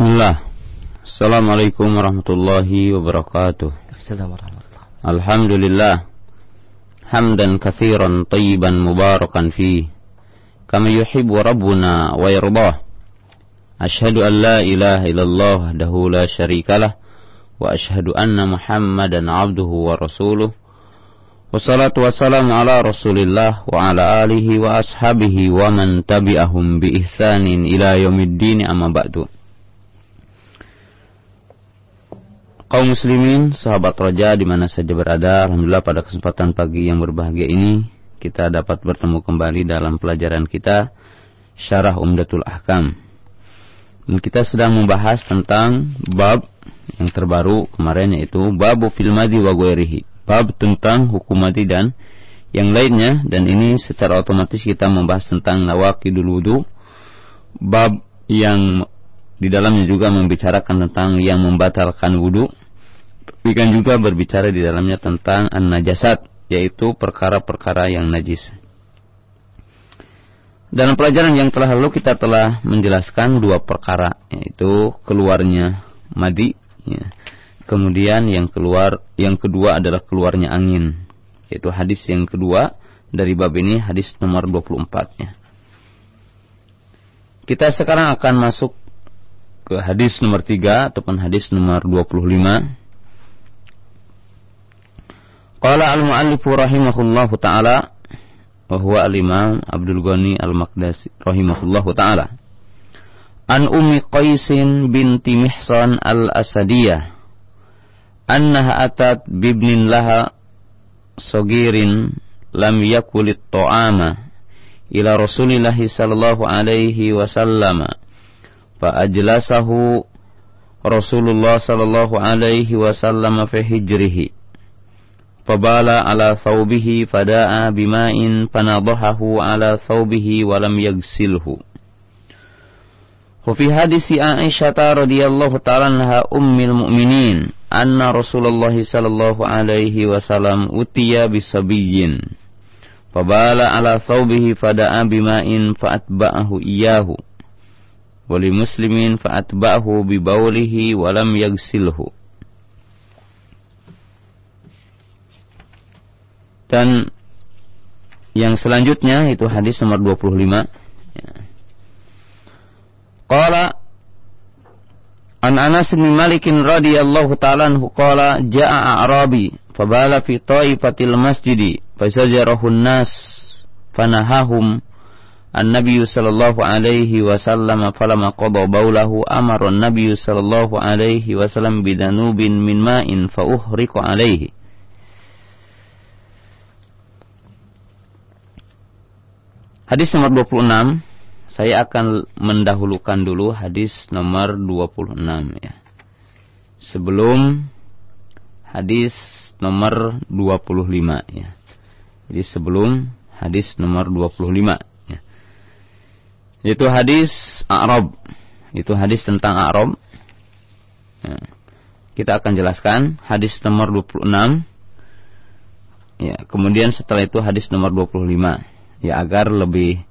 Bismillah. Assalamualaikum warahmatullahi wabarakatuh. Assalamualaikum warahmatullahi Alhamdulillah. Hamdan kathiran tayyiban mubarakan fi. Kama yuhibbu rabbuna wa yardah. Ashhadu an la ilaha illallah wahdahu la syarikalah wa ashhadu anna Muhammadan abduhu wa rasuluh. Wassalatu wassalamu ala rasulillah wa ala alihi wa ashabihi wa man tabi'ahum bi ihsanin ila yaumiddin amma ba'du. Kaum muslimin, sahabat roja di mana saja berada, alhamdulillah pada kesempatan pagi yang berbahagia ini kita dapat bertemu kembali dalam pelajaran kita Syarah Umdatul Ahkam. Dan kita sedang membahas tentang bab yang terbaru kemarin yaitu babu fil madi wa ghairihi. Bab tentang hukum mati dan yang lainnya dan ini secara otomatis kita membahas tentang nawaqidul wudu. Bab yang di dalamnya juga membicarakan tentang yang membatalkan wudhu. Ikan juga berbicara di dalamnya tentang an-najasat, yaitu perkara-perkara yang najis. Dalam pelajaran yang telah lalu kita telah menjelaskan dua perkara, yaitu keluarnya madi, ya. kemudian yang keluar, yang kedua adalah keluarnya angin, yaitu hadis yang kedua dari bab ini hadis nomor 24 ya. Kita sekarang akan masuk ke hadis nomor 3 ataupun hadis nomor 25. Qala al-muallif rahimahullahu taala wa huwa al-imam Abdul Ghani al-Maqdisi rahimahullahu taala. An Ummi Qaisin binti Mihsan al-Asadiyah annaha atat bibnin laha sagirin lam yakulit ta'ama ila Rasulillah sallallahu alaihi wasallam فأجلسه رسول الله صلى الله عليه وسلم في هجره فبال على ثوبه فداء بماء فنضحه على ثوبه ولم يغسله وفي حديث عائشة رضي الله تعالى عنها أم المؤمنين أن رسول الله صلى الله عليه وسلم أتي بصبي فبال على ثوبه فداء بماء فأتبعه إياه wali muslimin fa'atba'hu bi baulihi wa lam yagsilhu. Dan yang selanjutnya itu hadis nomor 25. Qala An Anas bin Malik radhiyallahu ta'ala anhu qala jaa Arabi fabala fi taifatil masjidi fasajarahu an-nas fanahahum النبي صلى الله عليه وسلم فلما قضى بوله أمر النبي صلى الله عليه وسلم بذنوب من ماء فأهرق عليه Hadis nomor 26 saya akan mendahulukan dulu hadis nomor 26 ya. Sebelum hadis nomor 25 ya. Jadi sebelum hadis nomor 25 itu hadis Arab. Itu hadis tentang Arab. Ya. Kita akan jelaskan hadis nomor 26. Ya, kemudian setelah itu hadis nomor 25. Ya, agar lebih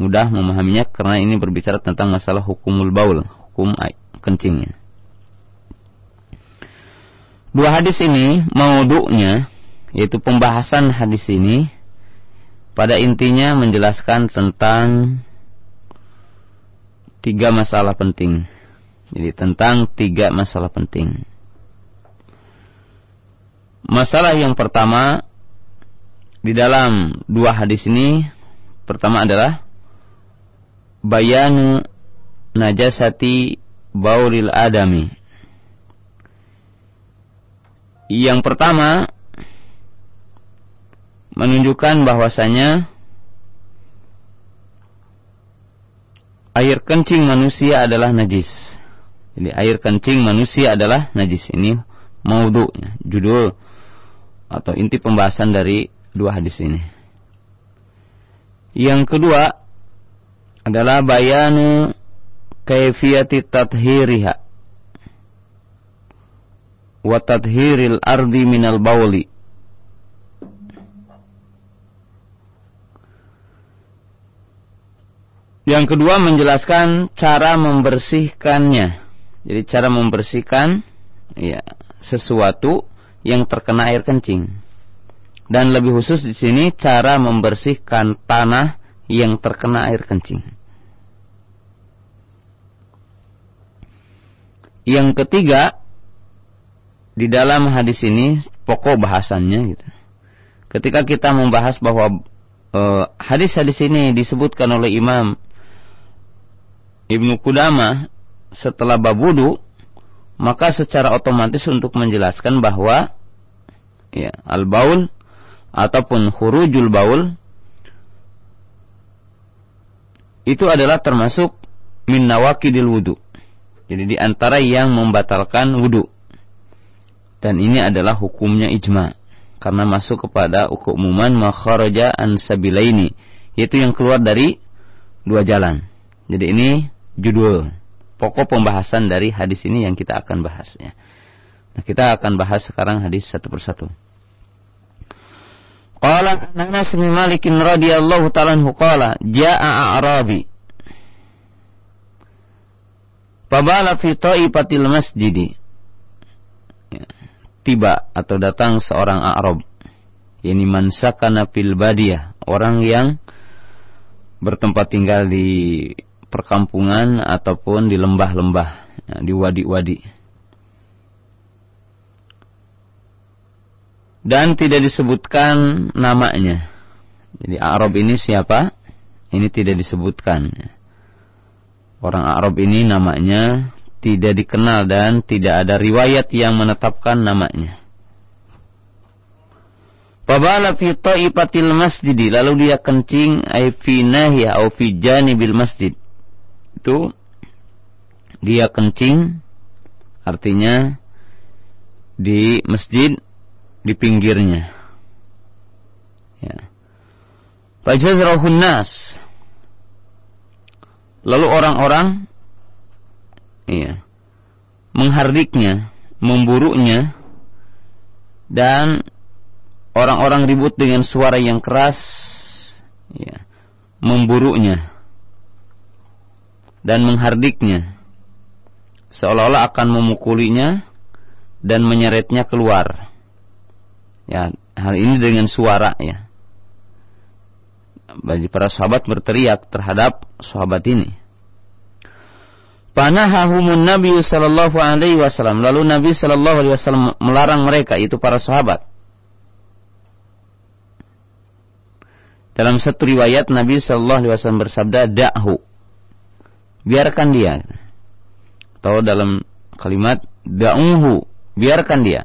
mudah memahaminya karena ini berbicara tentang masalah hukumul baul, hukum kencingnya. Dua hadis ini maudhu'nya yaitu pembahasan hadis ini pada intinya menjelaskan tentang tiga masalah penting. Jadi tentang tiga masalah penting. Masalah yang pertama di dalam dua hadis ini pertama adalah bayanu najasati baulil adami. Yang pertama menunjukkan bahwasanya air kencing manusia adalah najis. Jadi air kencing manusia adalah najis. Ini maudhu'nya, judul atau inti pembahasan dari dua hadis ini. Yang kedua adalah bayanu kaifiyati tathiriha wa tathiril ardi minal bauli Yang kedua menjelaskan cara membersihkannya Jadi cara membersihkan ya sesuatu yang terkena air kencing. Dan lebih khusus di sini cara membersihkan tanah yang terkena air kencing. Yang ketiga di dalam hadis ini pokok bahasannya gitu. Ketika kita membahas bahwa eh, hadis-hadis uh, ini disebutkan oleh Imam Ibnu Kudama setelah babudu maka secara otomatis untuk menjelaskan bahwa ya al-baul ataupun hurujul baul itu adalah termasuk min nawakidil wudu. Jadi di antara yang membatalkan wudu. Dan ini adalah hukumnya ijma karena masuk kepada umuman makharaja an sabilaini yaitu yang keluar dari dua jalan. Jadi ini judul pokok pembahasan dari hadis ini yang kita akan bahas ya. Nah, kita akan bahas sekarang hadis satu persatu. Qala Anas bin Malik radhiyallahu ta'ala anhu qala jaa'a Arabi Fabala fi ta'ifatil masjidi ya. Tiba atau datang seorang Arab yakni man sakana fil badiyah orang yang bertempat tinggal di perkampungan ataupun di lembah-lembah, ya, di wadi-wadi. Dan tidak disebutkan namanya. Jadi Arab ini siapa? Ini tidak disebutkan. Orang Arab ini namanya tidak dikenal dan tidak ada riwayat yang menetapkan namanya. Fabala fi ta'ifatil masjid lalu dia kencing ay fi nahiya au fi janibil masjid itu dia kencing artinya di masjid di pinggirnya. Ya. Nas. Lalu orang-orang iya, menghardiknya, memburuknya dan orang-orang ribut dengan suara yang keras ya, memburuknya dan menghardiknya seolah-olah akan memukulinya dan menyeretnya keluar. Ya, hal ini dengan suara ya. Bagi para sahabat berteriak terhadap sahabat ini. Panahahumun Nabi sallallahu alaihi wasallam. Lalu Nabi sallallahu alaihi wasallam melarang mereka itu para sahabat. Dalam satu riwayat Nabi sallallahu alaihi wasallam bersabda, "Da'hu." Biarkan dia. Atau dalam kalimat da'uhu, biarkan dia.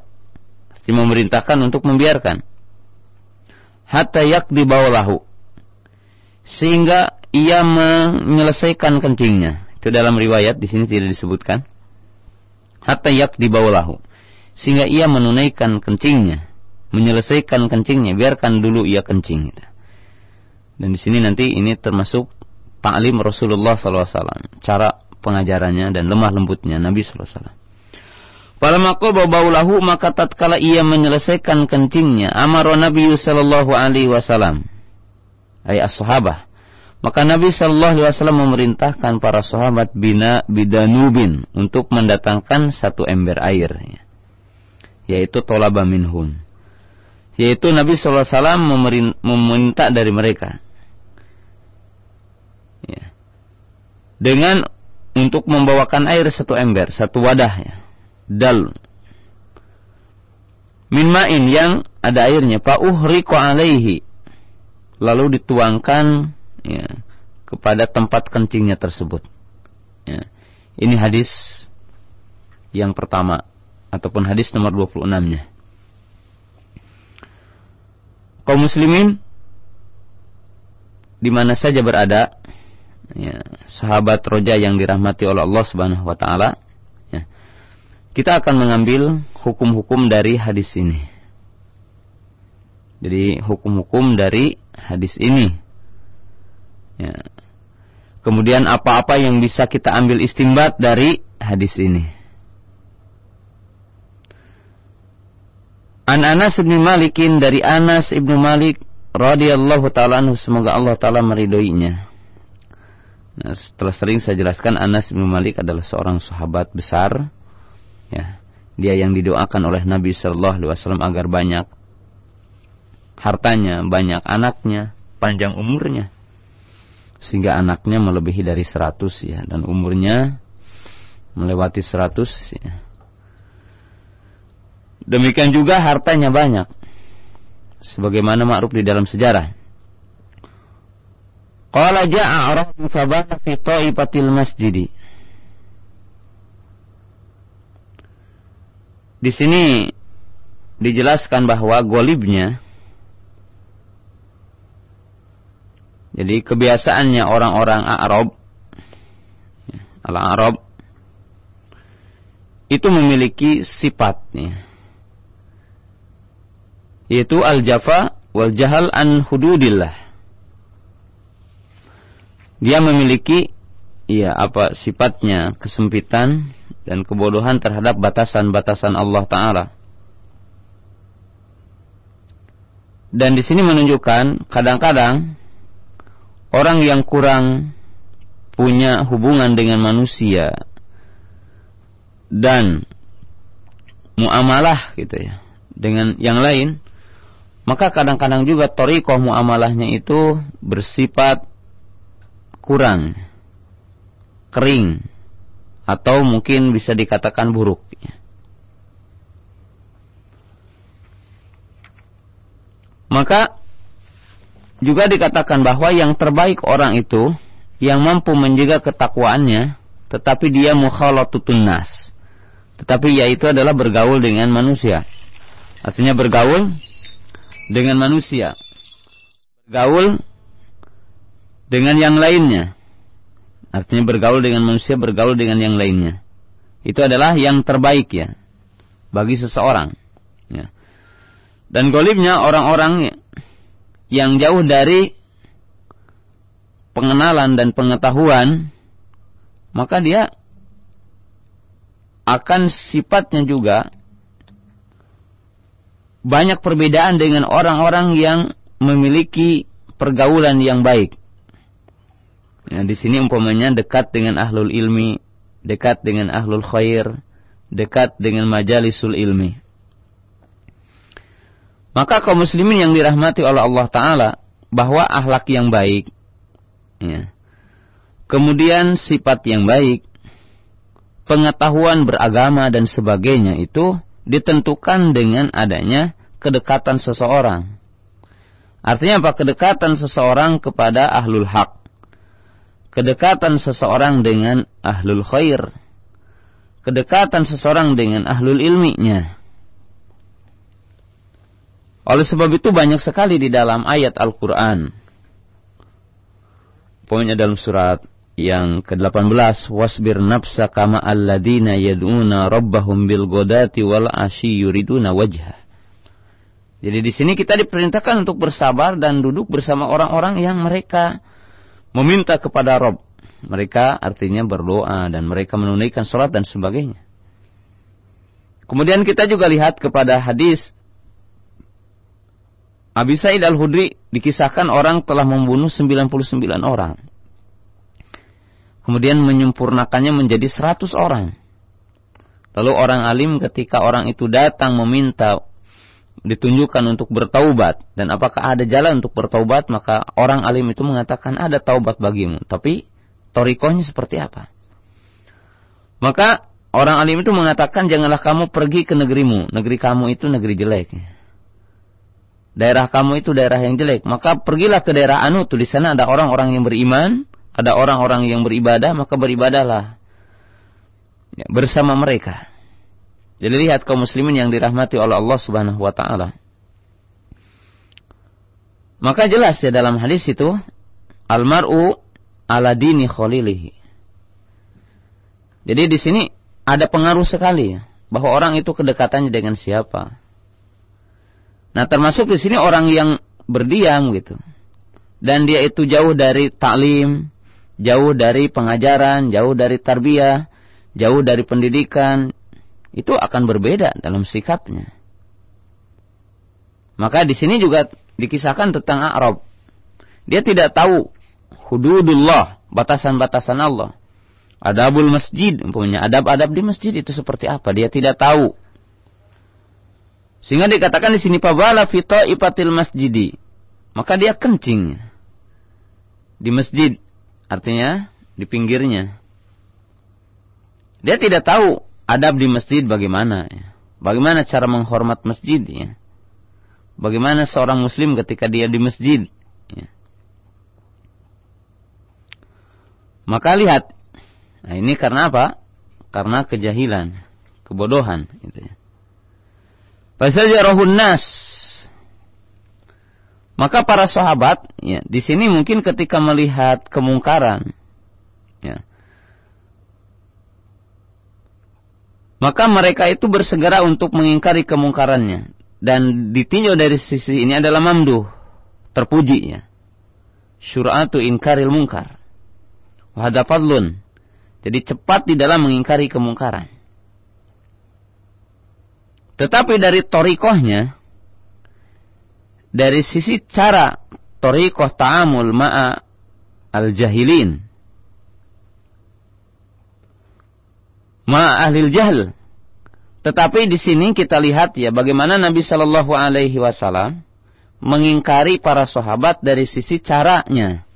Pasti memerintahkan untuk membiarkan. Hatta yakdi bawalahu. Sehingga ia menyelesaikan kencingnya. Itu dalam riwayat di sini tidak disebutkan. Hatta yakdi bawalahu. Sehingga ia menunaikan kencingnya, menyelesaikan kencingnya, biarkan dulu ia kencing. Dan di sini nanti ini termasuk ta'lim Rasulullah SAW. Cara pengajarannya dan lemah lembutnya Nabi SAW. Pada maqaba baulahu maka tatkala ia menyelesaikan kencingnya amaro Nabi sallallahu alaihi wasallam ay as-sahabah maka Nabi sallallahu alaihi wasallam memerintahkan para sahabat bina bidanubin untuk mendatangkan satu ember air ya. yaitu tolaba minhun yaitu Nabi sallallahu alaihi wasallam meminta dari mereka ya. Dengan untuk membawakan air satu ember, satu wadah ya. Dal min ma'in yang ada airnya fa uhriqu alaihi lalu dituangkan ya, kepada tempat kencingnya tersebut. Ya. Ini hadis yang pertama ataupun hadis nomor 26-nya. Kaum muslimin di mana saja berada ya, sahabat roja yang dirahmati oleh Allah Subhanahu wa taala ya, kita akan mengambil hukum-hukum dari hadis ini. Jadi hukum-hukum dari hadis ini. Ya. Kemudian apa-apa yang bisa kita ambil istimbat dari hadis ini. An Anas bin Malikin dari Anas ibnu Malik radhiyallahu taala semoga Allah taala meridhoinya Nah, setelah sering saya jelaskan Anas bin Malik adalah seorang sahabat besar ya. Dia yang didoakan oleh Nabi Shallallahu alaihi wasallam agar banyak hartanya, banyak anaknya, panjang umurnya. Sehingga anaknya melebihi dari 100 ya dan umurnya melewati 100 ya. Demikian juga hartanya banyak. Sebagaimana ma'ruf di dalam sejarah. Qala ja'a arabun fabana fi ta'ifatil masjidi. Di sini dijelaskan bahwa golibnya jadi kebiasaannya orang-orang Arab al-Arab itu memiliki sifatnya yaitu al-jafa wal jahal an hududillah. Dia memiliki ya apa sifatnya kesempitan dan kebodohan terhadap batasan-batasan Allah taala. Dan di sini menunjukkan kadang-kadang orang yang kurang punya hubungan dengan manusia dan muamalah gitu ya dengan yang lain maka kadang-kadang juga torikoh muamalahnya itu bersifat kurang, kering, atau mungkin bisa dikatakan buruk. Maka juga dikatakan bahwa yang terbaik orang itu yang mampu menjaga ketakwaannya, tetapi dia mukhalatutun nas. Tetapi yaitu adalah bergaul dengan manusia. Artinya bergaul dengan manusia. Bergaul dengan yang lainnya. Artinya bergaul dengan manusia, bergaul dengan yang lainnya. Itu adalah yang terbaik ya. Bagi seseorang. Ya. Dan golibnya orang-orang yang jauh dari pengenalan dan pengetahuan, maka dia akan sifatnya juga banyak perbedaan dengan orang-orang yang memiliki pergaulan yang baik. Ya, di sini umpamanya dekat dengan ahlul ilmi, dekat dengan ahlul khair, dekat dengan majalisul ilmi. Maka kaum muslimin yang dirahmati oleh Allah Ta'ala, bahwa ahlak yang baik, ya, kemudian sifat yang baik, pengetahuan beragama dan sebagainya itu ditentukan dengan adanya kedekatan seseorang. Artinya apa? Kedekatan seseorang kepada ahlul haq. Kedekatan seseorang dengan ahlul khair. Kedekatan seseorang dengan ahlul ilminya. Oleh sebab itu banyak sekali di dalam ayat Al-Quran. Poinnya dalam surat yang ke-18 wasbir nafsa kama alladina yad'una rabbahum bil godati wal ashi yuriduna wajha. Jadi di sini kita diperintahkan untuk bersabar dan duduk bersama orang-orang yang mereka meminta kepada Rob. Mereka artinya berdoa dan mereka menunaikan sholat dan sebagainya. Kemudian kita juga lihat kepada hadis Abi Sa'id al-Hudri dikisahkan orang telah membunuh 99 orang kemudian menyempurnakannya menjadi seratus orang. Lalu orang alim ketika orang itu datang meminta ditunjukkan untuk bertaubat. Dan apakah ada jalan untuk bertaubat maka orang alim itu mengatakan ada taubat bagimu. Tapi torikohnya seperti apa? Maka orang alim itu mengatakan janganlah kamu pergi ke negerimu. Negeri kamu itu negeri jelek. Daerah kamu itu daerah yang jelek. Maka pergilah ke daerah anu. Tuh di sana ada orang-orang yang beriman ada orang-orang yang beribadah, maka beribadahlah ya, bersama mereka. Jadi lihat kaum muslimin yang dirahmati oleh Allah Subhanahu wa taala. Maka jelas ya dalam hadis itu almaru ala dini khalilihi. Jadi di sini ada pengaruh sekali ya, bahwa orang itu kedekatannya dengan siapa. Nah, termasuk di sini orang yang berdiam gitu. Dan dia itu jauh dari taklim, jauh dari pengajaran, jauh dari tarbiyah, jauh dari pendidikan, itu akan berbeda dalam sikapnya. Maka di sini juga dikisahkan tentang Arab. Dia tidak tahu hududullah, batasan-batasan Allah. Adabul masjid, punya adab-adab di masjid itu seperti apa? Dia tidak tahu. Sehingga dikatakan di sini pabala fito ipatil masjidi. Maka dia kencing di masjid, artinya di pinggirnya. Dia tidak tahu adab di masjid bagaimana. Bagaimana cara menghormat masjid. Ya. Bagaimana seorang muslim ketika dia di masjid. Ya. Maka lihat, nah ini karena apa? Karena kejahilan, kebodohan. Gitu ya. Fasajarahun nas. Maka para sahabat, ya, di sini mungkin ketika melihat kemungkaran, ya, maka mereka itu bersegera untuk mengingkari kemungkarannya dan ditinjau dari sisi ini adalah mamduh terpuji ya syur'atu inkaril mungkar Wahada fadlun. Jadi cepat di dalam mengingkari kemungkaran. Tetapi dari torikohnya, dari sisi cara torikoh ta'amul ma'a al-jahilin, ma'a ahlil jahl. Tetapi di sini kita lihat ya bagaimana Nabi Shallallahu Alaihi Wasallam mengingkari para sahabat dari sisi caranya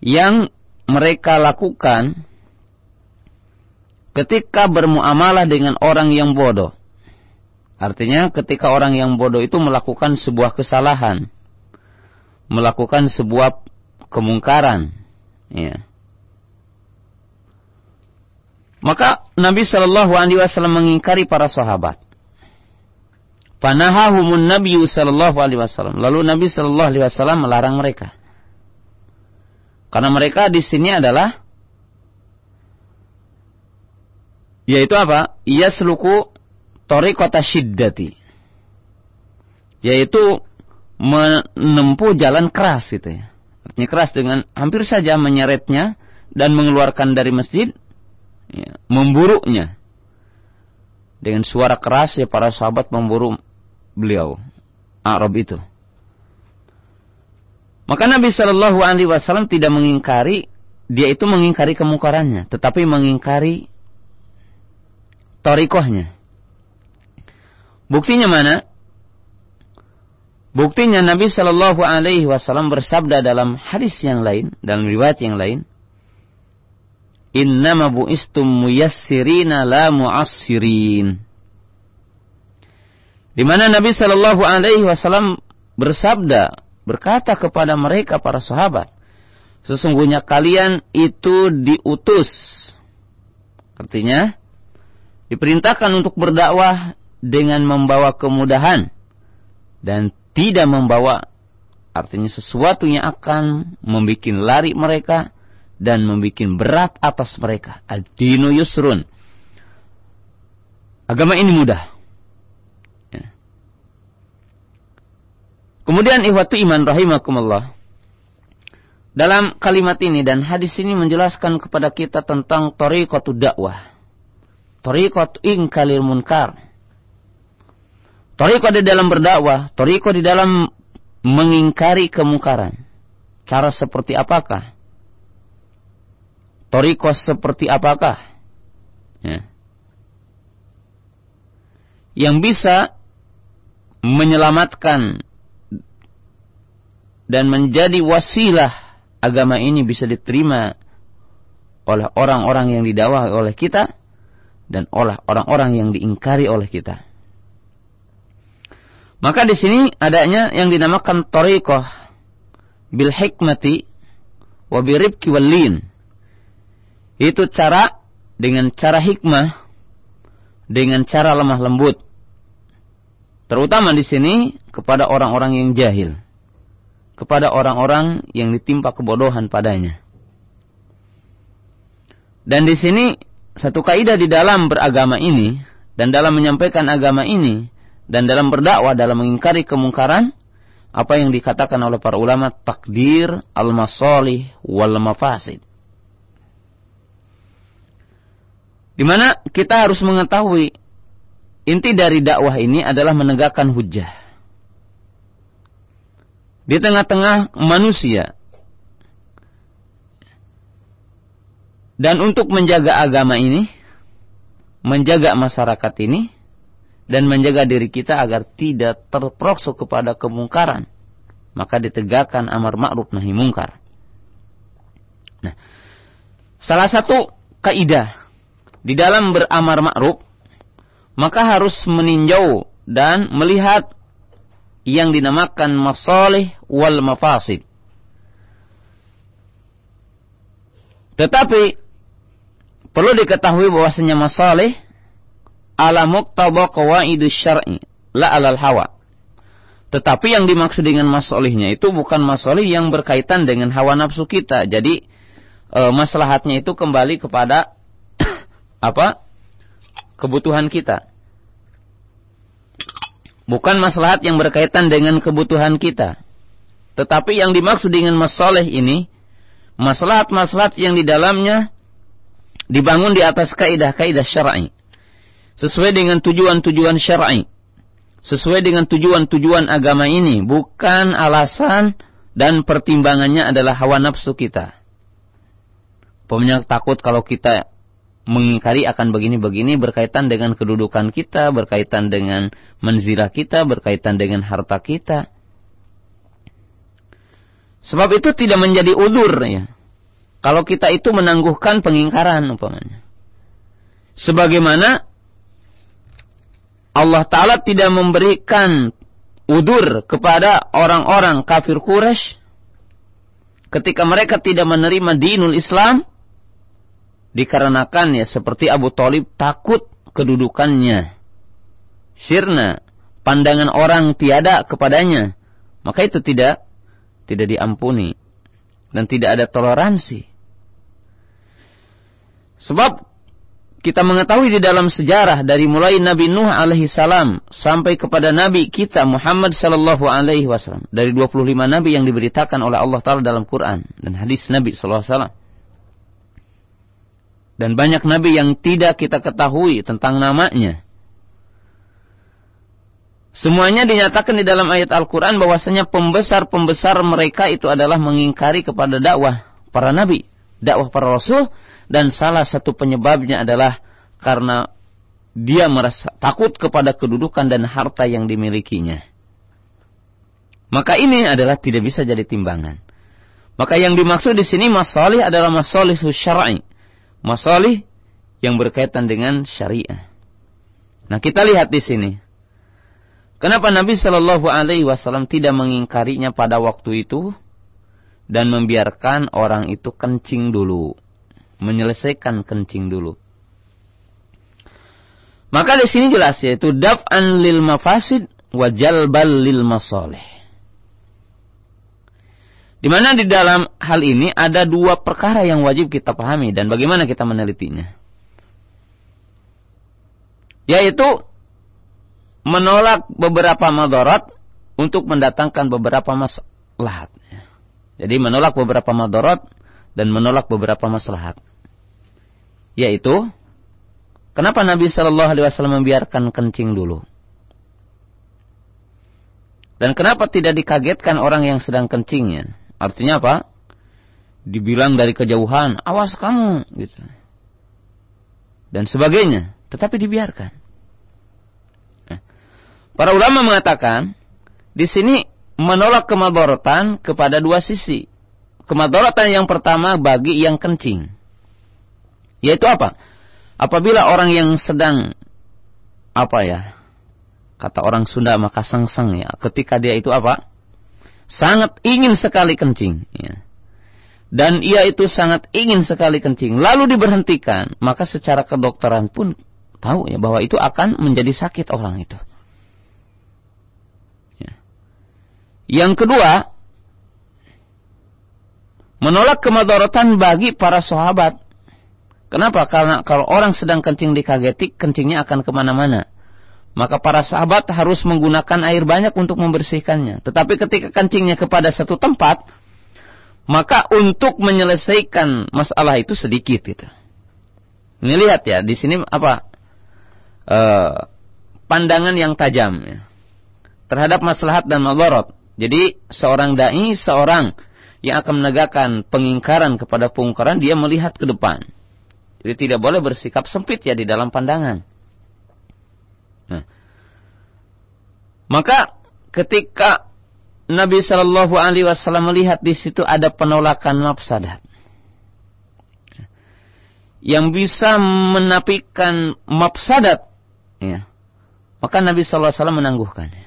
yang mereka lakukan ketika bermuamalah dengan orang yang bodoh. Artinya ketika orang yang bodoh itu melakukan sebuah kesalahan, melakukan sebuah kemungkaran, ya. Maka Nabi Shallallahu Alaihi Wasallam mengingkari para sahabat. Panahahumun Nabi Shallallahu Alaihi Wasallam. Lalu Nabi Shallallahu Alaihi Wasallam melarang mereka. Karena mereka di sini adalah yaitu apa? Ia seluku kota syiddati. Yaitu menempuh jalan keras gitu ya. Artinya keras dengan hampir saja menyeretnya dan mengeluarkan dari masjid ya, memburuknya. Dengan suara keras ya para sahabat memburu beliau Arab itu. Maka Nabi Shallallahu Alaihi Wasallam tidak mengingkari dia itu mengingkari kemungkarannya, tetapi mengingkari torikohnya. Buktinya mana? Buktinya Nabi Shallallahu Alaihi Wasallam bersabda dalam hadis yang lain, dalam riwayat yang lain, Inna bu'istum muyassirina la mu'assirin. Di mana Nabi Shallallahu Alaihi Wasallam bersabda berkata kepada mereka para sahabat, sesungguhnya kalian itu diutus. Artinya, diperintahkan untuk berdakwah dengan membawa kemudahan dan tidak membawa artinya sesuatu yang akan membuat lari mereka dan membuat berat atas mereka. Ad-dinu yusrun. Agama ini mudah. Kemudian ihwatu iman rahimakumullah. Dalam kalimat ini dan hadis ini menjelaskan kepada kita tentang tariqatu dakwah. Tariqatu inkalil munkar. Tariqah di dalam berdakwah, tariqah di dalam mengingkari kemungkaran. Cara seperti apakah? Tariqah seperti apakah? Ya. Yang bisa menyelamatkan dan menjadi wasilah agama ini bisa diterima oleh orang-orang yang didakwah oleh kita dan oleh orang-orang yang diingkari oleh kita. Maka di sini adanya yang dinamakan tariqah bil hikmati wa biribki walin. Itu cara dengan cara hikmah dengan cara lemah lembut. Terutama di sini kepada orang-orang yang jahil kepada orang-orang yang ditimpa kebodohan padanya. Dan di sini satu kaidah di dalam beragama ini dan dalam menyampaikan agama ini dan dalam berdakwah dalam mengingkari kemungkaran apa yang dikatakan oleh para ulama takdir al-masalih wal mafasid. Di mana kita harus mengetahui inti dari dakwah ini adalah menegakkan hujah di tengah-tengah manusia Dan untuk menjaga agama ini, menjaga masyarakat ini, dan menjaga diri kita agar tidak terperosok kepada kemungkaran, maka ditegakkan amar ma'ruf nahi mungkar. Nah, salah satu kaidah di dalam beramar ma'ruf maka harus meninjau dan melihat yang dinamakan masalih wal mafasid. Tetapi perlu diketahui bahwasanya masalih ala muqtada qawaidus syar'i la alal hawa. Tetapi yang dimaksud dengan masalihnya itu bukan masalih yang berkaitan dengan hawa nafsu kita. Jadi e, maslahatnya itu kembali kepada apa? kebutuhan kita. Bukan maslahat yang berkaitan dengan kebutuhan kita. Tetapi yang dimaksud dengan masalah ini, maslahat-maslahat yang di dalamnya dibangun di atas kaidah-kaidah syar'i. Sesuai dengan tujuan-tujuan syar'i. Sesuai dengan tujuan-tujuan agama ini, bukan alasan dan pertimbangannya adalah hawa nafsu kita. Pemenyak takut kalau kita mengingkari akan begini-begini berkaitan dengan kedudukan kita, berkaitan dengan menzilah kita, berkaitan dengan harta kita. Sebab itu tidak menjadi udur ya. Kalau kita itu menangguhkan pengingkaran umpamanya. Sebagaimana Allah Ta'ala tidak memberikan udur kepada orang-orang kafir Quraisy ketika mereka tidak menerima dinul Islam dikarenakan ya seperti Abu Talib takut kedudukannya. Sirna, pandangan orang tiada kepadanya. Maka itu tidak tidak diampuni dan tidak ada toleransi. Sebab kita mengetahui di dalam sejarah dari mulai Nabi Nuh alaihi salam sampai kepada Nabi kita Muhammad sallallahu alaihi wasallam dari 25 nabi yang diberitakan oleh Allah taala dalam Quran dan hadis Nabi sallallahu alaihi wasallam dan banyak nabi yang tidak kita ketahui tentang namanya. Semuanya dinyatakan di dalam ayat Al-Quran bahwasanya pembesar-pembesar mereka itu adalah mengingkari kepada dakwah para nabi, dakwah para rasul, dan salah satu penyebabnya adalah karena dia merasa takut kepada kedudukan dan harta yang dimilikinya. Maka ini adalah tidak bisa jadi timbangan. Maka yang dimaksud di sini masalih adalah masalih syar'i masalih yang berkaitan dengan syariah. Nah, kita lihat di sini. Kenapa Nabi Shallallahu Alaihi Wasallam tidak mengingkarinya pada waktu itu dan membiarkan orang itu kencing dulu, menyelesaikan kencing dulu. Maka di sini jelas yaitu daf'an lil mafasid wa jalbal lil masalih. Di mana di dalam hal ini ada dua perkara yang wajib kita pahami dan bagaimana kita menelitinya. Yaitu menolak beberapa madarat untuk mendatangkan beberapa maslahat. Jadi menolak beberapa madarat dan menolak beberapa maslahat. Yaitu kenapa Nabi Shallallahu alaihi wasallam membiarkan kencing dulu? Dan kenapa tidak dikagetkan orang yang sedang kencingnya? Artinya apa? Dibilang dari kejauhan, awas kamu, gitu. Dan sebagainya, tetapi dibiarkan. Nah, para ulama mengatakan, di sini menolak kemadaratan kepada dua sisi. Kemadaratan yang pertama bagi yang kencing. Yaitu apa? Apabila orang yang sedang apa ya? Kata orang Sunda maka sengseng ya. Ketika dia itu apa? Sangat ingin sekali kencing. Ya. Dan ia itu sangat ingin sekali kencing. Lalu diberhentikan. Maka secara kedokteran pun tahu ya bahwa itu akan menjadi sakit orang itu. Ya. Yang kedua, menolak kemadaratan bagi para sahabat. Kenapa? Karena kalau orang sedang kencing dikageti, kencingnya akan ke mana-mana maka para sahabat harus menggunakan air banyak untuk membersihkannya. Tetapi ketika kencingnya kepada satu tempat, maka untuk menyelesaikan masalah itu sedikit gitu. Ini lihat ya, di sini apa? E, pandangan yang tajam ya, terhadap maslahat dan madarat. Jadi seorang dai, seorang yang akan menegakkan pengingkaran kepada pengingkaran, dia melihat ke depan. Jadi tidak boleh bersikap sempit ya di dalam pandangan. Nah, maka ketika Nabi Shallallahu Alaihi Wasallam melihat di situ ada penolakan mafsadat yang bisa menapikan mafsadat, ya, maka Nabi Shallallahu Alaihi Wasallam menangguhkannya.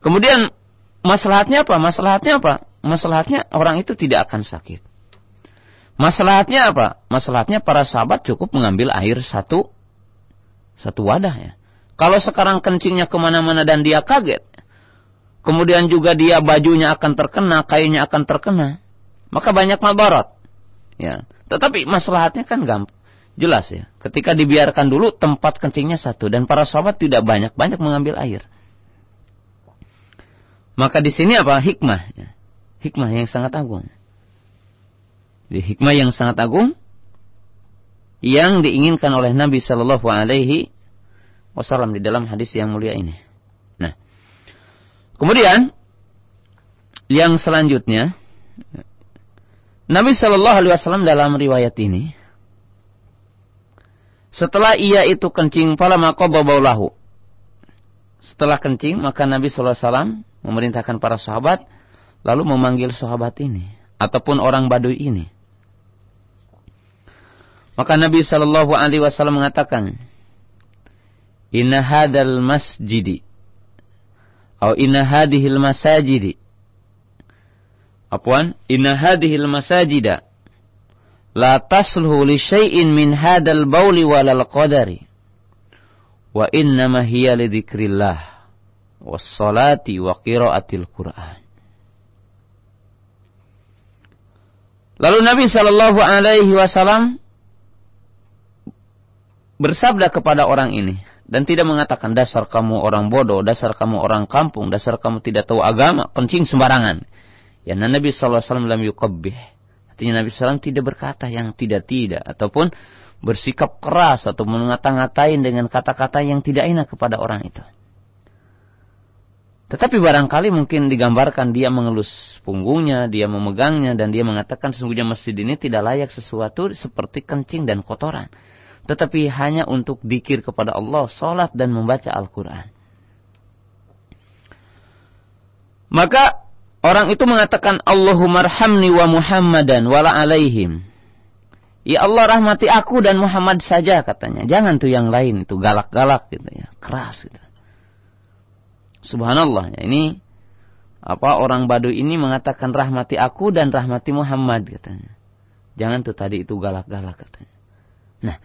Kemudian maslahatnya apa? Maslahatnya apa? Maslahatnya orang itu tidak akan sakit. Maslahatnya apa? Maslahatnya para sahabat cukup mengambil air satu satu wadah ya. Kalau sekarang kencingnya ke mana-mana dan dia kaget, kemudian juga dia bajunya akan terkena, kainnya akan terkena, maka banyak mabarat. Ya, tetapi maslahatnya kan gampang, jelas ya. Ketika dibiarkan dulu tempat kencingnya satu dan para sahabat tidak banyak-banyak mengambil air. Maka di sini apa hikmah? Hikmah yang sangat agung. Di hikmah yang sangat agung yang diinginkan oleh Nabi Shallallahu Alaihi Wasallam di dalam hadis yang mulia ini. Nah, kemudian yang selanjutnya Nabi Shallallahu Alaihi Wasallam dalam riwayat ini setelah ia itu kencing pala maka lahu. Setelah kencing maka Nabi Shallallahu Alaihi Wasallam memerintahkan para sahabat lalu memanggil sahabat ini ataupun orang Baduy ini. Maka Nabi Shallallahu Alaihi Wasallam mengatakan, Inna hadal masjidi. Atau inna hadihil masajidi. Apwan, inna hadihil masajida. La tasluhu li syai'in min hadal bauli walal qadari. Wa innama hiya li dzikrillah was salati wa qiraatil Qur'an. Lalu Nabi sallallahu alaihi wasallam bersabda kepada orang ini, dan tidak mengatakan dasar kamu orang bodoh, dasar kamu orang kampung, dasar kamu tidak tahu agama, kencing sembarangan. Ya Nabi sallallahu alaihi wasallam yukabbih. Artinya Nabi SAW tidak berkata yang tidak-tidak ataupun bersikap keras atau mengata-ngatain dengan kata-kata yang tidak enak kepada orang itu. Tetapi barangkali mungkin digambarkan dia mengelus punggungnya, dia memegangnya dan dia mengatakan sesungguhnya masjid ini tidak layak sesuatu seperti kencing dan kotoran tetapi hanya untuk dikir kepada Allah, salat dan membaca Al-Quran. Maka orang itu mengatakan Allahumma arhamni wa Muhammadan wala alaihim. Ya Allah rahmati aku dan Muhammad saja katanya. Jangan tuh yang lain itu galak-galak gitu ya, keras gitu. Subhanallah ya, ini apa orang Baduy ini mengatakan rahmati aku dan rahmati Muhammad katanya. Jangan tuh tadi itu galak-galak katanya. Nah,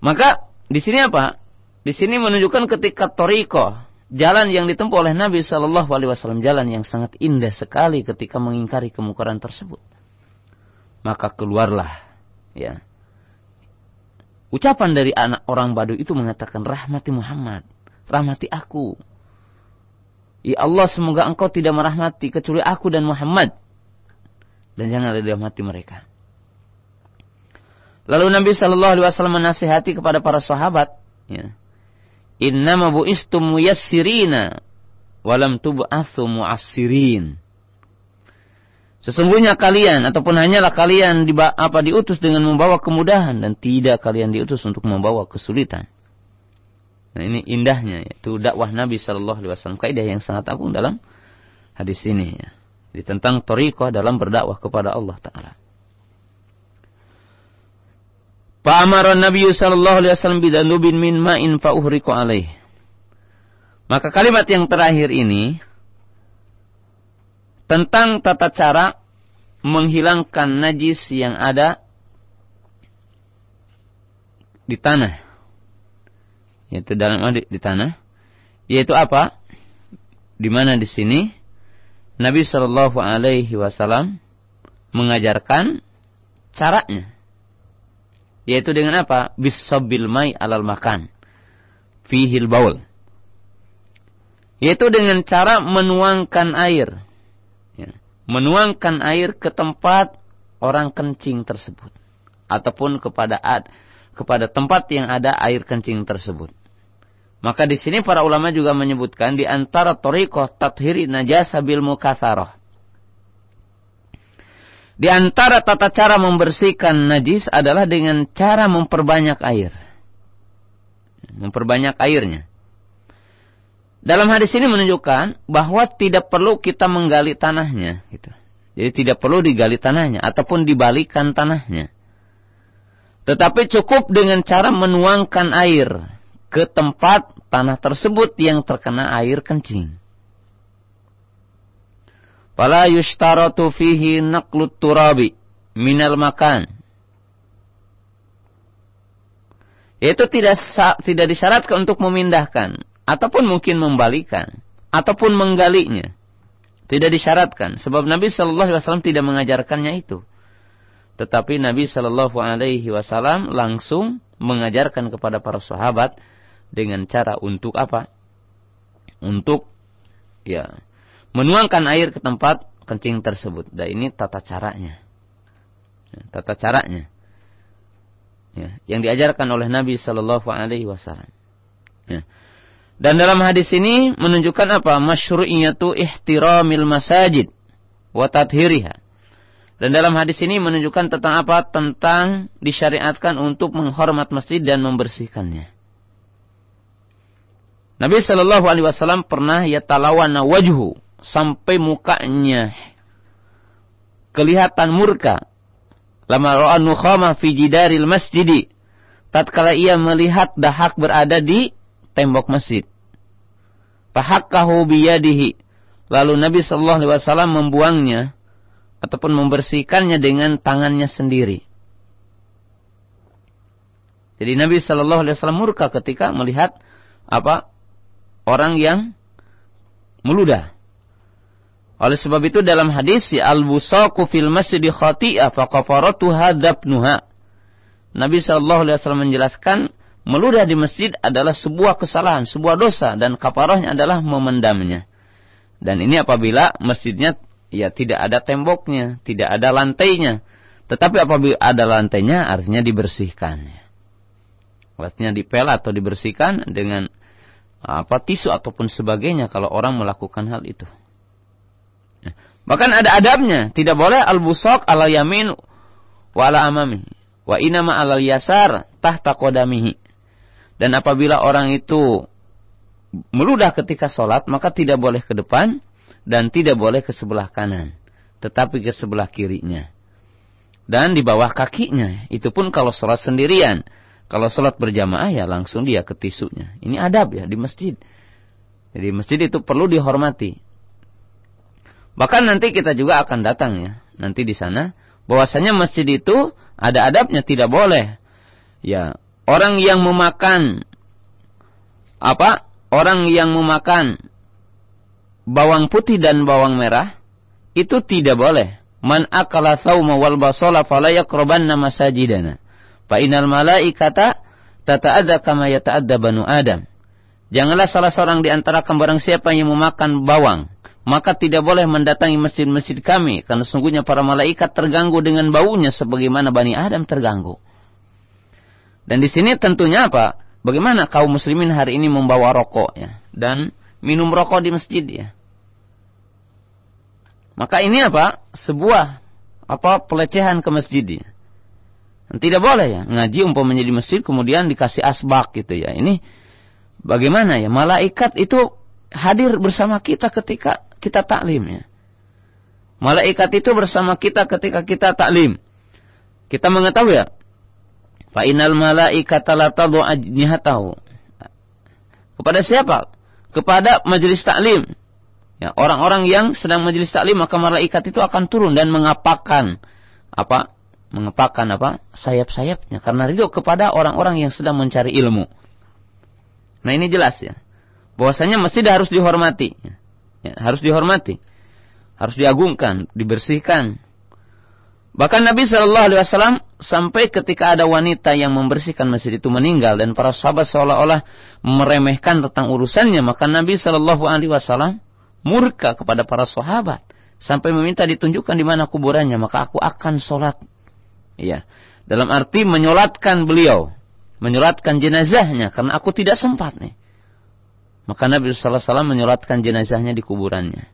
maka di sini apa? Di sini menunjukkan ketika toriko jalan yang ditempuh oleh Nabi Shallallahu Alaihi Wasallam jalan yang sangat indah sekali ketika mengingkari kemungkaran tersebut. Maka keluarlah ya ucapan dari anak orang Badu itu mengatakan rahmati Muhammad, rahmati aku. Ya Allah semoga engkau tidak merahmati kecuali aku dan Muhammad. Dan jangan ada dirahmati mereka. Lalu Nabi Shallallahu Alaihi Wasallam menasihati kepada para sahabat, ya, Inna bu'istum muyassirina walam tub'atsu mu'assirin. Sesungguhnya kalian ataupun hanyalah kalian di, apa diutus dengan membawa kemudahan dan tidak kalian diutus untuk membawa kesulitan. Nah ini indahnya yaitu dakwah Nabi Shallallahu Alaihi Wasallam kaidah yang sangat agung dalam hadis ini ya. Di tentang toriko dalam berdakwah kepada Allah Taala. Fa'amara Nabi sallallahu alaihi wasallam bidanubin min ma'in fa'uhriku alaih. Maka kalimat yang terakhir ini tentang tata cara menghilangkan najis yang ada di tanah. Yaitu dalam di tanah. Yaitu apa? Di mana di sini Nabi Shallallahu Alaihi Wasallam mengajarkan caranya yaitu dengan apa? Bisabil mai alal makan. Fihil baul. Yaitu dengan cara menuangkan air. Ya. Menuangkan air ke tempat orang kencing tersebut. Ataupun kepada ad, kepada tempat yang ada air kencing tersebut. Maka di sini para ulama juga menyebutkan di antara torikoh tathiri najasa bil mukasarah. Di antara tata cara membersihkan najis adalah dengan cara memperbanyak air. Memperbanyak airnya. Dalam hadis ini menunjukkan bahwa tidak perlu kita menggali tanahnya. Gitu. Jadi tidak perlu digali tanahnya ataupun dibalikan tanahnya. Tetapi cukup dengan cara menuangkan air ke tempat tanah tersebut yang terkena air kencing. Fala yushtaratu fihi naqlut turabi minal makan. Itu tidak tidak disyaratkan untuk memindahkan ataupun mungkin membalikan ataupun menggalinya. Tidak disyaratkan sebab Nabi Shallallahu alaihi wasallam tidak mengajarkannya itu. Tetapi Nabi Shallallahu alaihi wasallam langsung mengajarkan kepada para sahabat dengan cara untuk apa? Untuk ya menuangkan air ke tempat kencing tersebut. Dan ini tata caranya. Ya, tata caranya. Ya, yang diajarkan oleh Nabi Shallallahu Alaihi Wasallam. Ya. Dan dalam hadis ini menunjukkan apa? Masyru'iyatu ihtiramil masajid wa tadhiriha. Dan dalam hadis ini menunjukkan tentang apa? Tentang disyariatkan untuk menghormat masjid dan membersihkannya. Nabi Shallallahu Alaihi Wasallam pernah ya talawana wajhu sampai mukanya kelihatan murka. Lama ra'a nukhama fi jidaril masjidi. Tatkala ia melihat dahak berada di tembok masjid. Fahakkahu biyadihi. Lalu Nabi sallallahu alaihi wasallam membuangnya ataupun membersihkannya dengan tangannya sendiri. Jadi Nabi sallallahu alaihi wasallam murka ketika melihat apa? Orang yang meludah. Oleh sebab itu dalam hadis ya al-busaqu fil masjid khati'ah fa kafaratuha dabnuha. Nabi sallallahu alaihi wasallam menjelaskan meludah di masjid adalah sebuah kesalahan, sebuah dosa dan kafarahnya adalah memendamnya. Dan ini apabila masjidnya ya tidak ada temboknya, tidak ada lantainya. Tetapi apabila ada lantainya artinya dibersihkan. Artinya dipel atau dibersihkan dengan apa tisu ataupun sebagainya kalau orang melakukan hal itu. Bahkan ada adabnya, tidak boleh al-busaq ala yamin wa ala amami. Wa inama ala yasar tahta qadamihi. Dan apabila orang itu meludah ketika sholat, maka tidak boleh ke depan dan tidak boleh ke sebelah kanan, tetapi ke sebelah kirinya. Dan di bawah kakinya, itu pun kalau sholat sendirian. Kalau sholat berjamaah ya langsung dia ke tisunya. Ini adab ya di masjid. Jadi masjid itu perlu dihormati. Bahkan nanti kita juga akan datang ya. Nanti di sana bahwasanya masjid itu ada adabnya tidak boleh. Ya, orang yang memakan apa? Orang yang memakan bawang putih dan bawang merah itu tidak boleh. Man akala sauma wal basala fala yaqrabanna masajidana. Fa innal malaikata tata'adza kama yata'adza banu Adam. Janganlah salah seorang di antara barang siapa yang memakan bawang maka tidak boleh mendatangi masjid-masjid kami karena sungguhnya para malaikat terganggu dengan baunya sebagaimana Bani Adam terganggu. Dan di sini tentunya apa? Bagaimana kaum muslimin hari ini membawa rokok ya dan minum rokok di masjid ya. Maka ini apa? Sebuah apa pelecehan ke masjid ya. Tidak boleh ya ngaji umpamanya di masjid kemudian dikasih asbak gitu ya. Ini bagaimana ya? Malaikat itu hadir bersama kita ketika kita taklim ya. Malaikat itu bersama kita ketika kita taklim. Kita mengetahui ya. Fa innal malaikata la tadhu ajnihatahu. Kepada siapa? Kepada majelis taklim. Ya, orang-orang yang sedang majelis taklim maka malaikat itu akan turun dan mengapakan apa? Mengepakan apa? sayap-sayapnya karena ridho kepada orang-orang yang sedang mencari ilmu. Nah, ini jelas ya. Bahwasanya masjid harus dihormati. Ya ya, harus dihormati, harus diagungkan, dibersihkan. Bahkan Nabi Shallallahu Alaihi Wasallam sampai ketika ada wanita yang membersihkan masjid itu meninggal dan para sahabat seolah-olah meremehkan tentang urusannya, maka Nabi Shallallahu Alaihi Wasallam murka kepada para sahabat sampai meminta ditunjukkan di mana kuburannya, maka aku akan sholat. Ya, dalam arti menyolatkan beliau, menyolatkan jenazahnya karena aku tidak sempat nih. Maka Nabi SAW menyolatkan jenazahnya di kuburannya.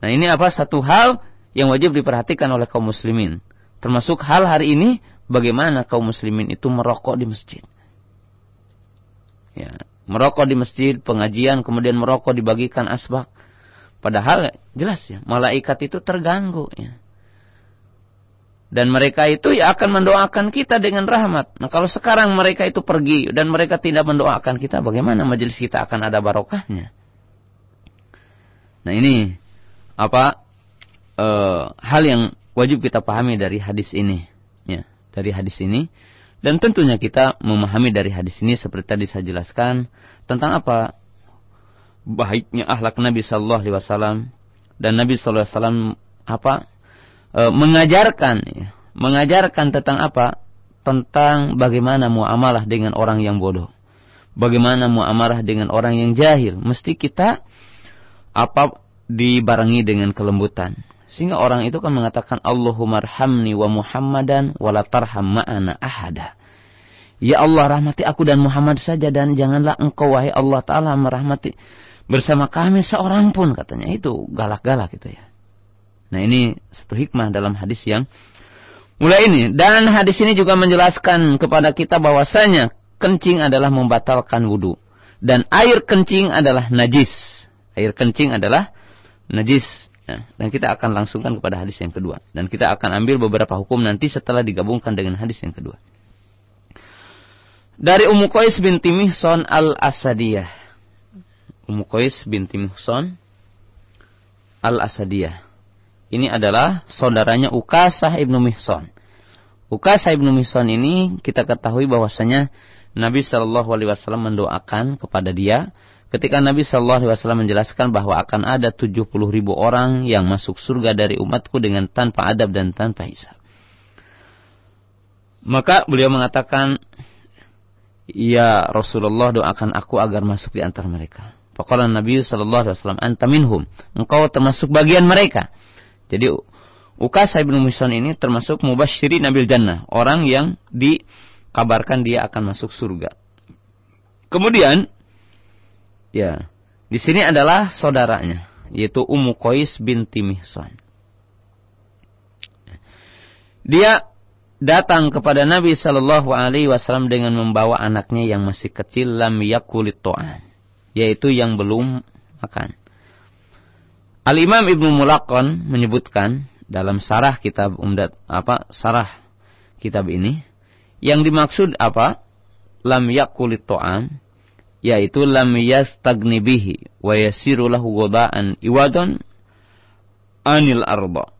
Nah ini apa? Satu hal yang wajib diperhatikan oleh kaum muslimin. Termasuk hal hari ini bagaimana kaum muslimin itu merokok di masjid. Ya, merokok di masjid, pengajian, kemudian merokok dibagikan asbak. Padahal jelas ya, malaikat itu terganggu ya. Dan mereka itu ya akan mendoakan kita dengan rahmat. Nah kalau sekarang mereka itu pergi dan mereka tidak mendoakan kita, bagaimana majelis kita akan ada barokahnya? Nah ini apa e, hal yang wajib kita pahami dari hadis ini, ya dari hadis ini. Dan tentunya kita memahami dari hadis ini seperti tadi saya jelaskan tentang apa baiknya akhlak Nabi Shallallahu Alaihi Wasallam dan Nabi Shallallahu Alaihi Wasallam apa e, mengajarkan ya, mengajarkan tentang apa? Tentang bagaimana muamalah dengan orang yang bodoh. Bagaimana muamalah dengan orang yang jahil. Mesti kita apa dibarengi dengan kelembutan. Sehingga orang itu kan mengatakan Allahumma arhamni wa Muhammadan wa la tarham ma'ana ahada. Ya Allah rahmati aku dan Muhammad saja dan janganlah engkau wahai Allah Ta'ala merahmati bersama kami seorang pun katanya. Itu galak-galak gitu ya. Nah ini satu hikmah dalam hadis yang mulai ini dan hadis ini juga menjelaskan kepada kita bahwasanya kencing adalah membatalkan wudhu dan air kencing adalah najis. Air kencing adalah najis. Nah, dan kita akan langsungkan kepada hadis yang kedua dan kita akan ambil beberapa hukum nanti setelah digabungkan dengan hadis yang kedua. Dari Ummu Qais binti Mihson al-Asadiyah Ummu Qais binti Muhson Al-Asadiyah. Ini adalah saudaranya Ukasah ibnu Mihson. Ukasah ibnu Mihson ini kita ketahui bahwasanya Nabi Shallallahu Alaihi Wasallam mendoakan kepada dia ketika Nabi Shallallahu Alaihi Wasallam menjelaskan bahwa akan ada 70 ribu orang yang masuk surga dari umatku dengan tanpa adab dan tanpa hisab. Maka beliau mengatakan, Ya Rasulullah doakan aku agar masuk di antara mereka. Faqala Nabi sallallahu alaihi wasallam anta minhum. Engkau termasuk bagian mereka. Jadi Ukasa bin Mihsan ini termasuk mubasyirin nabil jannah, orang yang dikabarkan dia akan masuk surga. Kemudian ya, di sini adalah saudaranya yaitu Ummu Qais binti Mihsan. Dia datang kepada Nabi Shallallahu Alaihi Wasallam dengan membawa anaknya yang masih kecil lam yakulit yaitu yang belum makan. Al-Imam Ibnu Mulakon menyebutkan dalam sarah kitab umdat apa sarah kitab ini yang dimaksud apa? Lam yakulit to'an yaitu lam yastagni bihi wa yasiru lahu iwadon anil arba.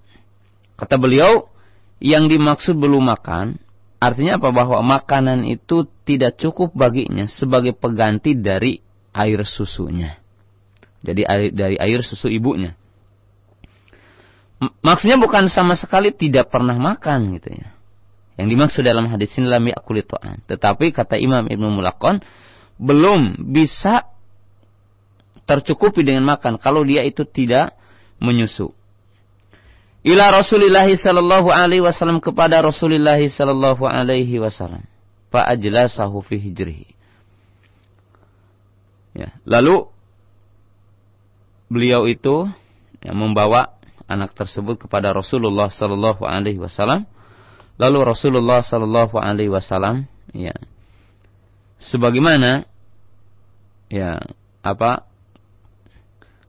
Kata beliau, yang dimaksud belum makan artinya apa? Bahwa makanan itu tidak cukup baginya sebagai pengganti dari air susunya. Jadi air, dari air susu ibunya. Maksudnya bukan sama sekali tidak pernah makan gitu ya. Yang dimaksud dalam hadis ini lam yakulitoan. Tetapi kata Imam Ibnu Mulakon belum bisa tercukupi dengan makan kalau dia itu tidak menyusu. Ila Rasulullah sallallahu alaihi wasallam kepada Rasulullah sallallahu alaihi wasallam. Fa ajlasahu fi hijrihi. Ya. Lalu beliau itu yang membawa anak tersebut kepada Rasulullah Sallallahu Alaihi Wasallam. Lalu Rasulullah Sallallahu Alaihi Wasallam, ya, sebagaimana, ya, apa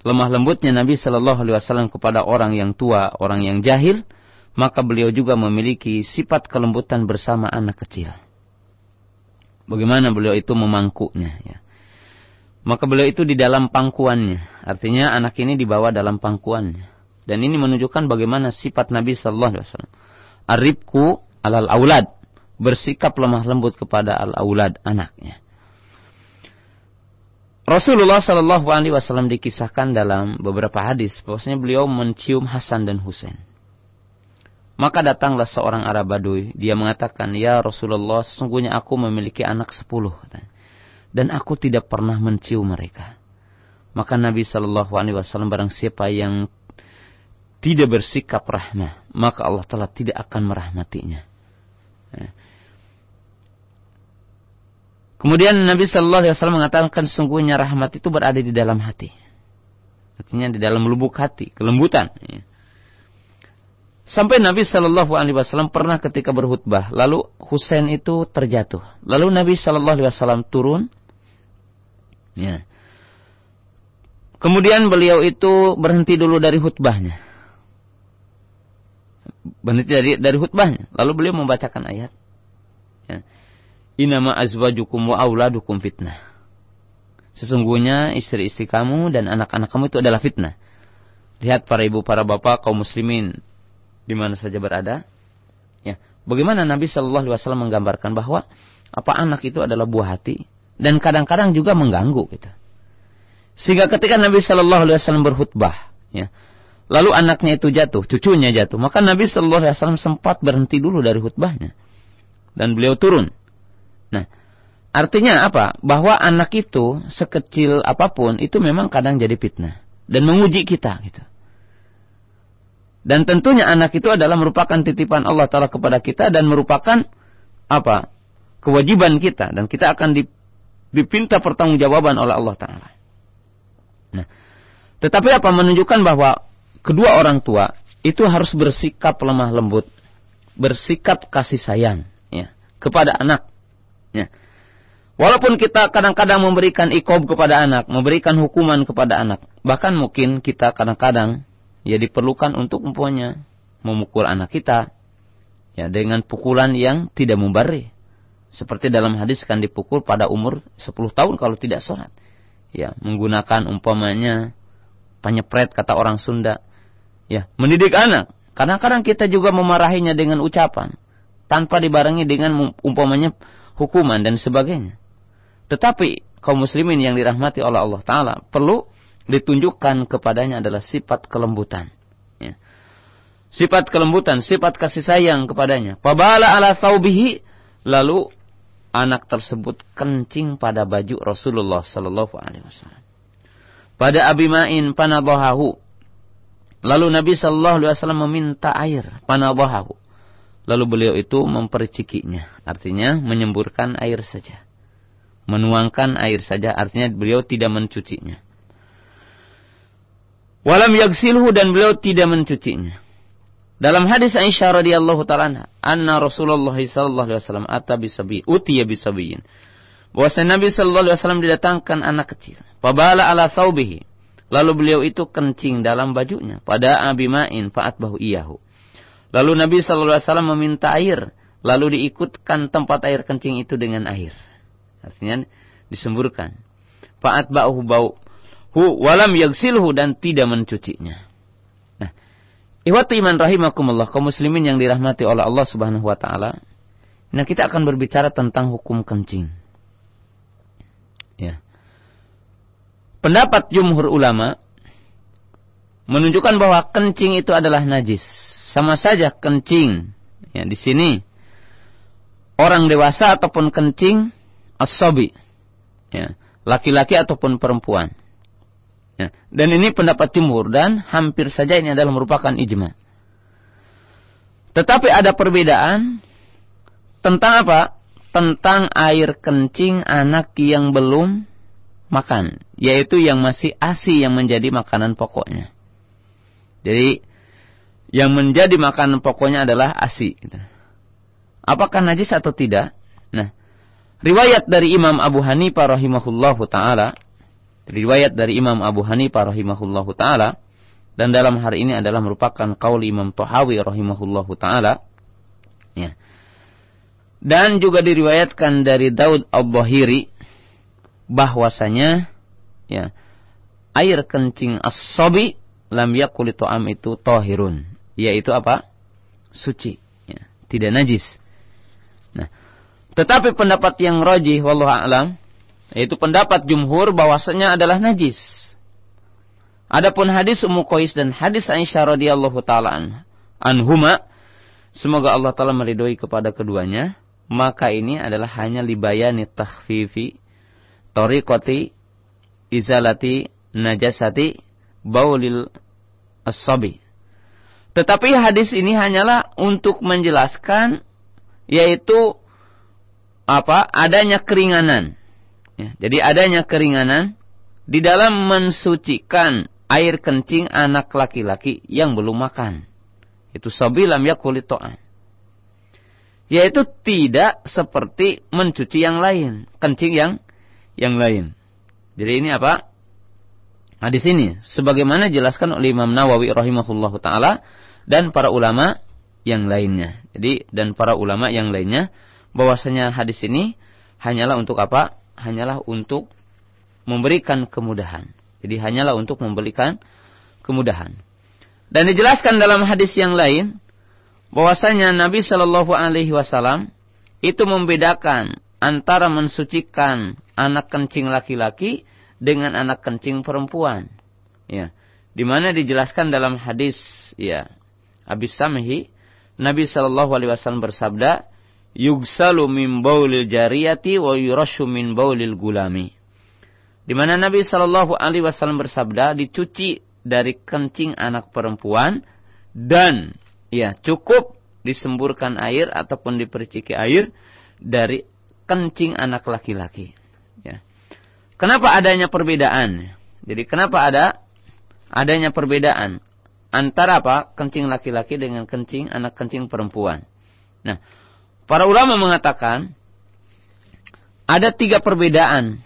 lemah lembutnya Nabi Sallallahu Alaihi Wasallam kepada orang yang tua, orang yang jahil, maka beliau juga memiliki sifat kelembutan bersama anak kecil. Bagaimana beliau itu memangkuknya, ya maka beliau itu di dalam pangkuannya. Artinya anak ini dibawa dalam pangkuannya. Dan ini menunjukkan bagaimana sifat Nabi Sallallahu Alaihi Wasallam. Aribku alal aulad. Bersikap lemah lembut kepada al aulad anaknya. Rasulullah Sallallahu Alaihi Wasallam dikisahkan dalam beberapa hadis bahwasanya beliau mencium Hasan dan Husain. Maka datanglah seorang Arab Badui. Dia mengatakan, Ya Rasulullah, sesungguhnya aku memiliki anak sepuluh. Katanya dan aku tidak pernah mencium mereka. Maka Nabi Shallallahu Alaihi Wasallam barang siapa yang tidak bersikap rahmah, maka Allah Taala tidak akan merahmatinya. Ya. Kemudian Nabi Shallallahu Alaihi Wasallam mengatakan sungguhnya rahmat itu berada di dalam hati, artinya di dalam lubuk hati, kelembutan. Ya. Sampai Nabi Shallallahu Alaihi Wasallam pernah ketika berkhutbah, lalu Husain itu terjatuh. Lalu Nabi Shallallahu Alaihi Wasallam turun. Ya. Kemudian beliau itu berhenti dulu dari khutbahnya. Berhenti dari dari khutbahnya. Lalu beliau membacakan ayat. Ya. Inama azwajukum wa auladukum fitnah. Sesungguhnya istri-istri kamu dan anak-anak kamu itu adalah fitnah. Lihat para ibu, para bapak, kaum muslimin di mana saja berada. Ya, bagaimana Nabi Shallallahu Alaihi Wasallam menggambarkan bahwa apa anak itu adalah buah hati dan kadang-kadang juga mengganggu kita. Sehingga ketika Nabi Shallallahu Alaihi Wasallam berkhutbah, ya, lalu anaknya itu jatuh, cucunya jatuh, maka Nabi Shallallahu Alaihi Wasallam sempat berhenti dulu dari khutbahnya dan beliau turun. Nah, artinya apa? Bahwa anak itu sekecil apa pun itu memang kadang jadi fitnah dan menguji kita gitu. Dan tentunya anak itu adalah merupakan titipan Allah Ta'ala kepada kita dan merupakan apa? Kewajiban kita. Dan kita akan dipinta pertanggungjawaban oleh Allah Ta'ala. Nah, tetapi apa? Menunjukkan bahwa kedua orang tua itu harus bersikap lemah lembut. Bersikap kasih sayang ya, kepada anak. Ya. Walaupun kita kadang-kadang memberikan ikob kepada anak, memberikan hukuman kepada anak, bahkan mungkin kita kadang-kadang ya diperlukan untuk umpamanya memukul anak kita ya dengan pukulan yang tidak memberi seperti dalam hadis kan dipukul pada umur 10 tahun kalau tidak sholat ya menggunakan umpamanya penyepret kata orang Sunda ya mendidik anak kadang-kadang kita juga memarahinya dengan ucapan tanpa dibarengi dengan umpamanya hukuman dan sebagainya tetapi kaum muslimin yang dirahmati oleh Allah taala perlu ditunjukkan kepadanya adalah sifat kelembutan. Ya. Sifat kelembutan, sifat kasih sayang kepadanya. Pabala ala saubihi, lalu anak tersebut kencing pada baju Rasulullah sallallahu alaihi wasallam. Pada Abi Ma'in panadahahu. Lalu Nabi sallallahu alaihi wasallam meminta air panadahahu. Lalu beliau itu mempercikinya, artinya menyemburkan air saja. Menuangkan air saja, artinya beliau tidak mencucinya. Walam yagsilhu dan beliau tidak mencucinya. Dalam hadis Aisyah radhiyallahu taala anna Rasulullah sallallahu alaihi wasallam ata bisabi utiya bisabiyin. Bahwasanya Nabi sallallahu alaihi wasallam didatangkan anak kecil. Fabala ala saubihi. Lalu beliau itu kencing dalam bajunya pada abima'in fa'at bahu iyahu. Lalu Nabi sallallahu alaihi wasallam meminta air, lalu diikutkan tempat air kencing itu dengan air. Artinya disemburkan. Fa'at bahu bau hu walam yagsilhu dan tidak mencucinya. Ihwatu iman rahimakumullah kaum muslimin yang dirahmati oleh Allah Subhanahu wa taala. Nah, kita akan berbicara tentang hukum kencing. Ya. Pendapat jumhur ulama menunjukkan bahwa kencing itu adalah najis. Sama saja kencing ya di sini orang dewasa ataupun kencing asobi ya laki-laki ataupun perempuan Ya. Dan ini pendapat jumhur dan hampir saja ini adalah merupakan ijma. Tetapi ada perbedaan tentang apa? Tentang air kencing anak yang belum makan, yaitu yang masih ASI yang menjadi makanan pokoknya. Jadi yang menjadi makanan pokoknya adalah ASI. Gitu. Apakah najis atau tidak? Nah, riwayat dari Imam Abu Hanifah rahimahullahu taala riwayat dari Imam Abu Hanifah rahimahullahu taala dan dalam hari ini adalah merupakan kaul Imam Tohawi rahimahullahu taala ya. Dan juga diriwayatkan dari Daud Al-Bahiri bahwasanya ya air kencing as-sabi lam yakul am itu tohirun yaitu apa? suci ya, tidak najis. Nah, tetapi pendapat yang rajih wallahu a'lam yaitu pendapat jumhur bahwasanya adalah najis. Adapun hadis Ummu Qais dan hadis Aisyah radhiyallahu taala anhuma semoga Allah taala meridhoi kepada keduanya, maka ini adalah hanya libayani takhfifi tariqati izalati najasati baulil as-sabi. Tetapi hadis ini hanyalah untuk menjelaskan yaitu apa? adanya keringanan Ya, jadi adanya keringanan di dalam mensucikan air kencing anak laki-laki yang belum makan. Itu sabilam to'an. Yaitu tidak seperti mencuci yang lain, kencing yang yang lain. Jadi ini apa? Nah di sini sebagaimana jelaskan oleh Imam Nawawi rahimahullahu taala dan para ulama yang lainnya. Jadi dan para ulama yang lainnya bahwasanya hadis ini hanyalah untuk apa? Hanyalah untuk memberikan kemudahan. Jadi hanyalah untuk memberikan kemudahan. Dan dijelaskan dalam hadis yang lain bahwasanya Nabi Shallallahu Alaihi Wasallam itu membedakan antara mensucikan anak kencing laki-laki dengan anak kencing perempuan. Ya, di mana dijelaskan dalam hadis ya Abis Samhi Nabi Shallallahu Alaihi Wasallam bersabda, "Yugsalu min baulil jariyati wa yurashu min baulil gulami." Di mana Nabi Shallallahu Alaihi Wasallam bersabda, dicuci dari kencing anak perempuan dan ya cukup disemburkan air ataupun diperciki air dari kencing anak laki-laki. Ya. Kenapa adanya perbedaan? Jadi kenapa ada adanya perbedaan antara apa kencing laki-laki dengan kencing anak kencing perempuan? Nah, para ulama mengatakan ada tiga perbedaan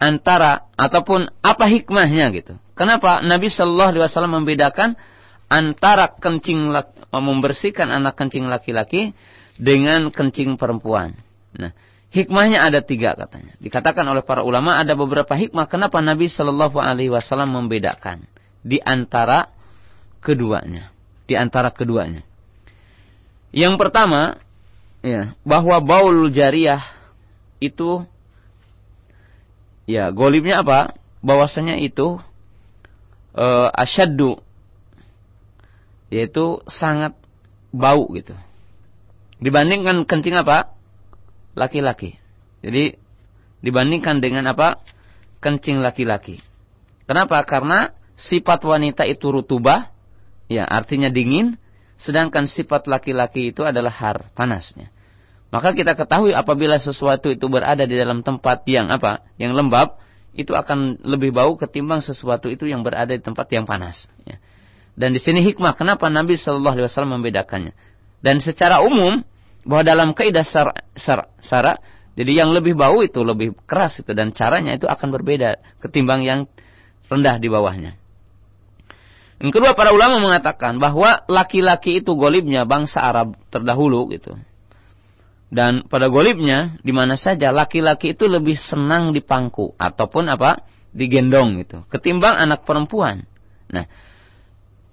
antara ataupun apa hikmahnya gitu. Kenapa Nabi Shallallahu Alaihi Wasallam membedakan antara kencing membersihkan anak kencing laki-laki dengan kencing perempuan. Nah, hikmahnya ada tiga katanya. Dikatakan oleh para ulama ada beberapa hikmah kenapa Nabi Shallallahu Alaihi Wasallam membedakan di antara keduanya, di antara keduanya. Yang pertama, ya, bahwa baul jariyah itu ya golibnya apa? Bahwasanya itu uh, asyaddu yaitu sangat bau gitu. Dibandingkan kencing apa? Laki-laki. Jadi dibandingkan dengan apa? Kencing laki-laki. Kenapa? Karena sifat wanita itu rutubah, ya artinya dingin, sedangkan sifat laki-laki itu adalah har, panasnya. Maka kita ketahui apabila sesuatu itu berada di dalam tempat yang apa? Yang lembab, itu akan lebih bau ketimbang sesuatu itu yang berada di tempat yang panas. Ya. Dan di sini hikmah kenapa Nabi Shallallahu Alaihi Wasallam membedakannya. Dan secara umum bahwa dalam kaidah sara, sara, sara, jadi yang lebih bau itu lebih keras itu dan caranya itu akan berbeda ketimbang yang rendah di bawahnya. Yang kedua para ulama mengatakan bahwa laki-laki itu golibnya bangsa Arab terdahulu gitu. Dan pada golibnya di mana saja laki-laki itu lebih senang dipangku ataupun apa digendong gitu ketimbang anak perempuan. Nah,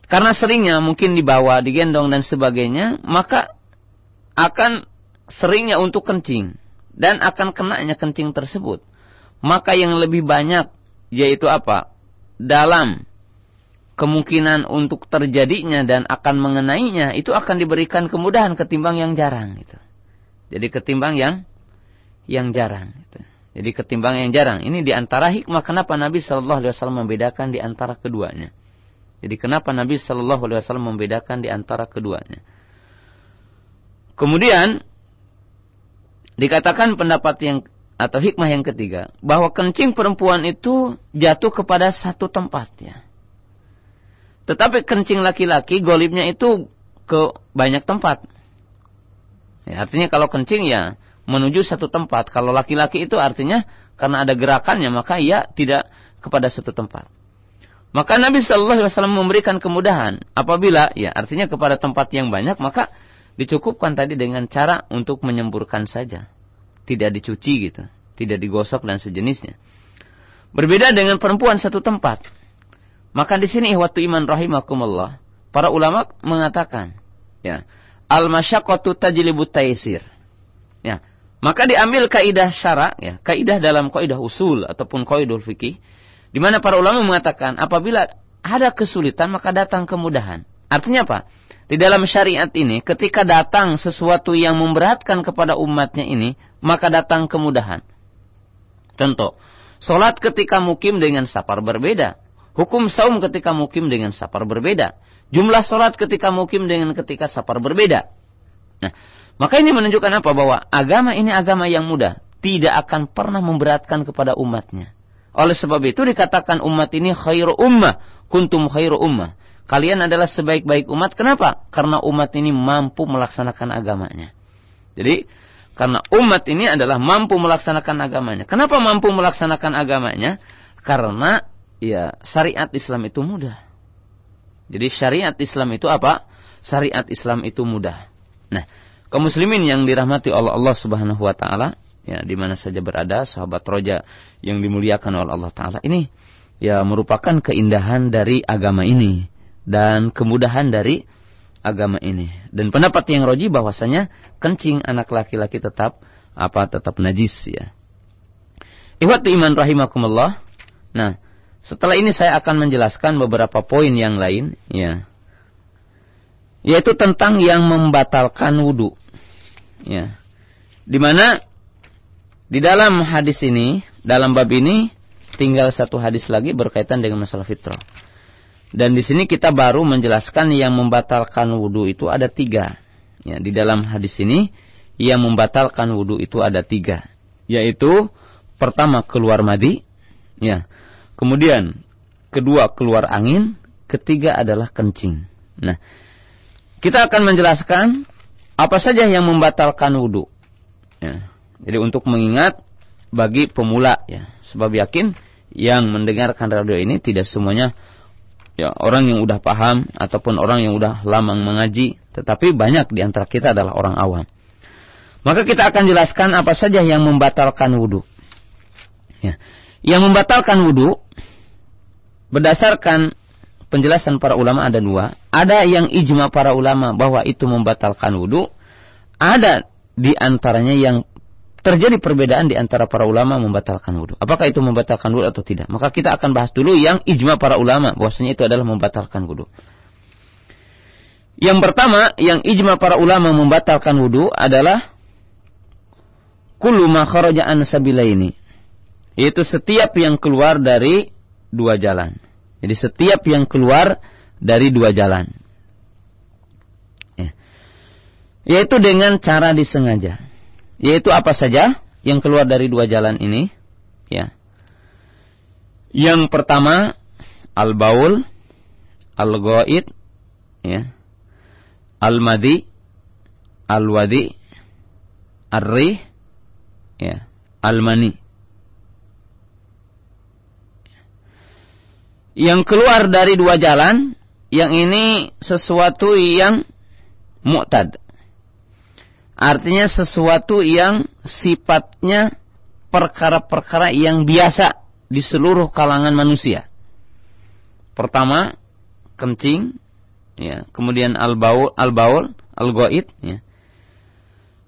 karena seringnya mungkin dibawa, digendong dan sebagainya, maka akan seringnya untuk kencing dan akan kenanya kencing tersebut. Maka yang lebih banyak yaitu apa? Dalam kemungkinan untuk terjadinya dan akan mengenainya itu akan diberikan kemudahan ketimbang yang jarang gitu. Jadi ketimbang yang yang jarang gitu. Jadi ketimbang yang jarang. Ini di antara hikmah kenapa Nabi Shallallahu Alaihi Wasallam membedakan di antara keduanya. Jadi kenapa Nabi Shallallahu Alaihi Wasallam membedakan di antara keduanya? Kemudian dikatakan pendapat yang atau hikmah yang ketiga bahwa kencing perempuan itu jatuh kepada satu tempat ya. Tetapi kencing laki-laki golibnya itu ke banyak tempat. Ya, artinya kalau kencing ya menuju satu tempat. Kalau laki-laki itu artinya karena ada gerakannya maka ia tidak kepada satu tempat. Maka Nabi Shallallahu Alaihi Wasallam memberikan kemudahan apabila ya artinya kepada tempat yang banyak maka dicukupkan tadi dengan cara untuk menyemburkan saja, tidak dicuci gitu, tidak digosok dan sejenisnya. Berbeda dengan perempuan satu tempat. Maka di sini waktu iman rahimakumullah, para ulama mengatakan, ya, al masyaqqatu tajlibu taisir. Ya, maka diambil kaidah syara, ya, kaidah dalam kaidah usul ataupun kaidah fikih di mana para ulama mengatakan apabila ada kesulitan maka datang kemudahan. Artinya apa? Di dalam syariat ini ketika datang sesuatu yang memberatkan kepada umatnya ini maka datang kemudahan. Contoh, solat ketika mukim dengan safar berbeda. Hukum saum ketika mukim dengan safar berbeda. Jumlah solat ketika mukim dengan ketika safar berbeda. Nah, maka ini menunjukkan apa? Bahwa agama ini agama yang mudah. Tidak akan pernah memberatkan kepada umatnya. Oleh sebab itu dikatakan umat ini khairu ummah, kuntum khairu ummah. kalian adalah sebaik-baik umat. Kenapa? Karena umat ini mampu melaksanakan agamanya. Jadi karena umat ini adalah mampu melaksanakan agamanya. Kenapa mampu melaksanakan agamanya? Karena ya syariat Islam itu mudah. Jadi syariat Islam itu apa? Syariat Islam itu mudah. Nah, kaum muslimin yang dirahmati oleh Allah Subhanahu wa taala, ya di mana saja berada sahabat roja yang dimuliakan oleh Allah taala ini ya merupakan keindahan dari agama ini dan kemudahan dari agama ini. Dan pendapat yang roji bahwasanya kencing anak laki-laki tetap apa tetap najis ya. Iwat iman rahimakumullah. Nah, setelah ini saya akan menjelaskan beberapa poin yang lain, ya. Yaitu tentang yang membatalkan wudhu. Ya. Di mana di dalam hadis ini, dalam bab ini tinggal satu hadis lagi berkaitan dengan masalah fitrah. Dan di sini kita baru menjelaskan yang membatalkan wudhu itu ada tiga. Ya, di dalam hadis ini yang membatalkan wudhu itu ada tiga, yaitu pertama keluar madi, ya, Kemudian kedua keluar angin, ketiga adalah kencing. Nah, kita akan menjelaskan apa saja yang membatalkan wudhu. Ya. Jadi untuk mengingat bagi pemula ya, sebab yakin yang mendengarkan radio ini tidak semuanya ya orang yang udah paham ataupun orang yang udah lama mengaji, tetapi banyak di antara kita adalah orang awam. Maka kita akan jelaskan apa saja yang membatalkan wudhu. Ya. Yang membatalkan wudhu berdasarkan penjelasan para ulama ada dua. Ada yang ijma para ulama bahwa itu membatalkan wudhu. Ada di antaranya yang terjadi perbedaan di antara para ulama membatalkan wudhu. Apakah itu membatalkan wudhu atau tidak? Maka kita akan bahas dulu yang ijma para ulama bahwasanya itu adalah membatalkan wudhu. Yang pertama, yang ijma para ulama membatalkan wudhu adalah kullu ma kharaja an sabilaini yaitu setiap yang keluar dari dua jalan. Jadi setiap yang keluar dari dua jalan. Ya. Yaitu dengan cara disengaja. Yaitu apa saja yang keluar dari dua jalan ini? Ya. Yang pertama al-baul, al-ghaid, ya. Al-madi, al-wadi, ar-rih, ya. Al-mani. Yang keluar dari dua jalan, yang ini sesuatu yang mu'tad. Artinya sesuatu yang sifatnya perkara-perkara yang biasa di seluruh kalangan manusia. Pertama, kencing, ya, kemudian al-baul, al-baul, al-goid, ya.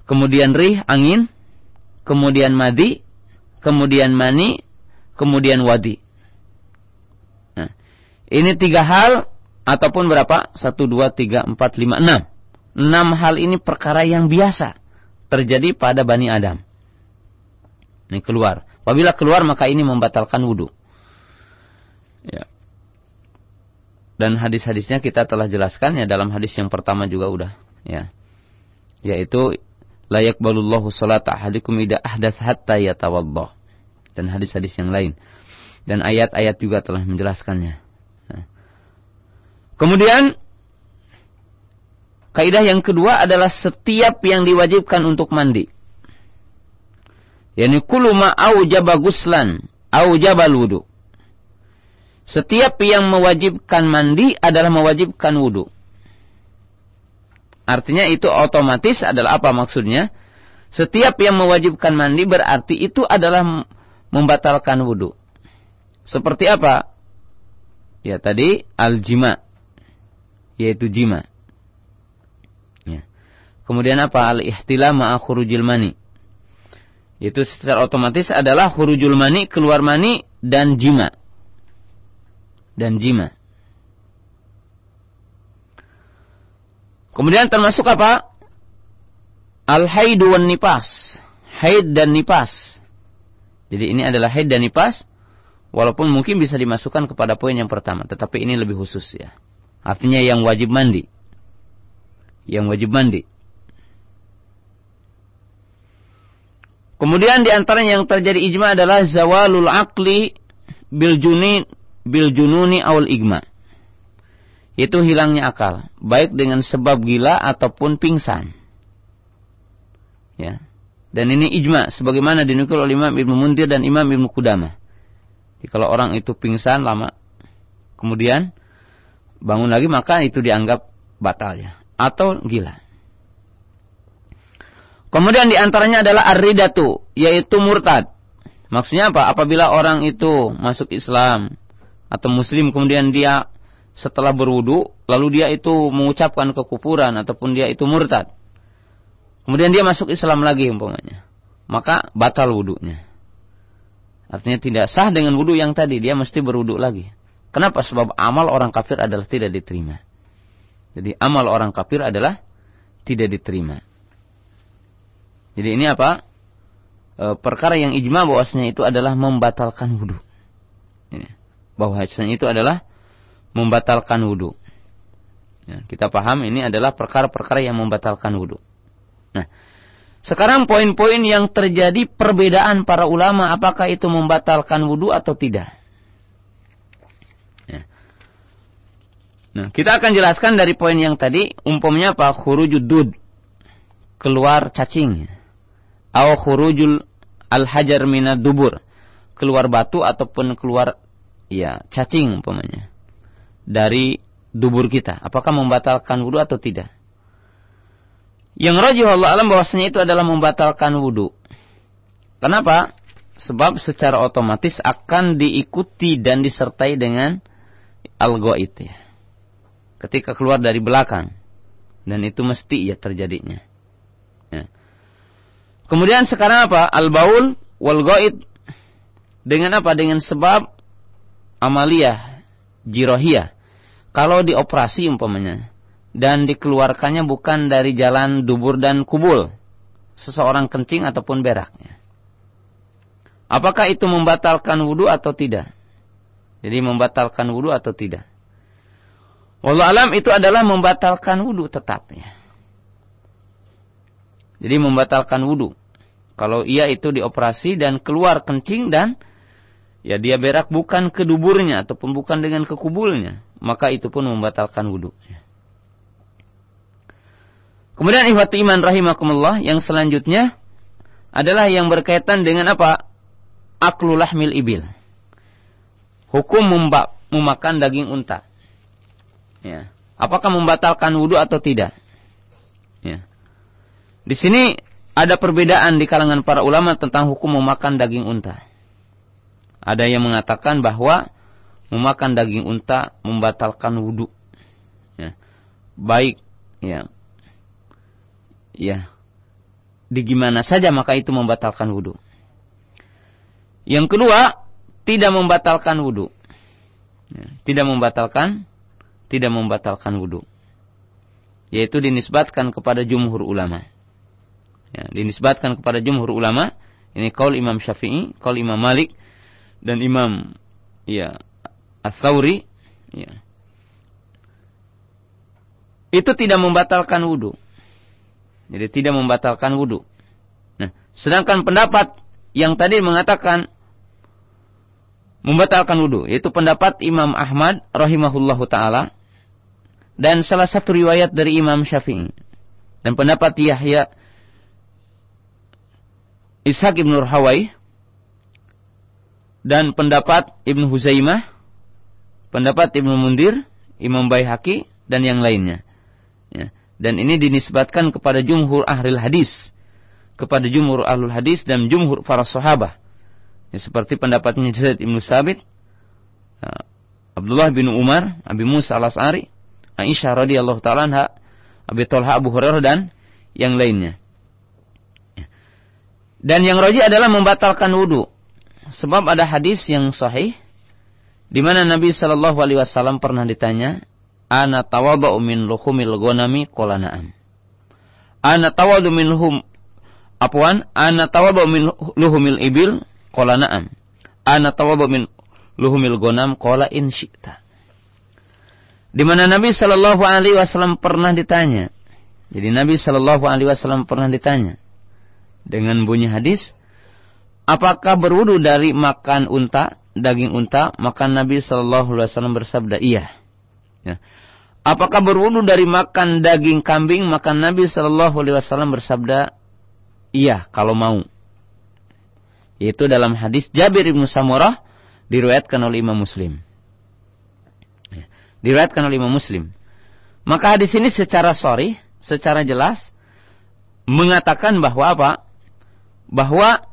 Kemudian rih, angin, kemudian madi, kemudian mani, kemudian wadi. Ini tiga hal ataupun berapa? Satu, dua, tiga, empat, lima, enam. Enam hal ini perkara yang biasa terjadi pada Bani Adam. Ini keluar. Apabila keluar maka ini membatalkan wudhu. Ya. Dan hadis-hadisnya kita telah jelaskan ya dalam hadis yang pertama juga udah. Ya. Yaitu layak balullahu salata ahadikum ida ahdas hatta yatawaddah. Dan hadis-hadis yang lain. Dan ayat-ayat juga telah menjelaskannya. Kemudian kaidah yang kedua adalah setiap yang diwajibkan untuk mandi. Yani kullu ma aujaba guslan aujaba wudu. Setiap yang mewajibkan mandi adalah mewajibkan wudu. Artinya itu otomatis adalah apa maksudnya? Setiap yang mewajibkan mandi berarti itu adalah membatalkan wudu. Seperti apa? Ya tadi al-jima yaitu jima. Ya. Kemudian apa? Al-ihtilam ma'a khurujil mani. Itu secara otomatis adalah khurujul mani, keluar mani dan jima. Dan jima. Kemudian termasuk apa? Al-haidu wan nipas. Haid dan nipas. Jadi ini adalah haid dan nipas. Walaupun mungkin bisa dimasukkan kepada poin yang pertama. Tetapi ini lebih khusus ya. Artinya yang wajib mandi. Yang wajib mandi. Kemudian di antara yang terjadi ijma adalah zawalul akli bil juni bil jununi awal igma. itu hilangnya akal, baik dengan sebab gila ataupun pingsan. Ya. Dan ini ijma sebagaimana dinukil oleh Imam Ibnu Muntir dan Imam Ibnu Qudamah. Jadi kalau orang itu pingsan lama kemudian bangun lagi maka itu dianggap batal ya atau gila. Kemudian di antaranya adalah ar-ridatu yaitu murtad. Maksudnya apa? Apabila orang itu masuk Islam atau muslim kemudian dia setelah berwudu lalu dia itu mengucapkan kekufuran ataupun dia itu murtad. Kemudian dia masuk Islam lagi umpamanya. Maka batal wudunya. Artinya tidak sah dengan wudu yang tadi, dia mesti berwudu lagi. Kenapa? Sebab amal orang kafir adalah tidak diterima. Jadi amal orang kafir adalah tidak diterima. Jadi ini apa? E, perkara yang ijma bahwasanya itu adalah membatalkan wudu. Bahwasanya itu adalah membatalkan wudhu. Ya, kita paham ini adalah perkara-perkara yang membatalkan wudhu. Nah, sekarang poin-poin yang terjadi perbedaan para ulama apakah itu membatalkan wudhu atau tidak. Ya. Nah, kita akan jelaskan dari poin yang tadi, umpamanya apa? Khurujud keluar cacing. Atau khurujul al-hajar minad dubur. Keluar batu ataupun keluar ya cacing umpamanya dari dubur kita. Apakah membatalkan wudhu atau tidak? Yang rajih Allah alam bahwasanya itu adalah membatalkan wudhu. Kenapa? Sebab secara otomatis akan diikuti dan disertai dengan algoit ya. Ketika keluar dari belakang. Dan itu mesti ya terjadinya. Ya. Kemudian sekarang apa? Al-baul wal goit dengan apa? Dengan sebab amaliyah jirohiyah kalau dioperasi umpamanya dan dikeluarkannya bukan dari jalan dubur dan kubul seseorang kencing ataupun beraknya. Apakah itu membatalkan wudhu atau tidak? Jadi membatalkan wudhu atau tidak? Wallah alam itu adalah membatalkan wudhu tetapnya. Jadi membatalkan wudhu. Kalau ia itu dioperasi dan keluar kencing dan ya dia berak bukan ke duburnya ataupun bukan dengan ke kubulnya, maka itu pun membatalkan wudhu. Kemudian ihwati iman rahimakumullah yang selanjutnya adalah yang berkaitan dengan apa? Aklu lahmil ibil. Hukum memakan daging unta. Ya. Apakah membatalkan wudhu atau tidak? Ya. Di sini ada perbedaan di kalangan para ulama tentang hukum memakan daging unta. Ada yang mengatakan bahwa memakan daging unta membatalkan wudhu. Ya. Baik, ya, ya, di gimana saja maka itu membatalkan wudhu. Yang kedua, tidak membatalkan wudhu. Ya, tidak membatalkan, tidak membatalkan wudhu. Yaitu dinisbatkan kepada jumhur ulama. Ya, dinisbatkan kepada jumhur ulama. Ini kaul Imam Syafi'i, kaul Imam Malik, dan Imam ya Ats-Tsauri ya. Itu tidak membatalkan wudhu. Jadi tidak membatalkan wudhu. Nah, sedangkan pendapat yang tadi mengatakan membatalkan wudhu, yaitu pendapat Imam Ahmad rahimahullahu taala dan salah satu riwayat dari Imam Syafi'i dan pendapat Yahya Ishaq ibn Rahawai dan pendapat Ibn Huzaimah, pendapat Ibn Mundir, Imam Baihaqi dan yang lainnya. Ya. Dan ini dinisbatkan kepada jumhur ahlul hadis, kepada jumhur ahlul hadis dan jumhur para sahabat. Ya, seperti pendapatnya Zaid Ibn Sabit, ya, Abdullah bin Umar, Abi Musa al-As'ari, Aisyah radhiyallahu taala anha, Abi Talha Abu Hurairah dan yang lainnya. Ya. Dan yang roji adalah membatalkan wudhu. Sebab ada hadis yang sahih di mana Nabi Shallallahu alaihi wasallam pernah ditanya, "Ana tawadhu min luhumil ghanami?" Qala na'am. "Ana tawadhu min luhum Apwan, ana min luhumil ibil?" Qala na'am. "Ana tawadhu min luhumil ghanam?" Qala in syi'ta. Di mana Nabi Shallallahu alaihi wasallam pernah ditanya. Jadi Nabi Shallallahu alaihi wasallam pernah ditanya dengan bunyi hadis, apakah berwudu dari makan unta, daging unta? Maka Nabi Shallallahu Alaihi Wasallam bersabda, iya. Ya. apakah berwudu dari makan daging kambing? Maka Nabi Shallallahu Alaihi Wasallam bersabda, iya kalau mau. Yaitu dalam hadis Jabir ibnu Samurah diriwayatkan oleh Imam Muslim. Ya, diriwayatkan oleh Imam Muslim. Maka hadis ini secara sorry, secara jelas mengatakan bahwa apa? Bahwa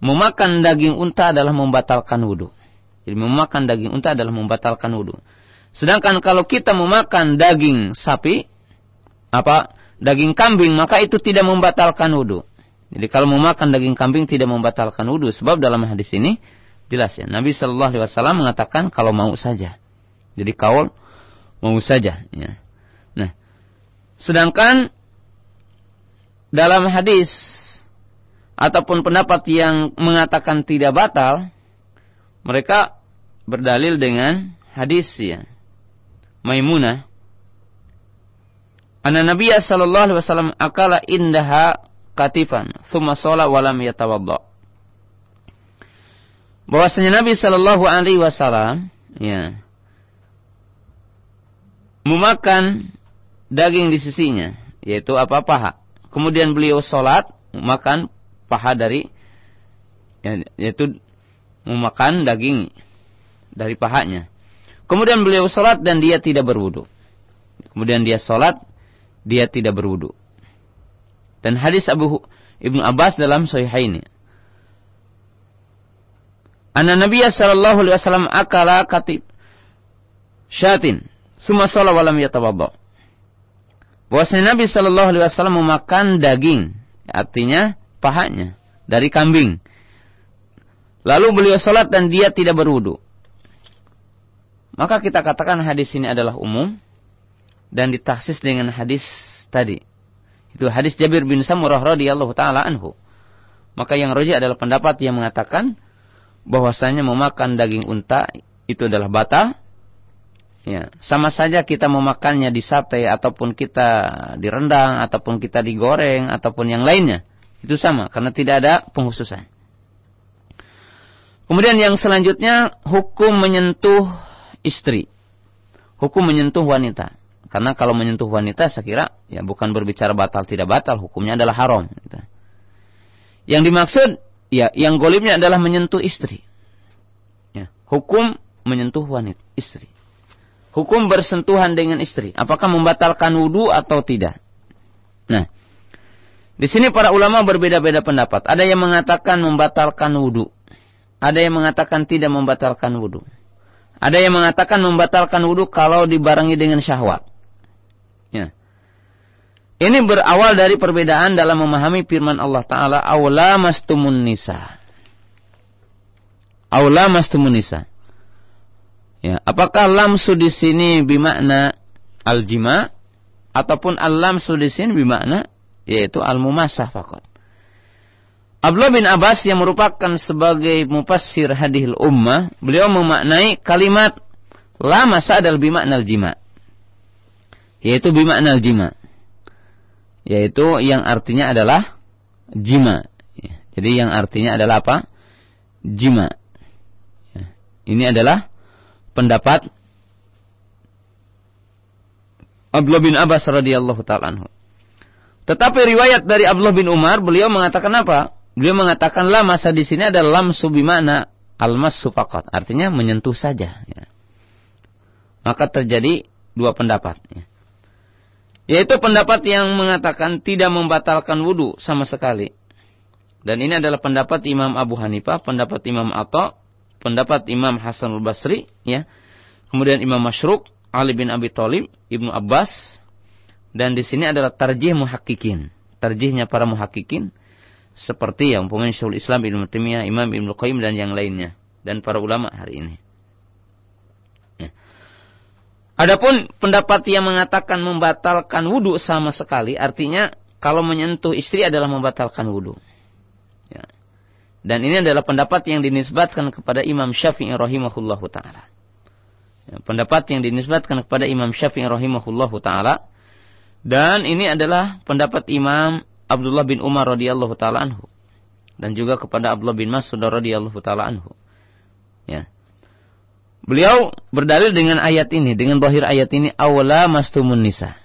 memakan daging unta adalah membatalkan wudhu. Jadi memakan daging unta adalah membatalkan wudhu. Sedangkan kalau kita memakan daging sapi, apa daging kambing, maka itu tidak membatalkan wudhu. Jadi kalau memakan daging kambing tidak membatalkan wudhu, sebab dalam hadis ini jelas ya. Nabi Shallallahu Alaihi Wasallam mengatakan kalau mau saja. Jadi kaul mau saja. Ya. Nah, sedangkan dalam hadis ataupun pendapat yang mengatakan tidak batal, mereka berdalil dengan hadis ya. Maimunah Anna Nabiya sallallahu alaihi wasallam akala indaha katifan thumma sholat walam yatawadda. Bahwasanya Nabi sallallahu alaihi wasallam ya memakan daging di sisinya yaitu apa paha kemudian beliau sholat makan paha dari ya, yaitu memakan daging dari pahanya. Kemudian beliau sholat dan dia tidak berwudu. Kemudian dia sholat, dia tidak berwudu. Dan hadis Abu Ibnu Abbas dalam Sahih ini. Anna Nabiya sallallahu alaihi wasallam akala katib syatin, summa sholat walam yatawadda bahwasanya Nabi Shallallahu Alaihi Wasallam memakan daging, artinya pahanya dari kambing. Lalu beliau sholat dan dia tidak berwudu. Maka kita katakan hadis ini adalah umum dan ditaksis dengan hadis tadi. Itu hadis Jabir bin Samurah radhiyallahu taala anhu. Maka yang roji adalah pendapat yang mengatakan bahwasanya memakan daging unta itu adalah batal Ya, sama saja kita memakannya di sate ataupun kita di rendang ataupun kita digoreng ataupun yang lainnya. Itu sama karena tidak ada penghususan. Kemudian yang selanjutnya hukum menyentuh istri. Hukum menyentuh wanita. Karena kalau menyentuh wanita saya kira ya bukan berbicara batal tidak batal, hukumnya adalah haram. Gitu. Yang dimaksud ya yang golimnya adalah menyentuh istri. Ya, hukum menyentuh wanita istri hukum bersentuhan dengan istri. Apakah membatalkan wudhu atau tidak? Nah, di sini para ulama berbeda-beda pendapat. Ada yang mengatakan membatalkan wudhu. Ada yang mengatakan tidak membatalkan wudhu. Ada yang mengatakan membatalkan wudhu kalau dibarengi dengan syahwat. Ya. Ini berawal dari perbedaan dalam memahami firman Allah Ta'ala. Awla mastumun nisa. Awla mastumun nisa. Ya, apakah lamsu di sini bimakna al-jima ataupun al-lamsu di sini bimakna yaitu al-mumasah fakot. Abdullah bin Abbas yang merupakan sebagai mufassir hadihil ummah, beliau memaknai kalimat la masa adalah bimakna al-jima. Yaitu bimakna al-jima. Yaitu yang artinya adalah jima. Ya, jadi yang artinya adalah apa? Jima. Ya, ini adalah pendapat Abdullah bin Abbas radhiyallahu taala. Tetapi riwayat dari Abdullah bin Umar beliau mengatakan apa? Beliau mengatakan la masa di sini adalah lamsu bimana almasu faqat, artinya menyentuh saja ya. Maka terjadi dua pendapat ya. Yaitu pendapat yang mengatakan tidak membatalkan wudhu sama sekali. Dan ini adalah pendapat Imam Abu Hanifah, pendapat Imam Atta, pendapat Imam Hasan al-Basri, ya. Kemudian Imam Masyruk, Ali bin Abi Thalib, Ibnu Abbas, dan di sini adalah tarjih muhakkikin. Tarjihnya para muhakkikin seperti yang umpamanya Syekhul Islam Ibnu Taimiyah, Imam Ibnu Qayyim dan yang lainnya dan para ulama hari ini. Ya. Adapun pendapat yang mengatakan membatalkan wudhu sama sekali, artinya kalau menyentuh istri adalah membatalkan wudhu. Dan ini adalah pendapat yang dinisbatkan kepada Imam Syafi'i rahimahullahu taala. Ya, pendapat yang dinisbatkan kepada Imam Syafi'i rahimahullahu taala dan ini adalah pendapat Imam Abdullah bin Umar radhiyallahu taala anhu dan juga kepada Abdullah bin Mas'ud radhiyallahu taala anhu. Ya. Beliau berdalil dengan ayat ini, dengan bahir ayat ini, awla mastumun nisa.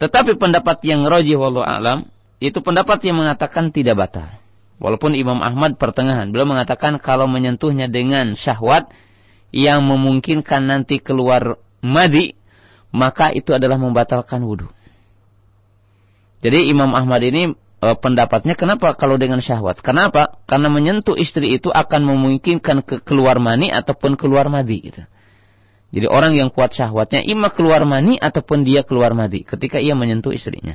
Tetapi pendapat yang rajih wallahu alam itu pendapat yang mengatakan tidak batal. Walaupun Imam Ahmad pertengahan, beliau mengatakan kalau menyentuhnya dengan syahwat yang memungkinkan nanti keluar madi, maka itu adalah membatalkan wudhu. Jadi Imam Ahmad ini e, pendapatnya kenapa kalau dengan syahwat? Kenapa? Karena menyentuh istri itu akan memungkinkan ke keluar mani ataupun keluar madi gitu. Jadi orang yang kuat syahwatnya ima keluar mani ataupun dia keluar madi ketika ia menyentuh istrinya.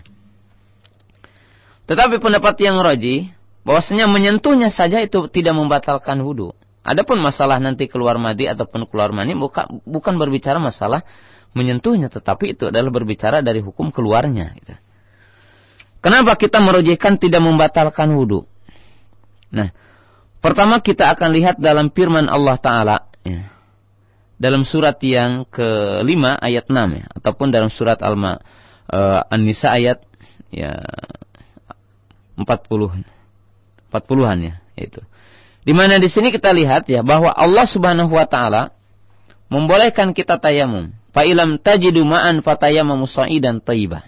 Tetapi pendapat yang roji bahwasanya menyentuhnya saja itu tidak membatalkan wudhu. Adapun masalah nanti keluar madi ataupun keluar mani bukan bukan berbicara masalah menyentuhnya, tetapi itu adalah berbicara dari hukum keluarnya. Gitu. Kenapa kita merujihkan tidak membatalkan wudhu? Nah, pertama kita akan lihat dalam firman Allah Ta'ala. Ya, dalam surat yang kelima ayat 6 ya, ataupun dalam surat Al-Ma uh, An-Nisa ayat ya 40 40-an ya itu. Di mana di sini kita lihat ya bahwa Allah Subhanahu wa taala membolehkan kita tayamum. Fa ilam tajidu ma'an fatayamamu sa'idan thayyibah.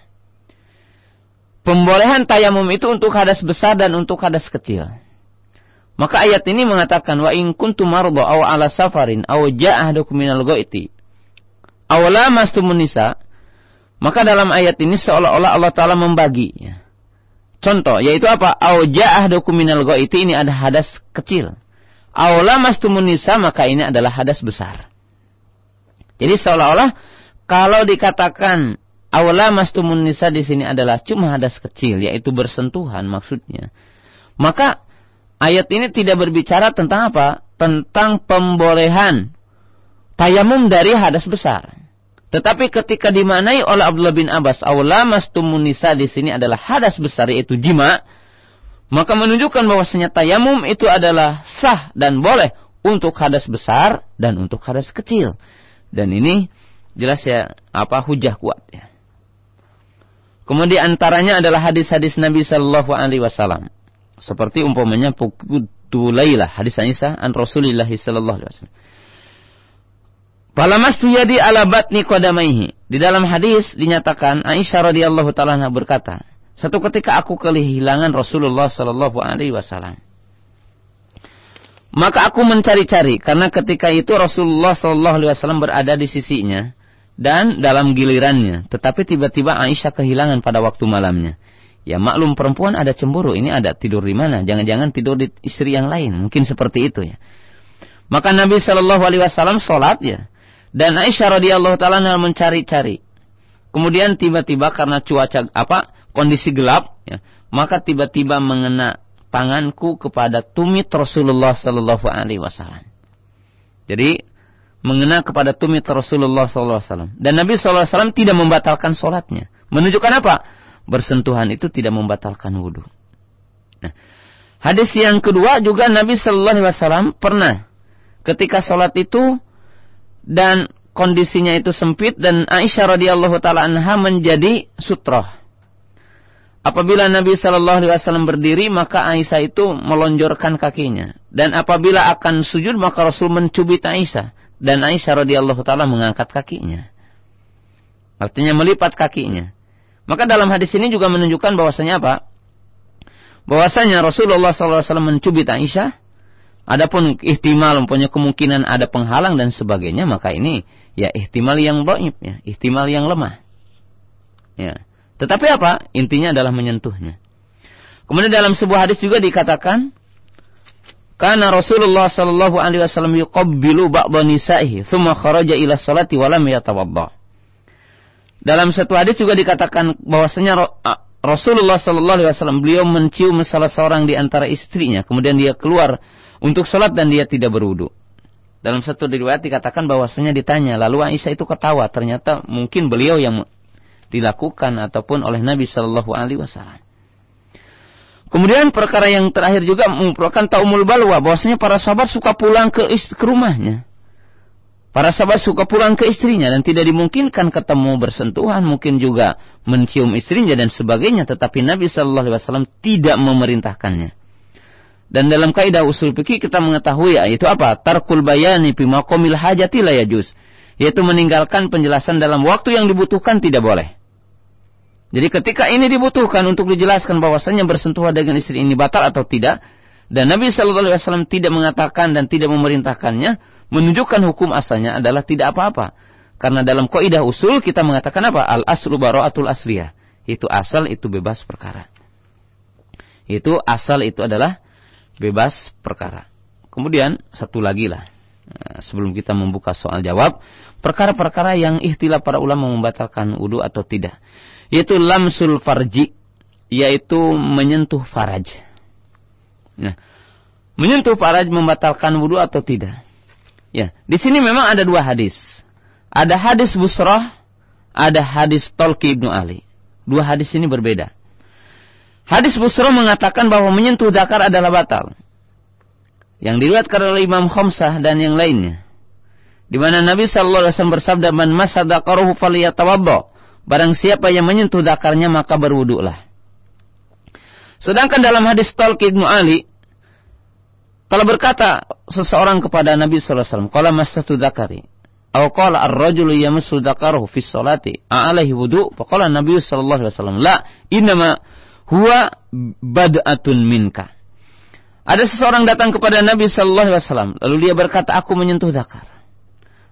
Pembolehan tayamum itu untuk hadas besar dan untuk hadas kecil. Maka ayat ini mengatakan wa in kuntum marda aw ala safarin aw ja'a ahadakum minal ghaiti aw lamastumun nisa maka dalam ayat ini seolah-olah Allah taala membagi ya. Contoh yaitu apa? Aw ja'a ahadakum minal ghaiti ini ada hadas kecil. Aw lamastumun nisa maka ini adalah hadas besar. Jadi seolah-olah kalau dikatakan Awala mastumun nisa di sini adalah cuma hadas kecil, yaitu bersentuhan maksudnya. Maka ayat ini tidak berbicara tentang apa? Tentang pembolehan tayamum dari hadas besar. Tetapi ketika dimanai oleh Abdullah bin Abbas, awla mastumun nisa di sini adalah hadas besar yaitu jima, maka menunjukkan bahwasanya tayamum itu adalah sah dan boleh untuk hadas besar dan untuk hadas kecil. Dan ini jelas ya apa hujah kuat ya. Kemudian antaranya adalah hadis-hadis Nabi Shallallahu Alaihi Wasallam. Seperti umpamanya Pukutulailah hadis Aisyah an Rasulillah Shallallahu Alaihi Wasallam. Palamastu yadi ala batni kodamaihi. Di dalam hadis dinyatakan Aisyah radhiyallahu taala berkata, satu ketika aku kehilangan Rasulullah Shallallahu alaihi wasallam. Maka aku mencari-cari karena ketika itu Rasulullah Shallallahu alaihi wasallam berada di sisinya dan dalam gilirannya. Tetapi tiba-tiba Aisyah kehilangan pada waktu malamnya. Ya maklum perempuan ada cemburu. Ini ada tidur di mana? Jangan-jangan tidur di istri yang lain. Mungkin seperti itu ya. Maka Nabi Shallallahu Alaihi Wasallam sholat ya. Dan Aisyah radhiyallahu taala mencari-cari. Kemudian tiba-tiba karena cuaca apa kondisi gelap, ya, maka tiba-tiba mengena tanganku kepada tumit Rasulullah Shallallahu Alaihi Wasallam. Jadi mengena kepada tumit Rasulullah SAW. Dan Nabi SAW tidak membatalkan sholatnya. Menunjukkan apa? Bersentuhan itu tidak membatalkan wudhu. Nah, hadis yang kedua juga Nabi SAW pernah ketika sholat itu dan kondisinya itu sempit dan Aisyah radhiyallahu taala anha menjadi sutroh. Apabila Nabi Shallallahu Alaihi Wasallam berdiri, maka Aisyah itu melonjorkan kakinya. Dan apabila akan sujud, maka Rasul mencubit Aisyah dan Aisyah radhiyallahu taala mengangkat kakinya. Artinya melipat kakinya. Maka dalam hadis ini juga menunjukkan bahwasanya apa? Bahwasanya Rasulullah SAW mencubit Aisyah. Adapun ihtimal mempunyai kemungkinan ada penghalang dan sebagainya, maka ini ya ihtimal yang dhaif ya, ihtimal yang lemah. Ya. Tetapi apa? Intinya adalah menyentuhnya. Kemudian dalam sebuah hadis juga dikatakan karena Rasulullah sallallahu alaihi wasallam yuqabbilu ba'dha nisa'ihi, thumma kharaja ila salati wa lam yatawadda. Dalam satu hadis juga dikatakan bahwasanya Rasulullah sallallahu alaihi wasallam beliau mencium salah seorang di antara istrinya, kemudian dia keluar untuk salat dan dia tidak berwudu. Dalam satu riwayat dikatakan bahwasanya ditanya, lalu Aisyah itu ketawa, ternyata mungkin beliau yang dilakukan ataupun oleh Nabi sallallahu alaihi wasallam. Kemudian perkara yang terakhir juga merupakan taumul balwa, bahwasanya para sahabat suka pulang ke, ke rumahnya. Para sahabat suka pulang ke istrinya dan tidak dimungkinkan ketemu bersentuhan, mungkin juga mencium istrinya dan sebagainya, tetapi Nabi Shallallahu Alaihi Wasallam tidak memerintahkannya. Dan dalam kaidah usul fikih kita mengetahui yaitu apa? Tarkul bayani fi maqamil hajati yajuz. Yaitu meninggalkan penjelasan dalam waktu yang dibutuhkan tidak boleh. Jadi ketika ini dibutuhkan untuk dijelaskan bahwasanya bersentuhan dengan istri ini batal atau tidak, dan Nabi Shallallahu Alaihi Wasallam tidak mengatakan dan tidak memerintahkannya, menunjukkan hukum asalnya adalah tidak apa-apa. Karena dalam kaidah usul kita mengatakan apa? Al aslu baraatul asliyah. Itu asal itu bebas perkara. Itu asal itu adalah bebas perkara. Kemudian satu lagi lah. Nah, sebelum kita membuka soal jawab, perkara-perkara yang ikhtilaf para ulama membatalkan wudhu atau tidak yaitu lamsul farji yaitu menyentuh faraj. Nah, menyentuh faraj membatalkan wudhu atau tidak? Ya, di sini memang ada dua hadis. Ada hadis Busrah, ada hadis Tolki ibnu Ali. Dua hadis ini berbeda. Hadis Busrah mengatakan bahwa menyentuh dakar adalah batal. Yang diriwayatkan oleh Imam Khamsah dan yang lainnya. Di mana Nabi sallallahu alaihi wasallam bersabda, "Man masadaqaruhu falyatawaddo." Barang siapa yang menyentuh dakarnya maka berwuduklah. Sedangkan dalam hadis Talq Ibnu Ali telah berkata seseorang kepada Nabi sallallahu alaihi wasallam, "Qala masatu dzakari." Atau qala ar-rajulu yamassu dzakarahu fi sholati, wudu? Faqala Nabi sallallahu alaihi wasallam, "La, innama huwa bad'atun minka." Ada seseorang datang kepada Nabi sallallahu alaihi wasallam, lalu dia berkata, "Aku menyentuh zakar."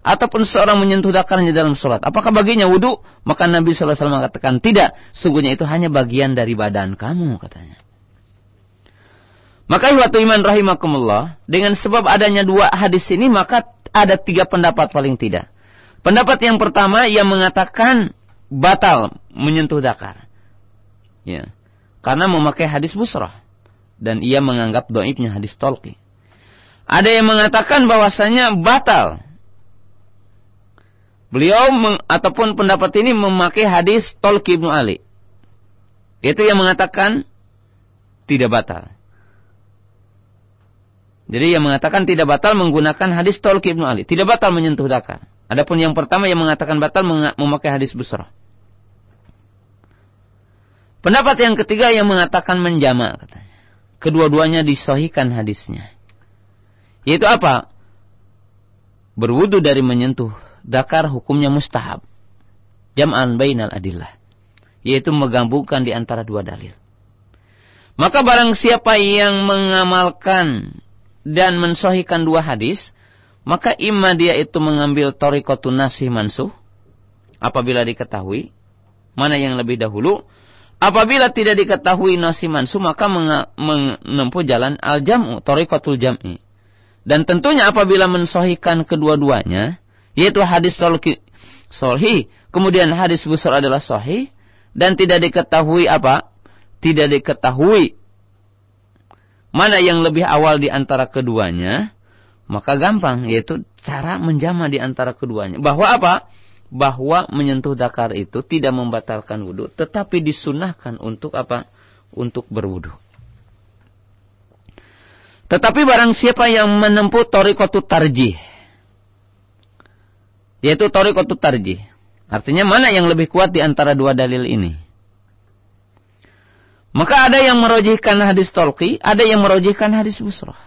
ataupun seorang menyentuh dakarnya dalam sholat. Apakah baginya wudhu? Maka Nabi SAW mengatakan tidak. Sungguhnya itu hanya bagian dari badan kamu katanya. Maka waktu iman rahimakumullah. Dengan sebab adanya dua hadis ini maka ada tiga pendapat paling tidak. Pendapat yang pertama yang mengatakan batal menyentuh dakar. Ya. Karena memakai hadis busrah. Dan ia menganggap doibnya hadis tolki. Ada yang mengatakan bahwasanya batal Beliau meng, ataupun pendapat ini memakai hadis Tolki Ibnu Ali. Itu yang mengatakan tidak batal. Jadi yang mengatakan tidak batal menggunakan hadis Tolki Ibnu Ali. Tidak batal menyentuh dakar. Adapun yang pertama yang mengatakan batal memakai hadis busrah. Pendapat yang ketiga yang mengatakan menjama. Kedua-duanya disohikan hadisnya. Yaitu apa? Berwudu dari menyentuh dakar hukumnya mustahab. Jam'an bainal adillah. Yaitu menggabungkan di antara dua dalil. Maka barang siapa yang mengamalkan dan mensohikan dua hadis, maka imma dia itu mengambil torikotun nasih mansuh, apabila diketahui, mana yang lebih dahulu, apabila tidak diketahui nasih mansuh, maka menempuh jalan al-jam'u, torikotul jam'i. Dan tentunya apabila mensohikan kedua-duanya, yaitu hadis sahih, kemudian hadis busur adalah sahih dan tidak diketahui apa? Tidak diketahui mana yang lebih awal di antara keduanya, maka gampang yaitu cara menjama di antara keduanya. Bahwa apa? Bahwa menyentuh dakar itu tidak membatalkan wudhu, tetapi disunahkan untuk apa? Untuk berwudhu. Tetapi barang siapa yang menempuh torikotu tarjih, yaitu tariqatut tarjih. Artinya mana yang lebih kuat di antara dua dalil ini? Maka ada yang merojihkan hadis tolki, ada yang merojihkan hadis busrah.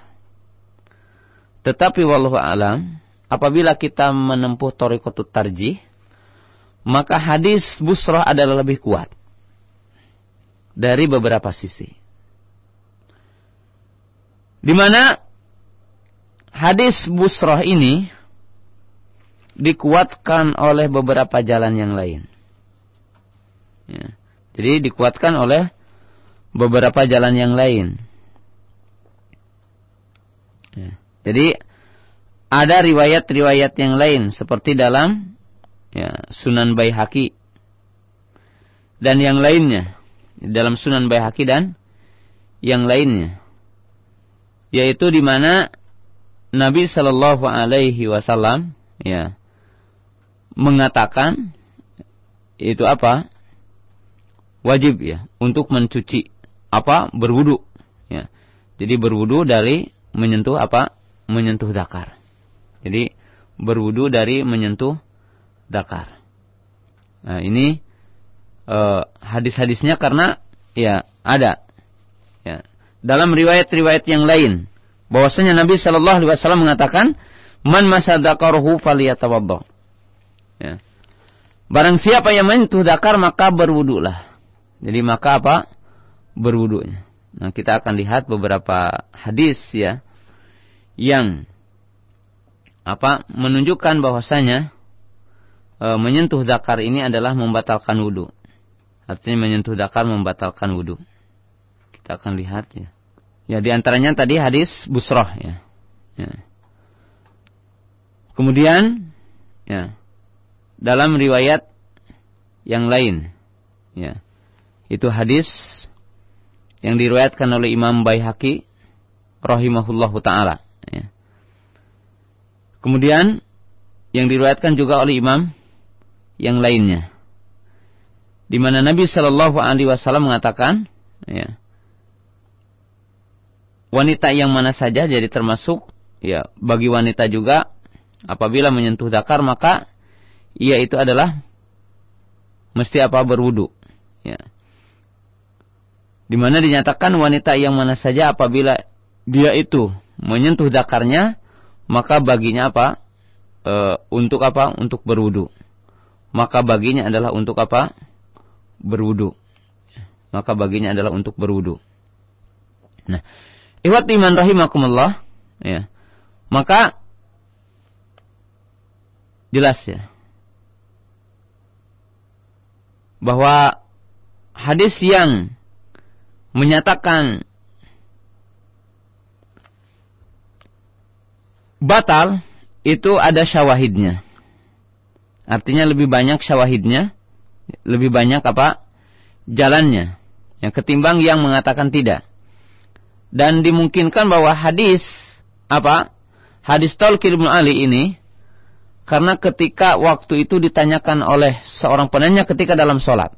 Tetapi wallahu alam, apabila kita menempuh tariqatut tarjih, maka hadis busrah adalah lebih kuat dari beberapa sisi. Di mana hadis busrah ini dikuatkan oleh beberapa jalan yang lain. Ya. Jadi dikuatkan oleh beberapa jalan yang lain. Ya. Jadi ada riwayat-riwayat yang lain seperti dalam ya, Sunan Baihaqi dan yang lainnya dalam Sunan Baihaqi dan yang lainnya yaitu di mana Nabi Shallallahu Alaihi Wasallam ya mengatakan itu apa? Wajib ya untuk mencuci apa? berwudu ya. Jadi berwudu dari menyentuh apa? menyentuh dakar. Jadi berwudu dari menyentuh dakar. Nah, ini uh, hadis-hadisnya karena ya ada. Ya. dalam riwayat-riwayat yang lain bahwasanya Nabi Shallallahu alaihi wasallam mengatakan man masadakaruhu faliyatawaddo. Ya. Barang siapa yang menyentuh dakar maka berwudulah. Jadi maka apa? Berwudunya. Nah, kita akan lihat beberapa hadis ya yang apa menunjukkan bahwasanya e, menyentuh dakar ini adalah membatalkan wudhu. Artinya menyentuh dakar membatalkan wudhu. Kita akan lihat ya. Ya di antaranya tadi hadis busroh ya. ya. Kemudian ya dalam riwayat yang lain ya itu hadis yang diriwayatkan oleh Imam Baihaqi rahimahullahu taala ya. Kemudian yang diriwayatkan juga oleh imam yang lainnya. Di mana Nabi Shallallahu alaihi wasallam mengatakan ya, wanita yang mana saja jadi termasuk ya bagi wanita juga apabila menyentuh dakar maka ia itu adalah mesti apa berwudu ya di mana dinyatakan wanita yang mana saja apabila dia itu menyentuh dakarnya maka baginya apa? E, untuk apa? Untuk berwudu. Maka baginya adalah untuk apa? Berwudu. Maka baginya adalah untuk berwudu. Nah, ihwat iman rahimakumullah, ya. Maka jelas ya bahwa hadis yang menyatakan batal itu ada syawahidnya. Artinya lebih banyak syawahidnya, lebih banyak apa? jalannya. Yang ketimbang yang mengatakan tidak. Dan dimungkinkan bahwa hadis apa? Hadis Talqir bin Ali ini karena ketika waktu itu ditanyakan oleh seorang penanya ketika dalam sholat.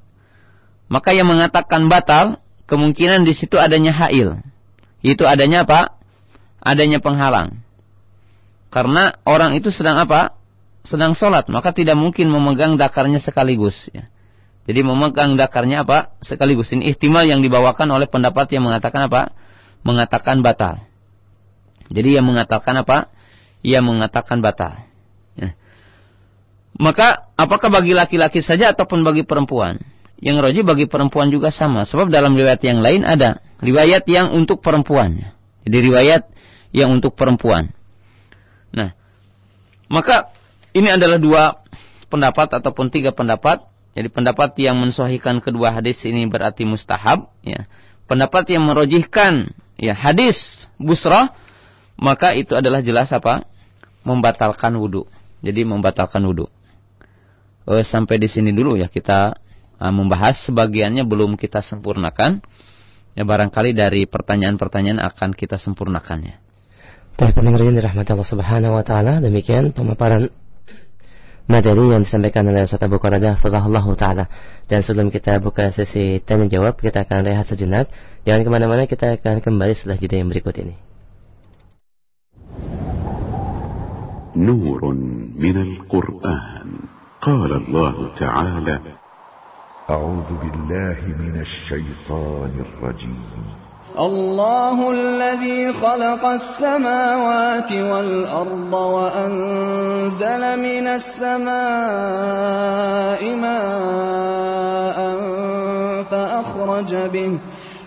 Maka yang mengatakan batal, kemungkinan di situ adanya hail. Itu adanya apa? Adanya penghalang. Karena orang itu sedang apa? Sedang sholat, maka tidak mungkin memegang dakarnya sekaligus. Ya. Jadi memegang dakarnya apa? Sekaligus. Ini ihtimal yang dibawakan oleh pendapat yang mengatakan apa? Mengatakan batal. Jadi yang mengatakan apa? Ia mengatakan batal. Ya. Maka apakah bagi laki-laki saja ataupun bagi perempuan? Yang roji bagi perempuan juga sama. Sebab dalam riwayat yang lain ada riwayat yang untuk perempuan. Jadi riwayat yang untuk perempuan. Nah, maka ini adalah dua pendapat ataupun tiga pendapat. Jadi pendapat yang mensohikan kedua hadis ini berarti mustahab. Ya. Pendapat yang merojihkan ya hadis busrah maka itu adalah jelas apa? Membatalkan wudhu. Jadi membatalkan wudhu. Oh, sampai di sini dulu ya kita uh, membahas sebagiannya belum kita sempurnakan. Ya barangkali dari pertanyaan-pertanyaan akan kita sempurnakannya. Baik pendengar ini dirahmati Allah Subhanahu wa taala. Demikian pemaparan materi yang disampaikan oleh Ustaz Abu Qaradah Allah taala. Dan sebelum kita buka sesi tanya jawab, kita akan rehat sejenak. Jangan kemana-mana, kita akan kembali setelah jeda yang berikut ini. نور من القرآن قال الله تعالى أعوذ بالله من الشيطان الرجيم. الله الذي خلق السماوات والأرض وأنزل من السماء ماء فأخرج به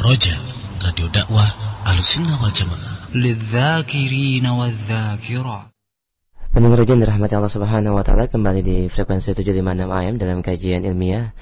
Roja Radio Dakwah alusinna Wal Jamaah Lidzakirina wadzakirat Pendengar yang dirahmati Allah Subhanahu wa taala kembali di frekuensi 756 AM dalam kajian ilmiah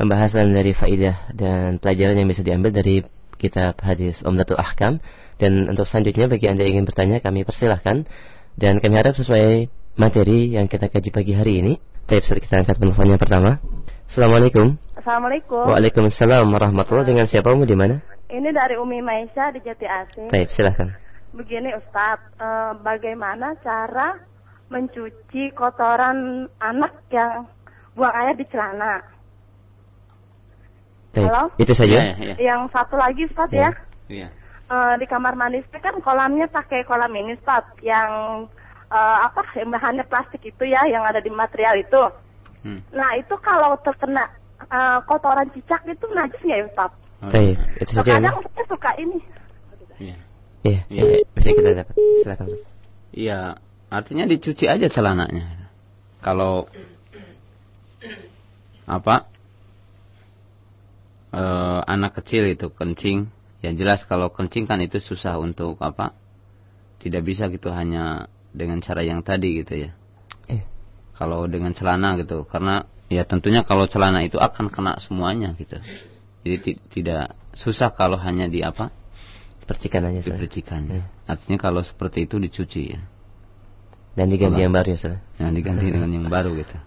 pembahasan dari faidah dan pelajaran yang bisa diambil dari kitab hadis Umdatul Ahkam dan untuk selanjutnya bagi Anda yang ingin bertanya kami persilahkan dan kami harap sesuai materi yang kita kaji pagi hari ini. Tapi kita angkat teleponnya pertama. Assalamualaikum. Assalamualaikum. Waalaikumsalam warahmatullahi Dengan siapa Umi di mana? Ini dari Umi Maisha di Jati Asih. Baik, silahkan begini Ustadz, e, bagaimana cara mencuci kotoran anak yang buang air di celana? Halo? Itu saja. Ya, ya, ya. Yang satu lagi Ustadz ya. ya. E, di kamar mandi kan kolamnya pakai kolam ini Ustadz yang e, apa yang bahannya plastik itu ya yang ada di material itu. Hmm. Nah itu kalau terkena e, kotoran cicak itu najis nggak ya Ustadz? Oh, iya. itu saja. Kadang ya. suka ini. Iya. Iya, iya, bisa kita dapat. Silakan. Iya, artinya dicuci aja celananya. Kalau apa? E, anak kecil itu kencing, ya jelas kalau kencing kan itu susah untuk apa? Tidak bisa gitu hanya dengan cara yang tadi gitu ya. Eh. Kalau dengan celana gitu, karena ya tentunya kalau celana itu akan kena semuanya gitu. Jadi tidak susah kalau hanya di apa? Percikan aja saya. Percikan. Ya. Artinya kalau seperti itu dicuci ya. Dan diganti yang baru ya Ustaz. Yang diganti dengan yang baru gitu.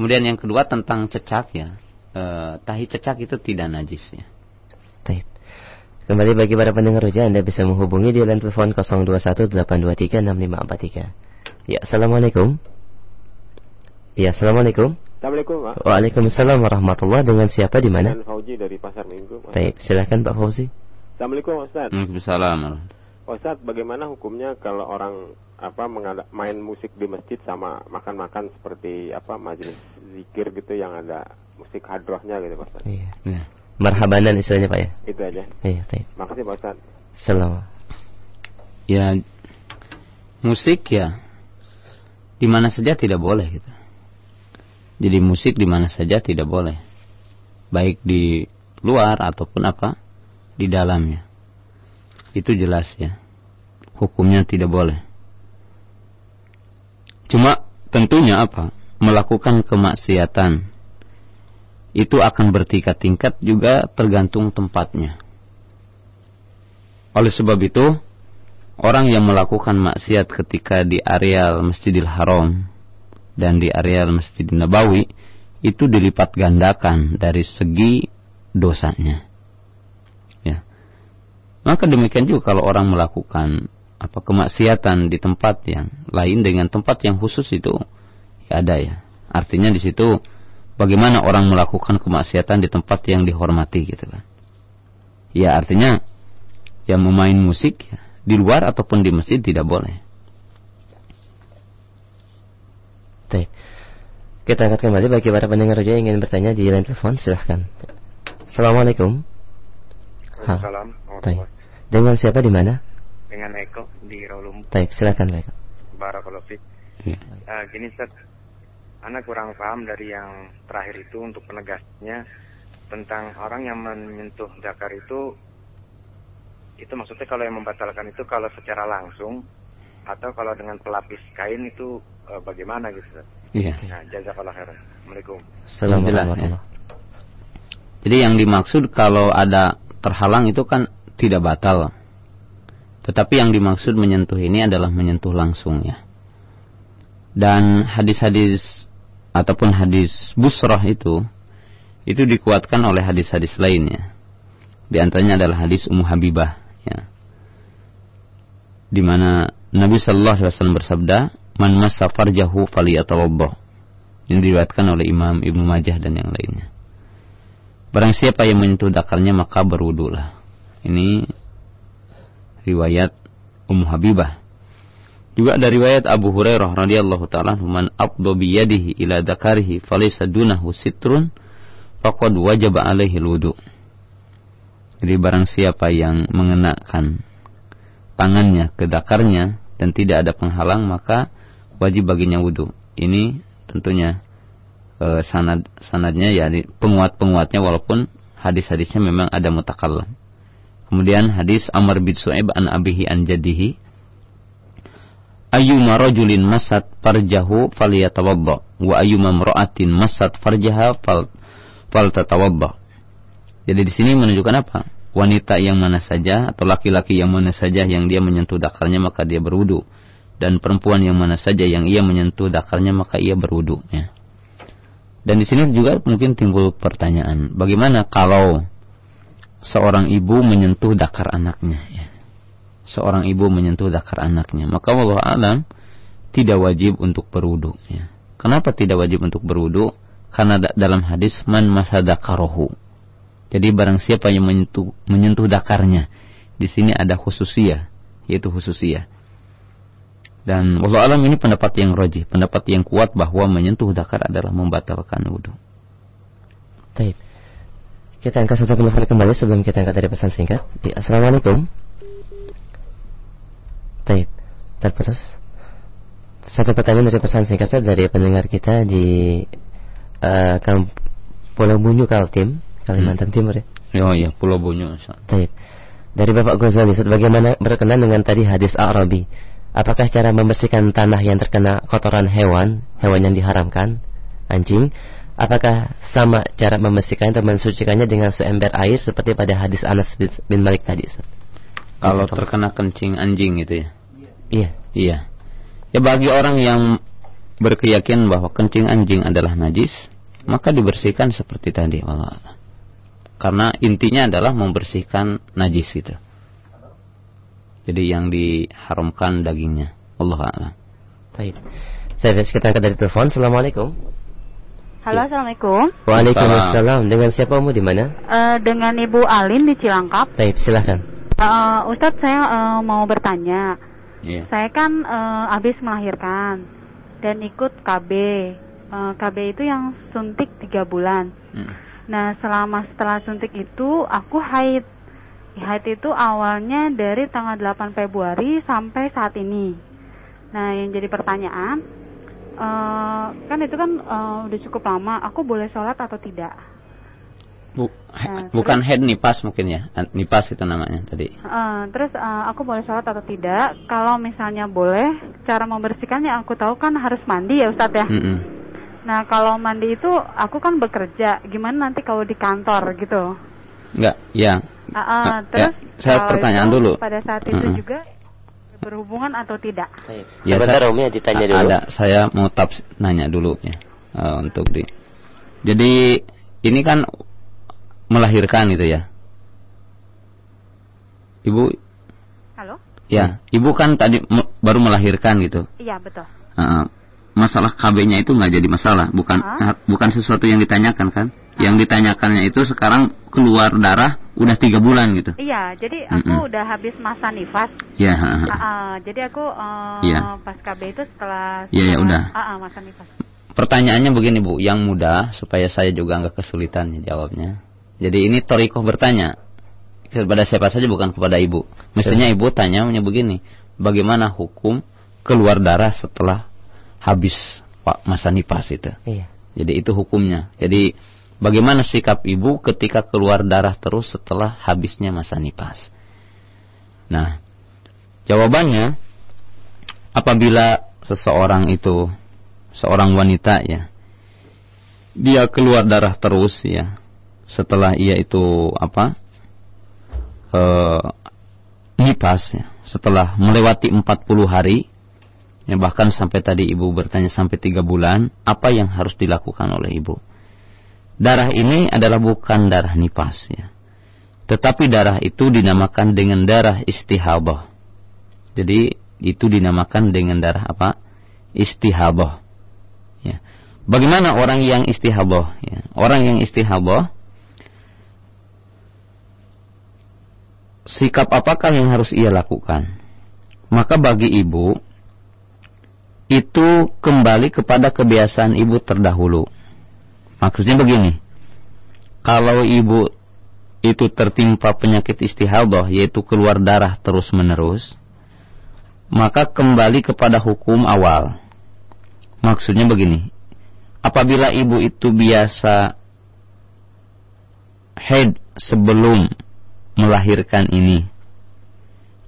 Kemudian yang kedua tentang cecak ya. E, tahi cecak itu tidak najis ya. Taib. Kembali bagi para pendengar roja Anda bisa menghubungi di line telepon 0218236543. Ya, Assalamualaikum. Ya, Assalamualaikum. Assalamualaikum Pak. Waalaikumsalam warahmatullahi Dengan siapa di mana? Dengan Fauzi dari Pasar Minggu. Baik, silakan Pak Fauzi. Assalamualaikum Ustaz. Waalaikumsalam. Ustaz, bagaimana hukumnya kalau orang apa main musik di masjid sama makan-makan seperti apa majelis zikir gitu yang ada musik hadrohnya gitu Pak Ustaz. Iya. iya. Marhabanan istilahnya Pak ya. Itu aja. Iya, baik. Makasih Pak Ustaz. Selamat. Ya musik ya di mana saja tidak boleh gitu. Jadi musik di mana saja tidak boleh. Baik di luar ataupun apa? di dalamnya. Itu jelas ya. Hukumnya tidak boleh. Cuma tentunya apa? Melakukan kemaksiatan itu akan bertingkat-tingkat juga tergantung tempatnya. Oleh sebab itu, orang yang melakukan maksiat ketika di areal Masjidil Haram dan di areal Masjidil Nabawi itu dilipat gandakan dari segi dosanya. Maka demikian juga kalau orang melakukan apa kemaksiatan di tempat yang lain dengan tempat yang khusus itu ya ada ya. Artinya di situ bagaimana orang melakukan kemaksiatan di tempat yang dihormati gitu kan. Ya artinya yang memain musik ya, di luar ataupun di masjid tidak boleh. Baik. Kita angkat kembali bagi para pendengar yang ingin bertanya di line telepon silahkan. Assalamualaikum. Assalamualaikum. Dengan siapa di mana? Dengan Eko di Rawlum. Baik, silakan Eko. Barakallahu. Ya. Uh, gini Ustaz, anak kurang paham dari yang terakhir itu untuk penegasnya tentang orang yang menyentuh dakar itu itu maksudnya kalau yang membatalkan itu kalau secara langsung atau kalau dengan pelapis kain itu uh, bagaimana gitu Ustaz? Iya. Nah, jazakallah khairan. Assalamualaikum. Assalamualaikum. Ya. Jadi yang dimaksud kalau ada terhalang itu kan tidak batal. Tetapi yang dimaksud menyentuh ini adalah menyentuh langsung ya. Dan hadis-hadis ataupun hadis busrah itu itu dikuatkan oleh hadis-hadis lainnya. Di antaranya adalah hadis Ummu Habibah ya. Di mana Nabi sallallahu alaihi wasallam bersabda, "Man massa farjahu falyatawaddah." Ini diriwayatkan oleh Imam Ibnu Majah dan yang lainnya. Barang siapa yang menyentuh dakarnya maka berwudulah. Ini riwayat Ummu Habibah. Juga ada riwayat Abu Hurairah radhiyallahu taala man aqdo bi yadihi ila dakarihi falaysa dunahu sitrun faqad wajaba alaihi wudu. Jadi barang siapa yang mengenakan tangannya ke dakarnya dan tidak ada penghalang maka wajib baginya wudu. Ini tentunya e, sanad sanadnya ya penguat-penguatnya walaupun hadis-hadisnya memang ada mutakallam. Kemudian hadis Amr bin Su'aib an abihi an jadihi ayyuma rajulin masat farjahu falyatawadda wa ayyuma imra'atin masat farjaha fal faltatawadda. Jadi di sini menunjukkan apa? Wanita yang mana saja atau laki-laki yang mana saja yang dia menyentuh dakarnya maka dia berwudu dan perempuan yang mana saja yang ia menyentuh dakarnya maka ia berwudu ya. Dan di sini juga mungkin timbul pertanyaan, bagaimana kalau seorang ibu menyentuh dakar anaknya ya? seorang ibu menyentuh dakar anaknya, maka Allah alam tidak wajib untuk berwudu. Ya. Kenapa tidak wajib untuk berwudu? Karena da dalam hadis man masadakarohu. Jadi barang siapa yang menyentuh, menyentuh dakarnya, di sini ada khususia, yaitu khususia. Dan Allah alam ini pendapat yang roji, pendapat yang kuat bahwa menyentuh dakar adalah membatalkan wudhu. Taib. Kita angkat satu telepon kembali sebelum kita angkat dari pesan singkat. Assalamualaikum. Taib. Terputus. Satu pertanyaan dari pesan singkat dari pendengar kita di uh, Pulau Bunyu Kaltim, Kalimantan hmm. Timur ya. Oh iya, Pulau Bunyu. Taib. Dari Bapak Ghazali, bagaimana berkenan dengan tadi hadis Arabi? Apakah cara membersihkan tanah yang terkena kotoran hewan, hewan yang diharamkan, anjing, apakah sama cara membersihkannya atau mensucikannya dengan seember air seperti pada hadis Anas bin Malik tadi? Kalau terkena kencing anjing itu ya? Iya. Iya. Ya bagi orang yang berkeyakinan bahwa kencing anjing adalah najis, maka dibersihkan seperti tadi Allah. Karena intinya adalah membersihkan najis itu. Jadi yang diharamkan dagingnya. Allah a'lam. Baik. Saya kita angkat dari telepon. Assalamualaikum. Halo, assalamualaikum. Waalaikumsalam. Dengan siapa kamu di mana? Uh, dengan Ibu Alin di Cilangkap. Baik, silahkan. Uh, Ustadz, saya uh, mau bertanya. Yeah. Saya kan uh, habis melahirkan dan ikut KB. Uh, eh, KB itu yang suntik tiga bulan. Mm. Nah selama setelah suntik itu aku haid. Haid itu awalnya dari tanggal 8 Februari sampai saat ini. Nah yang jadi pertanyaan, uh, kan itu kan uh, udah cukup lama. Aku boleh sholat atau tidak? Bu, nah, bukan terus, head nipas mungkin ya, nipas itu namanya tadi. Uh, terus uh, aku boleh sholat atau tidak? Kalau misalnya boleh, cara membersihkannya aku tahu kan harus mandi ya Ustadz ya. Mm -mm. Nah kalau mandi itu aku kan bekerja, gimana nanti kalau di kantor gitu? Enggak, ya. Uh, uh, terus ya, saya pertanyaan dulu. Pada saat itu uh -uh. juga berhubungan atau tidak? Ya, saya, Romi ditanya dulu. Ada, saya mau taps nanya dulu ya uh, untuk di. Jadi ini kan melahirkan itu ya. Ibu Halo? Ya, ibu kan tadi baru melahirkan gitu. Iya, betul. Uh, masalah KB-nya itu nggak jadi masalah, bukan bukan sesuatu yang ditanyakan kan? Yang ditanyakannya itu sekarang keluar darah udah tiga bulan gitu. Iya, jadi aku mm -mm. udah habis masa nifas. Iya. Uh, uh, jadi aku uh, yeah. pas KB itu setelah. Iya, ya udah. Uh, uh, masa nifas. Pertanyaannya begini bu, yang mudah supaya saya juga nggak kesulitan jawabnya. Jadi ini Torikoh bertanya kepada siapa saja bukan kepada ibu. Mestinya ibu tanya begini, bagaimana hukum keluar darah setelah habis masa nifas itu? Iya. Jadi itu hukumnya. Jadi bagaimana sikap ibu ketika keluar darah terus setelah habisnya masa nifas? Nah, jawabannya apabila seseorang itu seorang wanita ya dia keluar darah terus ya setelah ia itu apa e, nipas ya, setelah melewati 40 hari ya bahkan sampai tadi ibu bertanya sampai tiga bulan apa yang harus dilakukan oleh ibu? Darah ini adalah bukan darah nipas ya. Tetapi darah itu dinamakan dengan darah istihadah. Jadi itu dinamakan dengan darah apa? Istihadah. Ya. Bagaimana orang yang istihadah? Ya orang yang istihadah sikap apakah yang harus ia lakukan? Maka bagi ibu itu kembali kepada kebiasaan ibu terdahulu. Maksudnya begini, kalau ibu itu tertimpa penyakit istihadah yaitu keluar darah terus-menerus, maka kembali kepada hukum awal. Maksudnya begini, apabila ibu itu biasa head sebelum melahirkan ini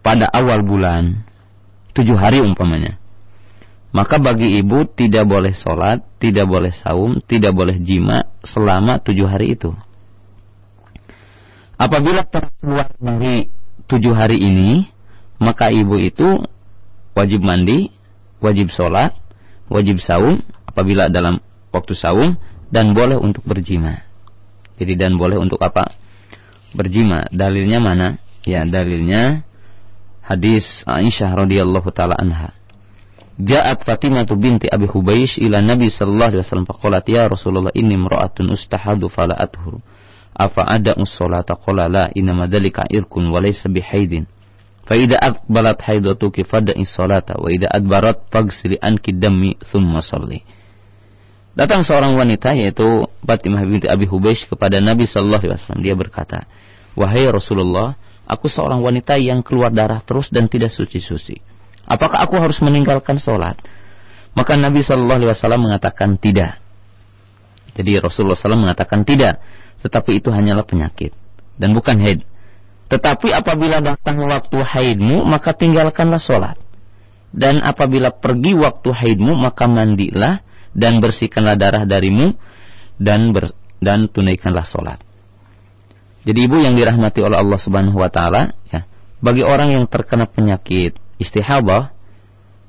pada awal bulan tujuh hari umpamanya maka bagi ibu tidak boleh sholat, tidak boleh saum, tidak boleh jima selama tujuh hari itu. Apabila terkeluar dari tujuh hari ini, maka ibu itu wajib mandi, wajib sholat, wajib saum apabila dalam waktu saum dan boleh untuk berjima. Jadi dan boleh untuk apa? Berjima. Dalilnya mana? Ya, dalilnya hadis Aisyah radhiyallahu taala anha. Ja'at Fatimah binti Abi Hubaysh ila Nabi sallallahu alaihi wasallam faqalat ya Rasulullah inni imra'atun ustahadu fala athur. Afa ada ussolata qala la inna madalika irkun wa laysa bihaidin. Fa idza aqbalat haidatuki fada'i sholata wa idza adbarat faghsili anki dammi thumma shalli. Datang seorang wanita yaitu Fatimah binti Abi Hubaysh kepada Nabi sallallahu alaihi wasallam. Dia berkata, "Wahai Rasulullah, aku seorang wanita yang keluar darah terus dan tidak suci-suci." Apakah aku harus meninggalkan sholat? Maka Nabi Shallallahu Alaihi Wasallam mengatakan tidak. Jadi Rasulullah SAW mengatakan tidak, tetapi itu hanyalah penyakit dan bukan haid. Tetapi apabila datang waktu haidmu, maka tinggalkanlah sholat. Dan apabila pergi waktu haidmu, maka mandilah dan bersihkanlah darah darimu dan ber, dan tunaikanlah sholat. Jadi ibu yang dirahmati oleh Allah Subhanahu Wa Taala, ya, bagi orang yang terkena penyakit istihabah,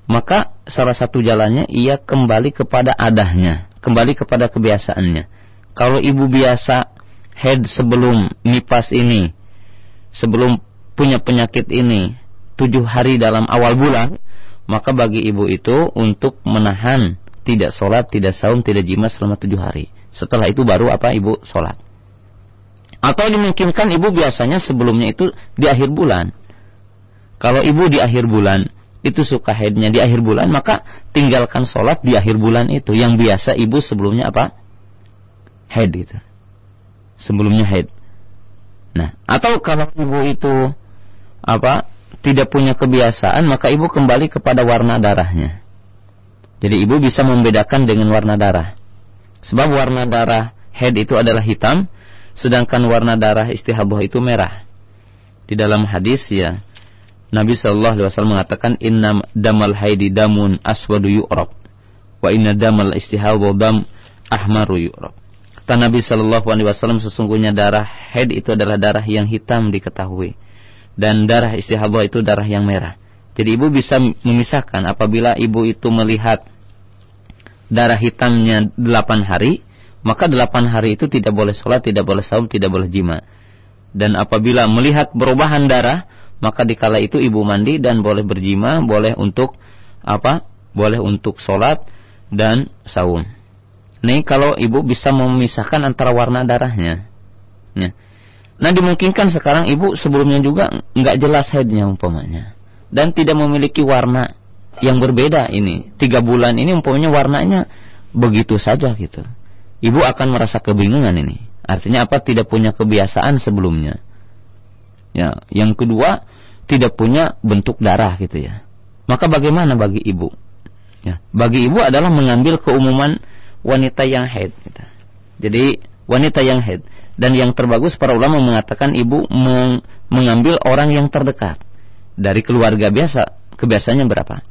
maka salah satu jalannya ia kembali kepada adahnya, kembali kepada kebiasaannya. Kalau ibu biasa head sebelum nipas ini, sebelum punya penyakit ini, tujuh hari dalam awal bulan, maka bagi ibu itu untuk menahan tidak sholat, tidak saum, tidak jima selama tujuh hari. Setelah itu baru apa ibu sholat. Atau dimungkinkan ibu biasanya sebelumnya itu di akhir bulan. Kalau ibu di akhir bulan itu suka haidnya di akhir bulan, maka tinggalkan sholat di akhir bulan itu. Yang biasa ibu sebelumnya apa? Haid itu. Sebelumnya haid. Nah, atau kalau ibu itu apa? Tidak punya kebiasaan, maka ibu kembali kepada warna darahnya. Jadi ibu bisa membedakan dengan warna darah. Sebab warna darah haid itu adalah hitam, sedangkan warna darah istihabah itu merah. Di dalam hadis ya, Nabi Shallallahu Alaihi Wasallam mengatakan inna damal haidi damun aswadu yu'rab wa inna damal istihawa dam ahmaru yu'rab. Kata Nabi Shallallahu Alaihi Wasallam sesungguhnya darah haid itu adalah darah yang hitam diketahui dan darah istihawa itu darah yang merah. Jadi ibu bisa memisahkan apabila ibu itu melihat darah hitamnya delapan hari, maka delapan hari itu tidak boleh sholat, tidak boleh saum, tidak boleh jima. Dan apabila melihat perubahan darah, maka dikala itu ibu mandi dan boleh berjima, boleh untuk apa? Boleh untuk sholat dan saum. Nih kalau ibu bisa memisahkan antara warna darahnya. Ya. Nah dimungkinkan sekarang ibu sebelumnya juga nggak jelas headnya umpamanya dan tidak memiliki warna yang berbeda ini tiga bulan ini umpamanya warnanya begitu saja gitu. Ibu akan merasa kebingungan ini. Artinya apa? Tidak punya kebiasaan sebelumnya. Ya, yang kedua tidak punya bentuk darah gitu ya. Maka bagaimana bagi ibu? Ya, bagi ibu adalah mengambil keumuman wanita yang haid. Gitu. Jadi wanita yang haid dan yang terbagus para ulama mengatakan ibu meng mengambil orang yang terdekat dari keluarga biasa. Kebiasaannya berapa?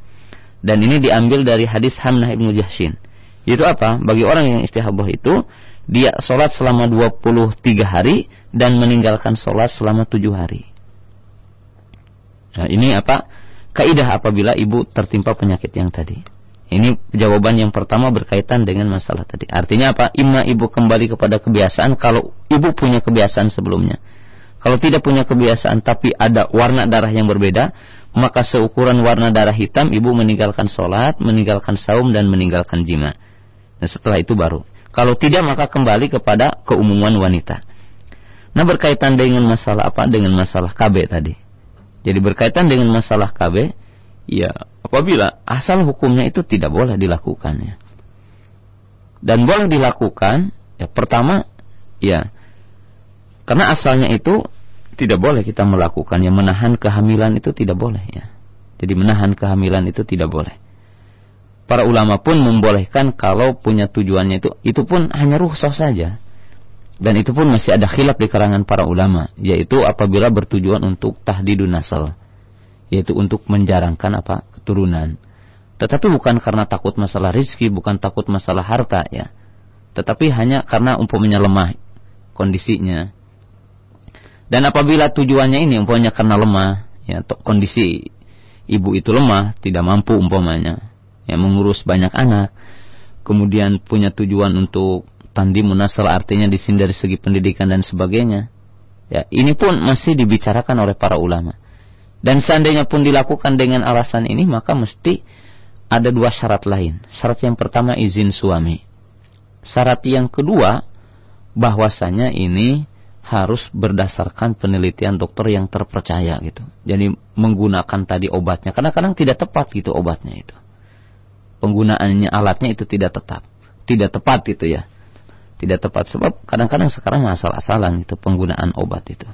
Dan ini diambil dari hadis Hamnah ibnu Jahshin. Itu apa? Bagi orang yang istihabah itu dia sholat selama 23 hari dan meninggalkan sholat selama 7 hari. Nah, ini apa? Kaidah apabila ibu tertimpa penyakit yang tadi. Ini jawaban yang pertama berkaitan dengan masalah tadi. Artinya apa? Ima ibu kembali kepada kebiasaan kalau ibu punya kebiasaan sebelumnya. Kalau tidak punya kebiasaan tapi ada warna darah yang berbeda, maka seukuran warna darah hitam ibu meninggalkan sholat, meninggalkan saum dan meninggalkan jima. Dan setelah itu baru. Kalau tidak maka kembali kepada keumuman wanita. Nah berkaitan dengan masalah apa? Dengan masalah KB tadi. Jadi berkaitan dengan masalah KB, ya apabila asal hukumnya itu tidak boleh dilakukan ya. Dan boleh dilakukan, ya pertama, ya karena asalnya itu tidak boleh kita melakukan yang menahan kehamilan itu tidak boleh ya. Jadi menahan kehamilan itu tidak boleh. Para ulama pun membolehkan kalau punya tujuannya itu itu pun hanya rukhsah saja. Dan itu pun masih ada khilaf di kalangan para ulama, yaitu apabila bertujuan untuk tahdidun nasal, yaitu untuk menjarangkan apa keturunan. Tetapi bukan karena takut masalah rizki, bukan takut masalah harta ya. Tetapi hanya karena umpamanya lemah kondisinya. Dan apabila tujuannya ini umpamanya karena lemah, ya kondisi ibu itu lemah, tidak mampu umpamanya, ya mengurus banyak anak, kemudian punya tujuan untuk tandi munasal artinya di sini dari segi pendidikan dan sebagainya. Ya, ini pun masih dibicarakan oleh para ulama. Dan seandainya pun dilakukan dengan alasan ini, maka mesti ada dua syarat lain. Syarat yang pertama izin suami. Syarat yang kedua, bahwasanya ini harus berdasarkan penelitian dokter yang terpercaya gitu. Jadi menggunakan tadi obatnya. Karena kadang tidak tepat gitu obatnya itu. Penggunaannya alatnya itu tidak tetap. Tidak tepat gitu ya. Tidak tepat. Sebab kadang-kadang sekarang masalah-asalan itu penggunaan obat itu.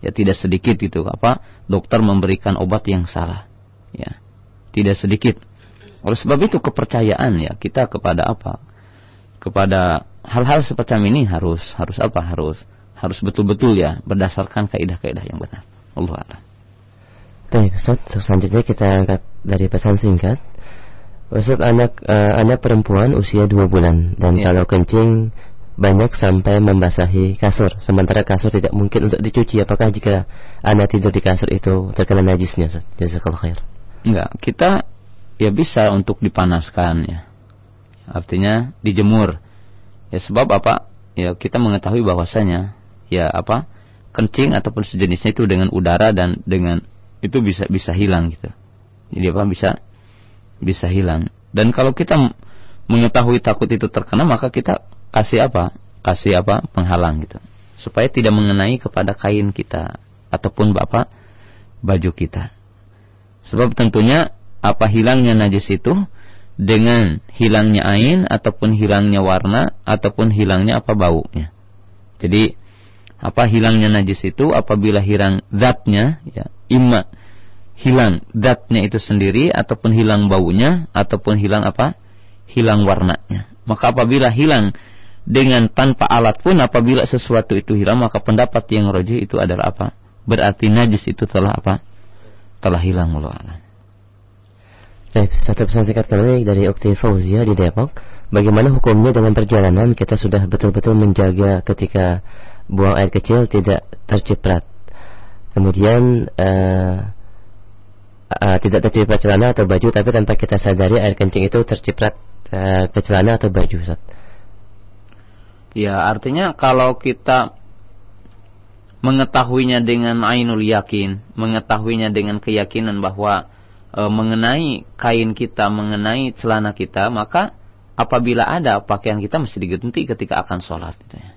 Ya tidak sedikit itu apa dokter memberikan obat yang salah. Ya tidak sedikit. Oleh sebab itu kepercayaan ya kita kepada apa? Kepada hal-hal semacam ini harus harus apa? Harus harus betul-betul ya berdasarkan kaidah-kaidah yang benar. Allah a'lam. Baik, Ustaz, selanjutnya kita angkat dari pesan singkat. Ustaz, anak uh, anak perempuan usia dua bulan. Dan ya. kalau kencing banyak sampai membasahi kasur. Sementara kasur tidak mungkin untuk dicuci. Apakah jika anak tidur di kasur itu terkena najisnya jazakallah khair. Enggak. Kita ya bisa untuk dipanaskan ya. Artinya dijemur. Ya sebab apa? Ya kita mengetahui bahwasanya ya apa? Kencing ataupun sejenisnya itu dengan udara dan dengan itu bisa bisa hilang gitu. Jadi apa? Bisa bisa hilang. Dan kalau kita mengetahui takut itu terkena maka kita kasih apa? Kasih apa? Penghalang gitu. Supaya tidak mengenai kepada kain kita ataupun bapak baju kita. Sebab tentunya apa hilangnya najis itu dengan hilangnya ain ataupun hilangnya warna ataupun hilangnya apa baunya. Jadi apa hilangnya najis itu apabila hilang zatnya ya imma hilang zatnya itu sendiri ataupun hilang baunya ataupun hilang apa hilang warnanya. Maka apabila hilang dengan tanpa alat pun apabila sesuatu itu hilang maka pendapat yang roji itu adalah apa? Berarti najis itu telah apa? Telah hilang Allah Baik, satu pesan singkat kembali dari Ukti Fauzia di Depok. Bagaimana hukumnya dengan perjalanan kita sudah betul-betul menjaga ketika buang air kecil tidak terciprat. Kemudian uh, uh, tidak terciprat celana atau baju tapi tanpa kita sadari air kencing itu terciprat uh, ke celana atau baju Ustaz. Ya, artinya kalau kita mengetahuinya dengan ainul yakin, mengetahuinya dengan keyakinan bahwa e, mengenai kain kita, mengenai celana kita, maka apabila ada pakaian kita mesti diganti ketika akan sholat. Gitu ya.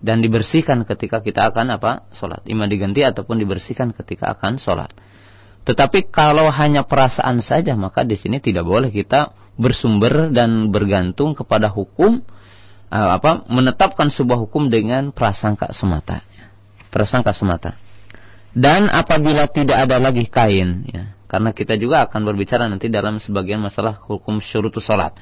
Dan dibersihkan ketika kita akan apa? Sholat. Ima diganti ataupun dibersihkan ketika akan sholat. Tetapi kalau hanya perasaan saja, maka di sini tidak boleh kita bersumber dan bergantung kepada hukum apa menetapkan sebuah hukum dengan prasangka semata. Prasangka semata. Dan apabila tidak ada lagi kain, ya, karena kita juga akan berbicara nanti dalam sebagian masalah hukum syurutus salat.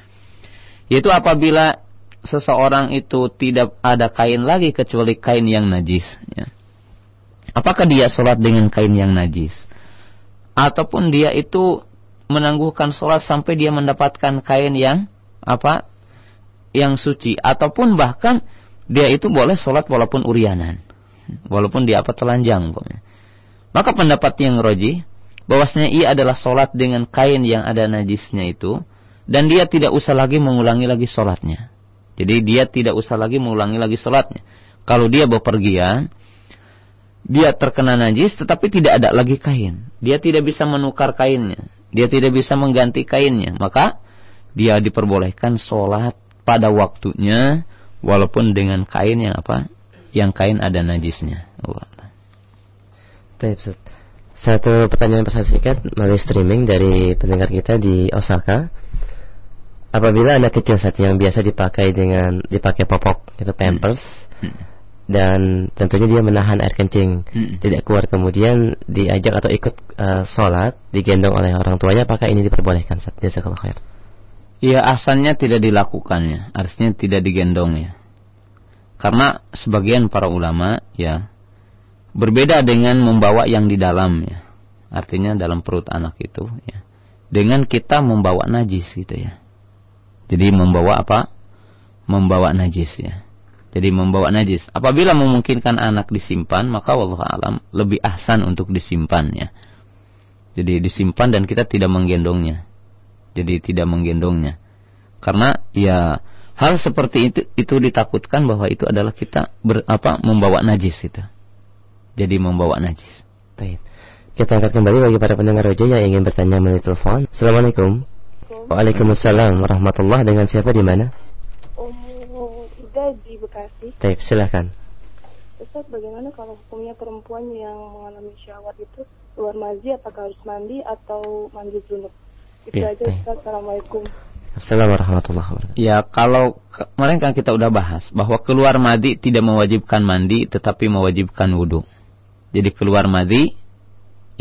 Yaitu apabila seseorang itu tidak ada kain lagi kecuali kain yang najis. Ya. Apakah dia sholat dengan kain yang najis? Ataupun dia itu menangguhkan sholat sampai dia mendapatkan kain yang apa yang suci ataupun bahkan dia itu boleh sholat walaupun urianan. Walaupun dia apa telanjang maka pendapat yang roji bahwasanya ia adalah sholat dengan kain yang ada najisnya itu dan dia tidak usah lagi mengulangi lagi sholatnya. Jadi dia tidak usah lagi mengulangi lagi sholatnya. Kalau dia bepergian dia terkena najis tetapi tidak ada lagi kain. Dia tidak bisa menukar kainnya. Dia tidak bisa mengganti kainnya. Maka dia diperbolehkan sholat pada waktunya walaupun dengan kain yang apa? Yang kain ada najisnya. Allah. Satu pertanyaan pesan singkat melalui streaming dari pendengar kita di Osaka. Apabila anak kecil saat yang biasa dipakai dengan dipakai popok itu pampers hmm. Hmm. dan tentunya dia menahan air kencing hmm. tidak keluar kemudian diajak atau ikut uh, sholat digendong oleh orang tuanya apakah ini diperbolehkan kalau khair? Ya asalnya tidak dilakukannya, artinya tidak digendongnya. Karena sebagian para ulama ya berbeda dengan membawa yang di dalam ya. Artinya dalam perut anak itu ya. dengan kita membawa najis gitu ya. Jadi membawa apa? Membawa najis ya. Jadi membawa najis. Apabila memungkinkan anak disimpan, maka Allah alam lebih ahsan untuk disimpan ya. Jadi disimpan dan kita tidak menggendongnya. Jadi tidak menggendongnya. Karena ya hal seperti itu itu ditakutkan bahwa itu adalah kita ber, apa membawa najis itu. Jadi membawa najis. Baik. Kita angkat kembali bagi para pendengar roja yang ingin bertanya melalui telepon. Assalamualaikum. Waalaikumsalam warahmatullahi Dengan siapa di mana? Ida di Bekasi. Baik, silakan. Ustaz, bagaimana kalau hukumnya perempuan yang mengalami syahwat itu keluar mazi apakah harus mandi atau mandi junub? Itu ya, aja Ustaz. Assalamualaikum. Assalamualaikum warahmatullahi wabarakatuh. Ya, kalau kemarin kan kita udah bahas bahwa keluar madi tidak mewajibkan mandi tetapi mewajibkan wudhu. Jadi keluar madi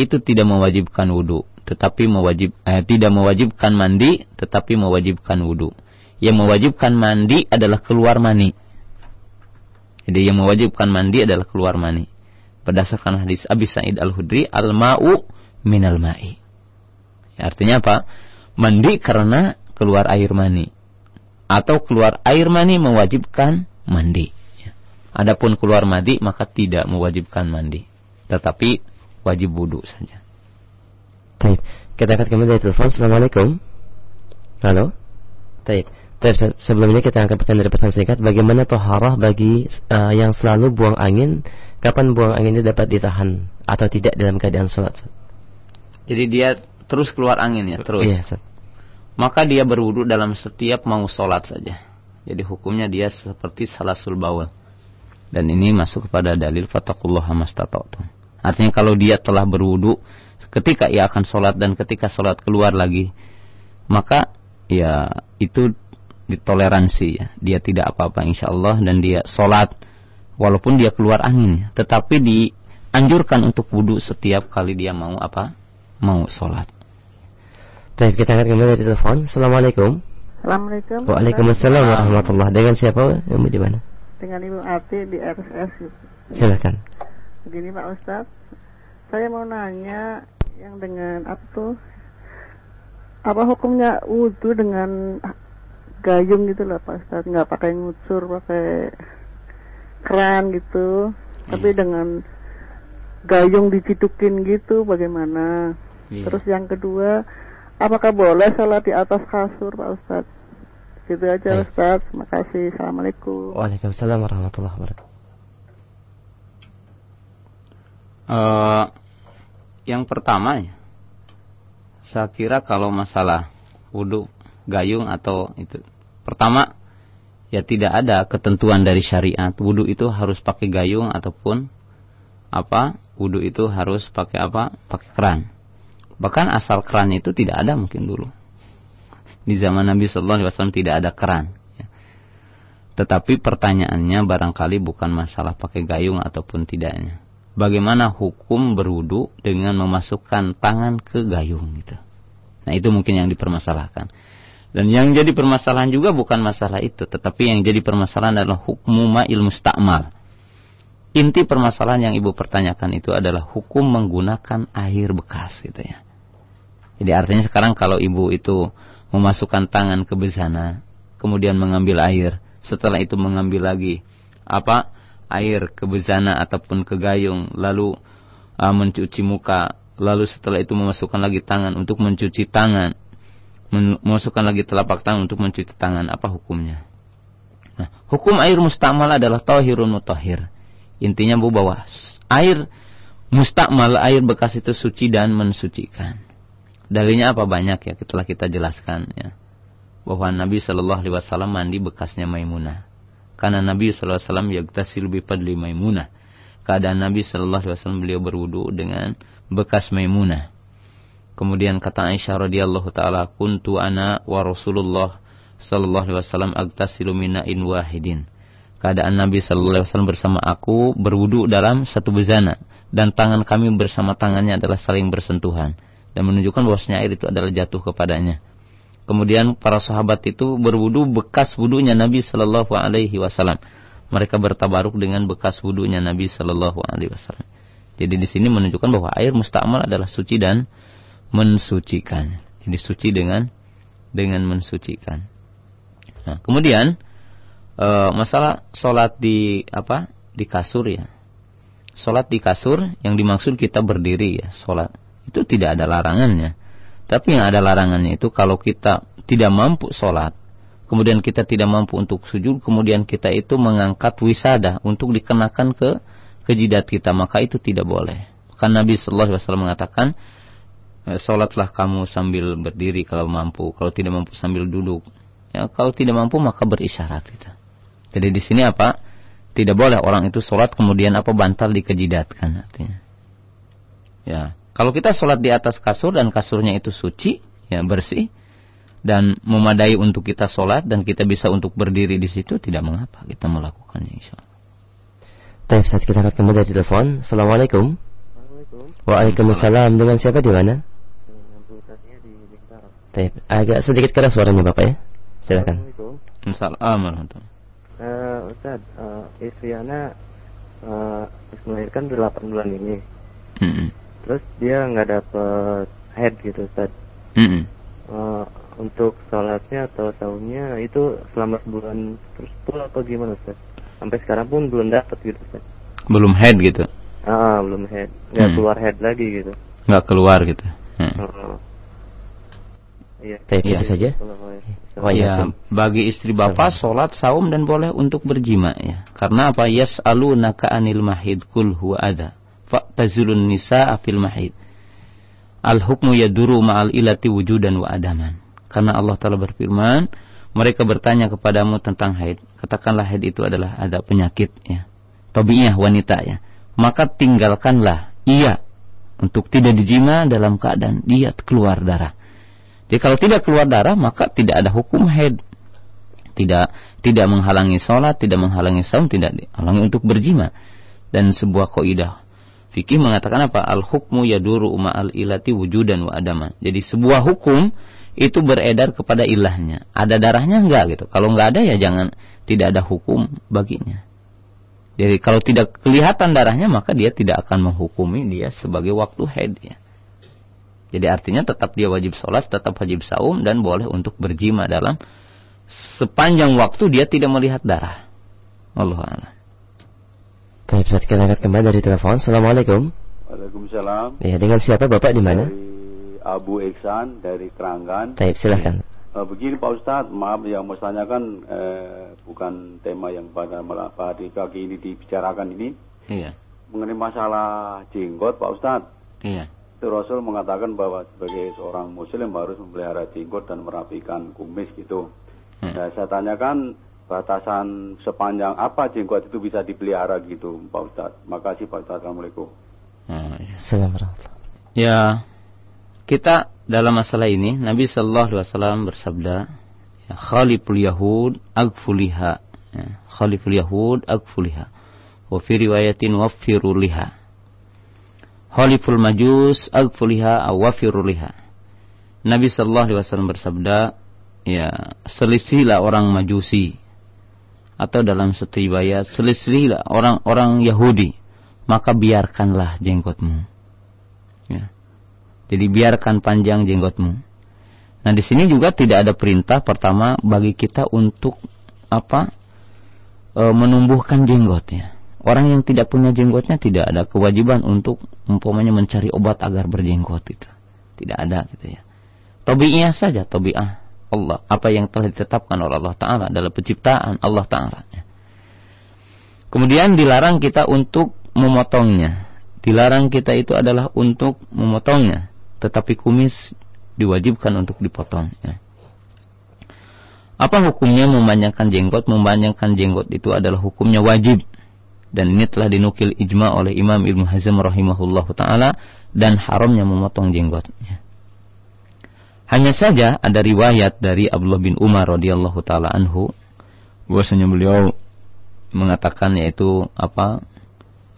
itu tidak mewajibkan wudhu, tetapi mewajib eh, tidak mewajibkan mandi tetapi mewajibkan wudhu yang mewajibkan mandi adalah keluar mani. Jadi yang mewajibkan mandi adalah keluar mani. Berdasarkan hadis Abi Sa'id Al-Hudri, al-ma'u minal ma'i. Ya, artinya apa? Mandi karena keluar air mani. Atau keluar air mani mewajibkan mandi. Ya. Adapun keluar mandi maka tidak mewajibkan mandi. Tetapi wajib wudhu saja. Baik, kita akan kembali dari telepon. Assalamualaikum. Halo. Baik. Tapi sebelumnya kita angkat pertanyaan dari pesan singkat Bagaimana toharah bagi uh, yang selalu buang angin Kapan buang anginnya dapat ditahan Atau tidak dalam keadaan sholat Jadi dia terus keluar angin ya Terus iya, Maka dia berwudu dalam setiap mau sholat saja Jadi hukumnya dia seperti salah sulbawal Dan ini masuk kepada dalil Fatakullah mastata'tum Artinya kalau dia telah berwudu Ketika ia akan sholat dan ketika sholat keluar lagi Maka ya itu ditoleransi ya. Dia tidak apa-apa insya Allah dan dia sholat walaupun dia keluar angin. Tetapi dianjurkan untuk wudhu setiap kali dia mau apa? Mau sholat. Baik, kita angkat kembali dari telepon. Assalamualaikum. Assalamualaikum. Waalaikumsalam warahmatullahi Dengan siapa? Yang di mana? Dengan Ibu Ati di RSS. Silakan. Begini Pak Ustaz, saya mau nanya yang dengan apa tuh? Apa hukumnya wudhu dengan gayung gitu loh Pak Ustaz nggak pakai ngucur pakai keran gitu hmm. tapi dengan gayung dicidukin gitu bagaimana yeah. terus yang kedua apakah boleh sholat di atas kasur Pak Ustaz gitu aja Baik. Ustaz terima kasih Assalamualaikum Waalaikumsalam warahmatullahi wabarakatuh uh, yang pertama ya saya kira kalau masalah wudhu gayung atau itu. Pertama, ya tidak ada ketentuan dari syariat. Wudhu itu harus pakai gayung ataupun apa? Wudhu itu harus pakai apa? Pakai keran. Bahkan asal keran itu tidak ada mungkin dulu. Di zaman Nabi Shallallahu Alaihi Wasallam tidak ada keran. Ya. Tetapi pertanyaannya barangkali bukan masalah pakai gayung ataupun tidaknya. Bagaimana hukum berwudu dengan memasukkan tangan ke gayung gitu. Nah itu mungkin yang dipermasalahkan. Dan yang jadi permasalahan juga bukan masalah itu, tetapi yang jadi permasalahan adalah hukum ilmu mustakmal. Inti permasalahan yang ibu pertanyakan itu adalah hukum menggunakan air bekas gitu ya. Jadi artinya sekarang kalau ibu itu memasukkan tangan ke bezana, kemudian mengambil air, setelah itu mengambil lagi apa air ke bezana ataupun ke gayung, lalu uh, mencuci muka, lalu setelah itu memasukkan lagi tangan untuk mencuci tangan, memasukkan lagi telapak tangan untuk mencuci tangan apa hukumnya? Nah hukum air mustakmal adalah tahirun mutahhir. Intinya bu bahwa air mustakmal air bekas itu suci dan mensucikan dalilnya apa? Banyak ya setelah kita jelaskan ya. Bahwa Nabi Shallallahu Alaihi Wasallam mandi bekasnya Maimunah. Karena Nabi Shallallahu Alaihi Wasallam yagtasil bipadli Maimunah. Keadaan Nabi Shallallahu Alaihi Wasallam beliau berwudu dengan bekas Maimunah. Kemudian kata Aisyah radhiyallahu taala, "Kuntu ana wa Rasulullah sallallahu alaihi wasallam agtasilu in wahidin." Keadaan Nabi sallallahu alaihi wasallam bersama aku berwudu dalam satu bezana dan tangan kami bersama tangannya adalah saling bersentuhan dan menunjukkan bahwasanya air itu adalah jatuh kepadanya. Kemudian para sahabat itu berwudu bekas wudunya Nabi sallallahu alaihi wasallam. Mereka bertabaruk dengan bekas wudunya Nabi sallallahu alaihi wasallam. Jadi di sini menunjukkan bahwa air mustakmal adalah suci dan mensucikan. Jadi suci dengan dengan mensucikan. Nah, kemudian e, masalah sholat di apa di kasur ya. Sholat di kasur yang dimaksud kita berdiri ya sholat itu tidak ada larangannya. Tapi yang ada larangannya itu kalau kita tidak mampu sholat, kemudian kita tidak mampu untuk sujud, kemudian kita itu mengangkat wisada untuk dikenakan ke ke jidat kita, maka itu tidak boleh. Karena Nabi Sallallahu Alaihi Wasallam mengatakan, e, sholatlah kamu sambil berdiri kalau mampu, kalau tidak mampu sambil duduk. Ya, kalau tidak mampu maka berisyarat kita. Jadi di sini apa? Tidak boleh orang itu sholat kemudian apa bantal dikejidatkan artinya. Ya, kalau kita sholat di atas kasur dan kasurnya itu suci, ya bersih, dan memadai untuk kita sholat dan kita bisa untuk berdiri di situ, tidak mengapa kita melakukannya insya Allah. Baik, saat kita akan kembali dari telepon. Assalamualaikum. Waalaikumsalam. Dengan siapa di mana? Baik, agak sedikit keras suaranya Bapak ya. Silakan. Assalamualaikum. Uh, Ustaz, uh, istri Ana uh, melahirkan 8 bulan ini. Mm -hmm terus dia nggak dapet head gitu Ustaz mm -hmm. uh, untuk sholatnya atau saumnya itu selama sebulan terus full atau gimana Ustaz sampai sekarang pun belum dapet gitu Ustaz belum head gitu ah belum head nggak hmm. keluar head lagi gitu nggak keluar gitu hmm. uh, Iya. Ya, saja. Oh ya, bagi istri bapak sholat, saum dan boleh untuk berjima ya. Karena apa? Yas alu naka anil mahid kul huwa ada fa'tazilun nisa fil mahid. Al hukmu yaduru ma'al ilati wujudan wa adaman. Karena Allah Ta'ala berfirman, mereka bertanya kepadamu tentang haid. Katakanlah haid itu adalah ada penyakit ya. Tabi'iyah wanita ya. Maka tinggalkanlah ia untuk tidak dijima dalam keadaan dia keluar darah. Jadi kalau tidak keluar darah maka tidak ada hukum haid. Tidak tidak menghalangi sholat, tidak menghalangi saum, tidak dihalangi untuk berjima. Dan sebuah kaidah Fikih mengatakan apa? Al hukmu yaduru al ilati wujudan wa adaman. Jadi sebuah hukum itu beredar kepada ilahnya. Ada darahnya enggak gitu. Kalau enggak ada ya jangan tidak ada hukum baginya. Jadi kalau tidak kelihatan darahnya maka dia tidak akan menghukumi dia sebagai waktu haid ya. Jadi artinya tetap dia wajib sholat, tetap wajib saum dan boleh untuk berjima dalam sepanjang waktu dia tidak melihat darah. Allah Baik, saat kita angkat kembali dari telepon. Assalamualaikum. Waalaikumsalam. Ya, dengan siapa Bapak di mana? Dari Abu Iksan dari Keranggan. Baik, silahkan. Uh, begini Pak Ustadz, maaf yang mau tanyakan eh, bukan tema yang pada pada pagi ini dibicarakan ini. Iya. Mengenai masalah jenggot Pak Ustadz. Iya. Itu Rasul mengatakan bahwa sebagai seorang muslim harus memelihara jenggot dan merapikan kumis gitu. Hmm. Nah, saya tanyakan batasan sepanjang apa jenggot itu bisa dipelihara gitu Pak Ustadz. Makasih Pak Ustadz. Assalamualaikum. Hmm, Assalamualaikum. Ya, kita dalam masalah ini Nabi Shallallahu Alaihi Wasallam bersabda, ya, Khaliful Yahud agfuliha, ya, Khaliful Yahud agfuliha, wa fi riwayatin wafiruliha. Khaliful Majus agfuliha awafiruliha. Nabi Shallallahu Alaihi Wasallam bersabda, ya selisihlah orang Majusi atau dalam satu riwayat selisihlah orang-orang Yahudi. Maka biarkanlah jenggotmu. Ya. jadi biarkan panjang jenggotmu. Nah di sini juga tidak ada perintah pertama bagi kita untuk apa e, menumbuhkan jenggotnya. Orang yang tidak punya jenggotnya tidak ada kewajiban untuk umpamanya mencari obat agar berjenggot itu. Tidak ada gitu ya. Tobi'iyah saja tobi'ah Allah, apa yang telah ditetapkan oleh Allah Ta'ala dalam penciptaan Allah Ta'ala. Kemudian dilarang kita untuk memotongnya. Dilarang kita itu adalah untuk memotongnya. Tetapi kumis diwajibkan untuk dipotong. Ya. Apa hukumnya memanjangkan jenggot? Memanjangkan jenggot itu adalah hukumnya wajib. Dan ini telah dinukil ijma oleh Imam Ibnu Hazm rahimahullah ta'ala. Dan haramnya memotong jenggot. Ya. Hanya saja ada riwayat dari Abdullah bin Umar radhiyallahu taala anhu bahwasanya beliau mengatakan yaitu apa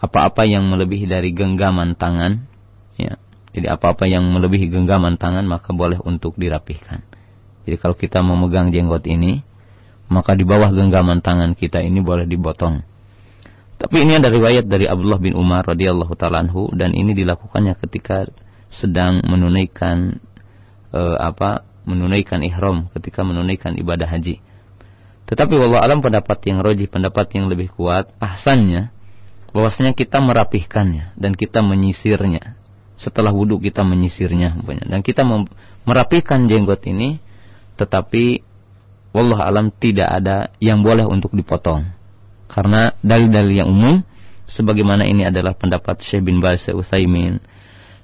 apa-apa yang melebihi dari genggaman tangan ya. Jadi apa-apa yang melebihi genggaman tangan maka boleh untuk dirapihkan. Jadi kalau kita memegang jenggot ini maka di bawah genggaman tangan kita ini boleh dibotong. Tapi ini ada riwayat dari Abdullah bin Umar radhiyallahu taala anhu dan ini dilakukannya ketika sedang menunaikan uh, apa menunaikan ihram ketika menunaikan ibadah haji. Tetapi wallah alam pendapat yang roji, pendapat yang lebih kuat, ahsannya bahwasanya kita merapihkannya dan kita menyisirnya. Setelah wudhu kita menyisirnya dan kita merapihkan jenggot ini tetapi wallah alam tidak ada yang boleh untuk dipotong. Karena dalil-dalil yang umum sebagaimana ini adalah pendapat Syekh bin Baz Utsaimin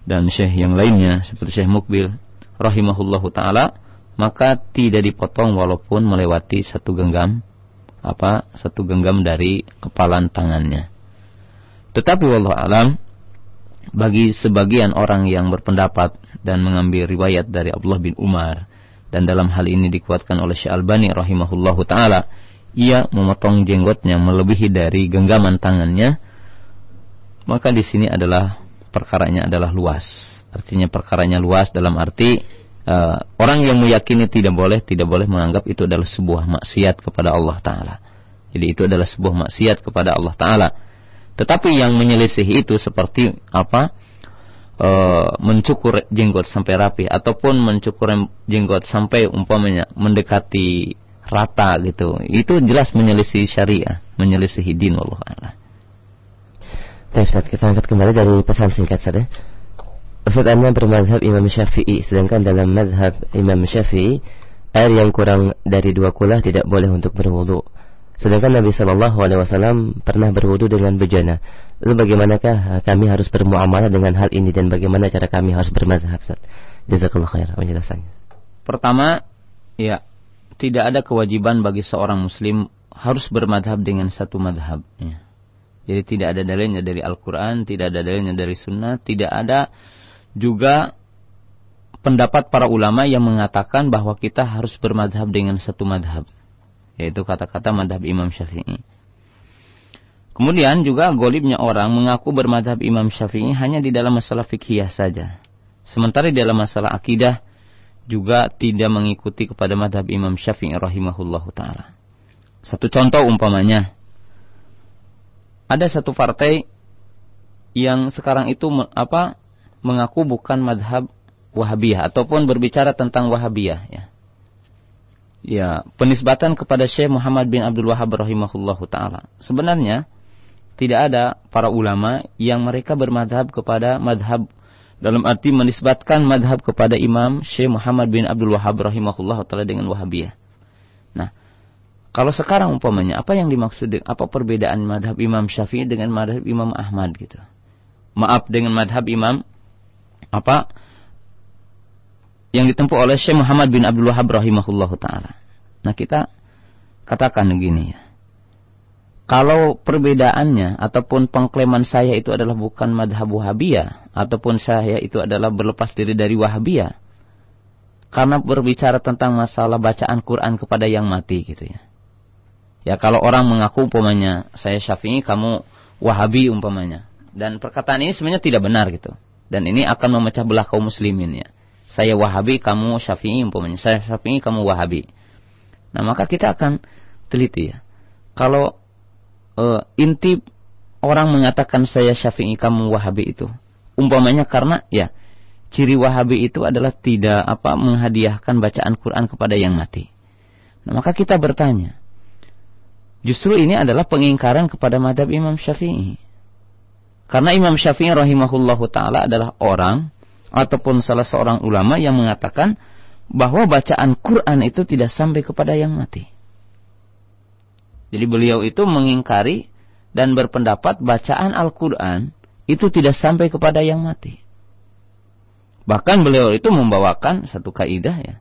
dan Syekh yang lainnya seperti Syekh Mukbil rahimahullahu taala maka tidak dipotong walaupun melewati satu genggam apa satu genggam dari kepalan tangannya. Tetapi wallahu alam bagi sebagian orang yang berpendapat dan mengambil riwayat dari Abdullah bin Umar dan dalam hal ini dikuatkan oleh Syekh Albani rahimahullahu taala ia memotong jenggotnya melebihi dari genggaman tangannya maka di sini adalah perkaranya adalah luas. Artinya perkaranya luas dalam arti uh, orang yang meyakini tidak boleh tidak boleh menganggap itu adalah sebuah maksiat kepada Allah taala. Jadi itu adalah sebuah maksiat kepada Allah taala. Tetapi yang menyelisih itu seperti apa? E, mencukur jenggot sampai rapi ataupun mencukur jenggot sampai umpamanya mendekati rata gitu. Itu jelas menyelisih syariah, menyelisih din Allah Baik Ustaz, kita angkat kembali dari pesan singkat saja. Ustaz Anda bermadhab Imam Syafi'i, sedangkan dalam madhab Imam Syafi'i, air yang kurang dari dua kulah tidak boleh untuk berwudu. Sedangkan Nabi Wasallam pernah berwudu dengan bejana. Lalu bagaimanakah kami harus bermuamalah dengan hal ini dan bagaimana cara kami harus bermadhab? Jazakallah khair penjelasannya. Pertama, ya tidak ada kewajiban bagi seorang muslim harus bermadhab dengan satu madhab. Ya. Jadi tidak ada dalilnya dari Al-Quran, tidak ada dalilnya dari Sunnah, tidak ada juga pendapat para ulama yang mengatakan bahwa kita harus bermadhab dengan satu madhab. Yaitu kata-kata madhab Imam Syafi'i. Kemudian juga golibnya orang mengaku bermadhab Imam Syafi'i hanya di dalam masalah fikih saja. Sementara di dalam masalah akidah juga tidak mengikuti kepada madhab Imam Syafi'i rahimahullahu ta'ala. Satu contoh umpamanya, ada satu partai yang sekarang itu apa mengaku bukan madhab Wahabiyah ataupun berbicara tentang Wahabiyah ya. Ya, penisbatan kepada Syekh Muhammad bin Abdul Wahab rahimahullahu taala. Sebenarnya tidak ada para ulama yang mereka bermadhab kepada madhab dalam arti menisbatkan madhab kepada Imam Syekh Muhammad bin Abdul Wahab rahimahullah taala dengan Wahabiyah. Nah, kalau sekarang umpamanya, apa yang dimaksud, apa perbedaan madhab Imam Syafi'i dengan madhab Imam Ahmad gitu? Maaf dengan madhab Imam apa yang ditempuh oleh Syekh Muhammad bin Abdul Wahab rahimahullah taala. Nah kita katakan begini ya. Kalau perbedaannya ataupun pengklaiman saya itu adalah bukan madhab Wahabiyah ataupun saya itu adalah berlepas diri dari Wahabiyah karena berbicara tentang masalah bacaan Quran kepada yang mati gitu ya. Ya kalau orang mengaku umpamanya saya Syafi'i, kamu Wahabi umpamanya. Dan perkataan ini sebenarnya tidak benar gitu. Dan ini akan memecah belah kaum muslimin ya. Saya Wahabi, kamu Syafi'i umpamanya. Saya Syafi'i, kamu Wahabi. Nah, maka kita akan teliti ya. Kalau uh, inti orang mengatakan saya Syafi'i, kamu Wahabi itu umpamanya karena ya ciri Wahabi itu adalah tidak apa menghadiahkan bacaan Quran kepada yang mati. Nah, maka kita bertanya, Justru ini adalah pengingkaran kepada madhab Imam Syafi'i. Karena Imam Syafi'i rahimahullahu ta'ala adalah orang ataupun salah seorang ulama yang mengatakan bahwa bacaan Quran itu tidak sampai kepada yang mati. Jadi beliau itu mengingkari dan berpendapat bacaan Al-Quran itu tidak sampai kepada yang mati. Bahkan beliau itu membawakan satu kaidah ya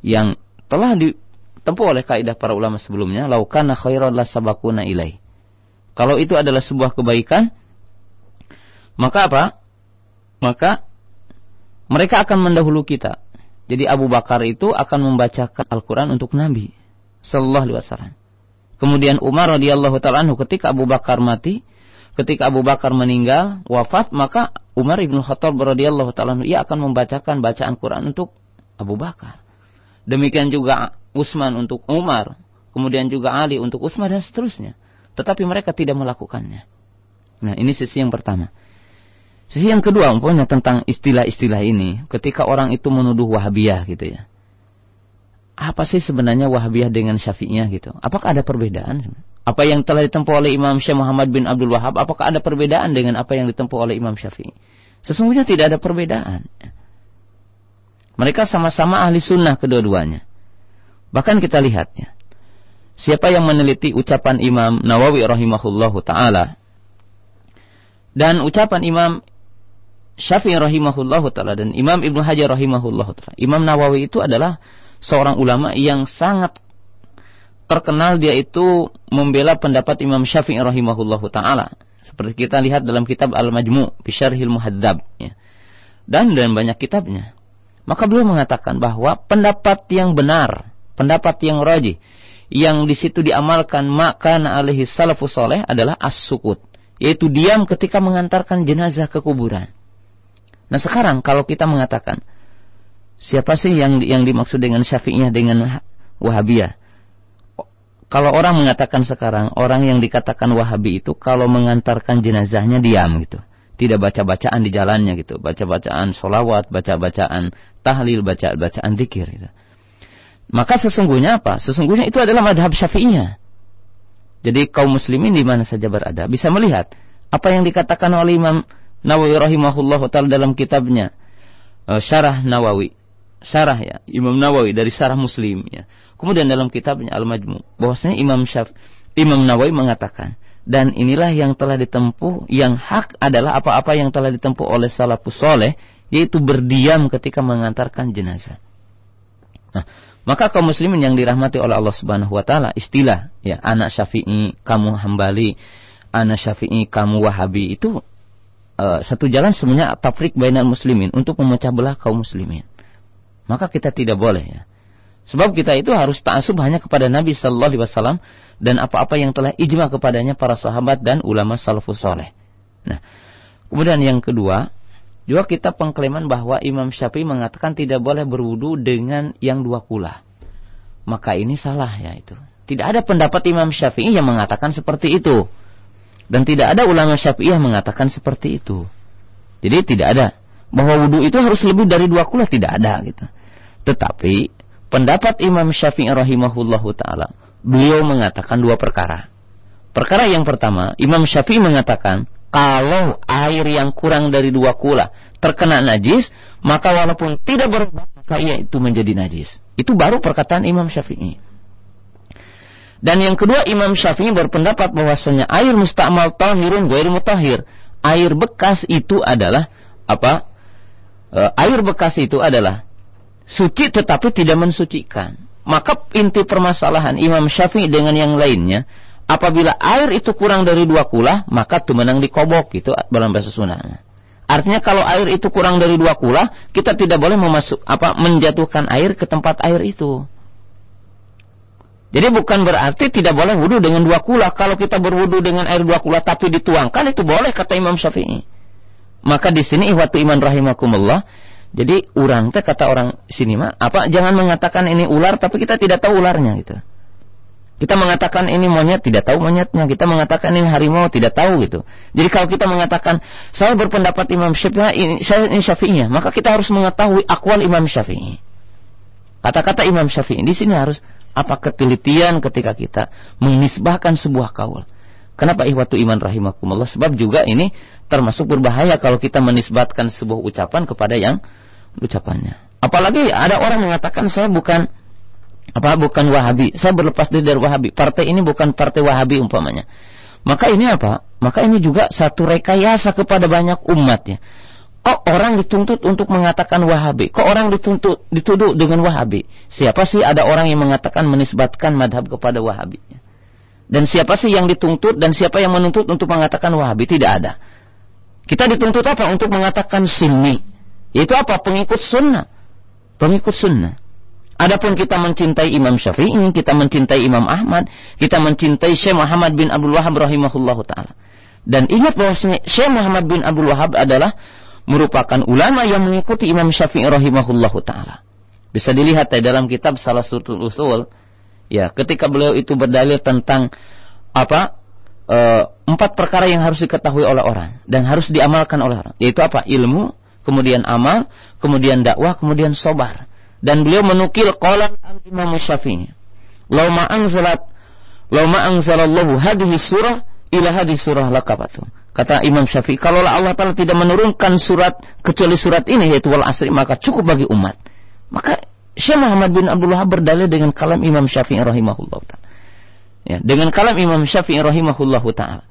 yang telah di, tempuh oleh kaidah para ulama sebelumnya, laukana khairan la sabakuna ilai. Kalau itu adalah sebuah kebaikan, maka apa? Maka mereka akan mendahulu kita. Jadi Abu Bakar itu akan membacakan Al-Quran untuk Nabi Sallallahu Alaihi Wasallam. Kemudian Umar radhiyallahu taala ketika Abu Bakar mati, ketika Abu Bakar meninggal, wafat, maka Umar ibnu Khattab radhiyallahu taala ia akan membacakan bacaan Quran untuk Abu Bakar. Demikian juga Utsman untuk Umar, kemudian juga Ali untuk Utsman dan seterusnya. Tetapi mereka tidak melakukannya. Nah, ini sisi yang pertama. Sisi yang kedua umpamanya tentang istilah-istilah ini, ketika orang itu menuduh Wahabiyah gitu ya. Apa sih sebenarnya Wahabiyah dengan Syafi'iyah gitu? Apakah ada perbedaan? Apa yang telah ditempuh oleh Imam Syekh Muhammad bin Abdul Wahab, apakah ada perbedaan dengan apa yang ditempuh oleh Imam Syafi'i? Sesungguhnya tidak ada perbedaan. Mereka sama-sama ahli sunnah kedua-duanya. Bahkan kita lihat ya. Siapa yang meneliti ucapan Imam Nawawi rahimahullahu taala dan ucapan Imam Syafi'i rahimahullahu taala dan Imam Ibnu Hajar rahimahullahu taala. Imam Nawawi itu adalah seorang ulama yang sangat terkenal dia itu membela pendapat Imam Syafi'i rahimahullahu taala. Seperti kita lihat dalam kitab Al-Majmu' fi Syarhil ya. Dan dan banyak kitabnya. Maka beliau mengatakan bahwa pendapat yang benar, pendapat yang rajih yang di situ diamalkan maka alaihi salafus soleh adalah as-sukut, yaitu diam ketika mengantarkan jenazah ke kuburan. Nah sekarang kalau kita mengatakan siapa sih yang yang dimaksud dengan syafi'iyah dengan wahabiyah? Kalau orang mengatakan sekarang orang yang dikatakan wahabi itu kalau mengantarkan jenazahnya diam gitu, tidak baca bacaan di jalannya gitu, baca bacaan solawat, baca bacaan tahlil, baca bacaan dikir gitu. Maka sesungguhnya apa? Sesungguhnya itu adalah madhab syafi'iyah. Jadi kaum muslimin di mana saja berada bisa melihat apa yang dikatakan oleh Imam Nawawi rahimahullah taala dalam kitabnya uh, Syarah Nawawi. Syarah ya, Imam Nawawi dari Syarah Muslim ya. Kemudian dalam kitabnya Al-Majmu, bahwasanya Imam Syaf Imam Nawawi mengatakan dan inilah yang telah ditempuh yang hak adalah apa-apa yang telah ditempuh oleh salafus soleh yaitu berdiam ketika mengantarkan jenazah. Nah, maka kaum muslimin yang dirahmati oleh Allah Subhanahu wa taala istilah ya anak Syafi'i, kamu Hambali, anak Syafi'i, kamu Wahabi itu uh, satu jalan sebenarnya tafrik bainal muslimin untuk memecah belah kaum muslimin. Maka kita tidak boleh ya. Sebab kita itu harus ta'asub hanya kepada Nabi sallallahu alaihi wasallam dan apa-apa yang telah ijma kepadanya para sahabat dan ulama salafus saleh. Nah, kemudian yang kedua, juga kita pengklaiman bahwa Imam Syafi'i mengatakan tidak boleh berwudu dengan yang dua kula. Maka ini salah ya itu. Tidak ada pendapat Imam Syafi'i yang mengatakan seperti itu. Dan tidak ada ulama syafi'i yang mengatakan seperti itu. Jadi tidak ada. Bahwa wudhu itu harus lebih dari dua kula tidak ada gitu. Tetapi pendapat Imam Syafi'i rahimahullahu taala, beliau mengatakan dua perkara. Perkara yang pertama, Imam Syafi'i mengatakan kalau air yang kurang dari dua kula terkena najis, maka walaupun tidak berubah, maka ia itu menjadi najis. Itu baru perkataan Imam Syafi'i. Dan yang kedua Imam Syafi'i berpendapat bahwasanya air musta'mal tahirun ghairu mutahhir. Air bekas itu adalah apa? E, air bekas itu adalah suci tetapi tidak mensucikan. Maka inti permasalahan Imam Syafi'i dengan yang lainnya, apabila air itu kurang dari dua kula, maka menang dikobok itu dalam bahasa Sunda. Artinya kalau air itu kurang dari dua kula, kita tidak boleh memasuk apa menjatuhkan air ke tempat air itu. Jadi bukan berarti tidak boleh wudhu dengan dua kula. Kalau kita berwudhu dengan air dua kula tapi dituangkan itu boleh kata Imam Syafi'i. Maka di sini ihwatu iman rahimakumullah. Jadi orang teh kata orang sini mah apa jangan mengatakan ini ular tapi kita tidak tahu ularnya gitu. Kita mengatakan ini monyet tidak tahu monyetnya. Kita mengatakan ini harimau tidak tahu gitu. Jadi kalau kita mengatakan saya berpendapat Imam Syafi'i saya ini Syafi'inya, maka kita harus mengetahui akwal Imam Syafi'i. Kata-kata Imam Syafi'i di sini harus apa ketelitian ketika kita menisbahkan sebuah kaul. Kenapa ihwatu iman rahimakumullah? Sebab juga ini termasuk berbahaya kalau kita menisbatkan sebuah ucapan kepada yang ucapannya. Apalagi ada orang mengatakan saya bukan apa bukan Wahabi, saya berlepas diri dari Wahabi. Partai ini bukan partai Wahabi umpamanya. Maka ini apa? Maka ini juga satu rekayasa kepada banyak umat ya. Kok orang dituntut untuk mengatakan Wahabi? Kok orang dituntut dituduh dengan Wahabi? Siapa sih ada orang yang mengatakan menisbatkan madhab kepada Wahabi? Dan siapa sih yang dituntut dan siapa yang menuntut untuk mengatakan Wahabi? Tidak ada. Kita dituntut apa? Untuk mengatakan Sunni. Itu apa? Pengikut sunnah. Pengikut sunnah. Adapun kita mencintai Imam Syafi'i, kita mencintai Imam Ahmad, kita mencintai Syekh Muhammad bin Abdul Wahab rahimahullahu taala. Dan ingat bahwa Syekh Muhammad bin Abdul Wahab adalah merupakan ulama yang mengikuti Imam Syafi'i rahimahullahu taala. Bisa dilihat ya dalam kitab Salah Satu Usul ya ketika beliau itu berdalil tentang apa uh, empat perkara yang harus diketahui oleh orang dan harus diamalkan oleh orang. Yaitu apa? Ilmu, kemudian amal, kemudian dakwah, kemudian sobar. Dan beliau menukil qala Imam Syafi'i. Lau ma anzalat lau ma anzalallahu hadhihi surah ila hadhihi surah lakabatu. Kata Imam Syafi'i, kalau Allah Ta'ala tidak menurunkan surat kecuali surat ini yaitu wal asri maka cukup bagi umat. Maka Syekh Muhammad bin Abdullah berdalil dengan kalam Imam Syafi'i rahimahullah ta'ala. Ya, dengan kalam Imam Syafi'i rahimahullah ta'ala.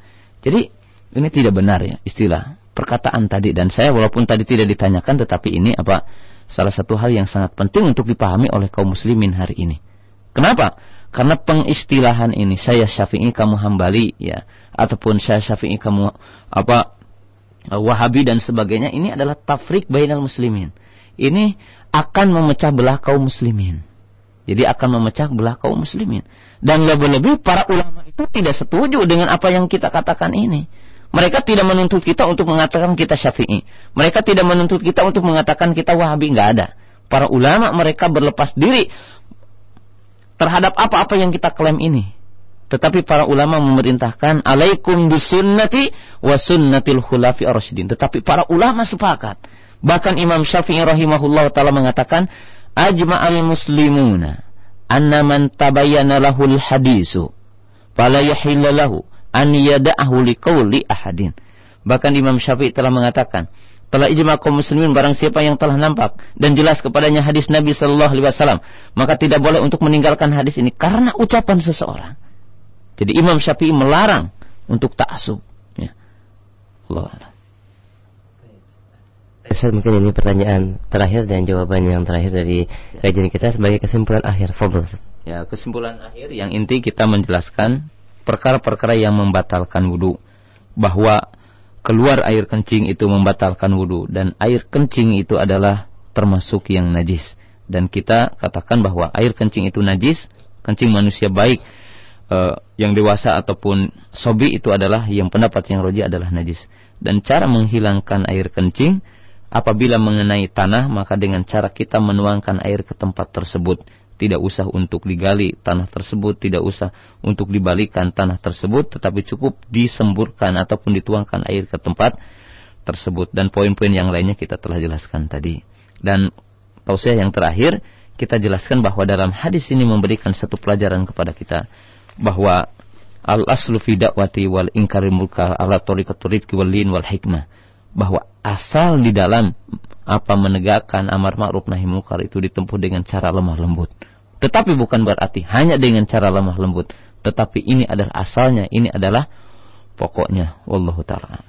Jadi ini tidak benar ya istilah perkataan tadi dan saya walaupun tadi tidak ditanyakan tetapi ini apa salah satu hal yang sangat penting untuk dipahami oleh kaum muslimin hari ini. Kenapa? Karena pengistilahan ini saya Syafi'i kamu Hambali ya ataupun saya Syafi'i kamu apa Wahabi dan sebagainya ini adalah tafrik bainal muslimin. Ini akan memecah belah kaum muslimin. Jadi akan memecah belah kaum muslimin. Dan lebih-lebih para ulama itu tidak setuju dengan apa yang kita katakan ini. Mereka tidak menuntut kita untuk mengatakan kita syafi'i. Mereka tidak menuntut kita untuk mengatakan kita wahabi. Nggak ada. Para ulama mereka berlepas diri terhadap apa-apa yang kita klaim ini. Tetapi para ulama memerintahkan alaikum bisunnati wa sunnatil khulafi ar-rasyidin. Tetapi para ulama sepakat. Bahkan Imam Syafi'i rahimahullah taala mengatakan ajma'al muslimuna anna man tabayyana lahul hadisu fala yahilla lahu an yada'ahu liqauli ahadin. Bahkan Imam Syafi'i telah mengatakan, telah ijma kaum muslimin barang siapa yang telah nampak dan jelas kepadanya hadis Nabi sallallahu alaihi wasallam, maka tidak boleh untuk meninggalkan hadis ini karena ucapan seseorang. Jadi Imam Syafi'i melarang untuk ta'assub. Ya. Allah Ustaz mungkin ini pertanyaan terakhir dan jawaban yang terakhir dari kajian kita sebagai kesimpulan akhir. Fadl. Ya, kesimpulan akhir yang inti kita menjelaskan perkara-perkara yang membatalkan wudhu. Bahwa keluar air kencing itu membatalkan wudhu. Dan air kencing itu adalah termasuk yang najis. Dan kita katakan bahwa air kencing itu najis. Kencing manusia baik uh, yang dewasa ataupun sobi itu adalah yang pendapat yang roji adalah najis. Dan cara menghilangkan air kencing Apabila mengenai tanah, maka dengan cara kita menuangkan air ke tempat tersebut. Tidak usah untuk digali tanah tersebut, tidak usah untuk dibalikan tanah tersebut, tetapi cukup disemburkan ataupun dituangkan air ke tempat tersebut. Dan poin-poin yang lainnya kita telah jelaskan tadi. Dan tausiah yang terakhir, kita jelaskan bahwa dalam hadis ini memberikan satu pelajaran kepada kita bahwa al aslu fi dakwati wal inkari mulkar ala tariqatul wal lin wal hikmah bahwa asal di dalam apa menegakkan amar ma'ruf nahi munkar itu ditempuh dengan cara lemah lembut. Tetapi bukan berarti hanya dengan cara lemah lembut, tetapi ini adalah asalnya, ini adalah pokoknya. Wallahu taala.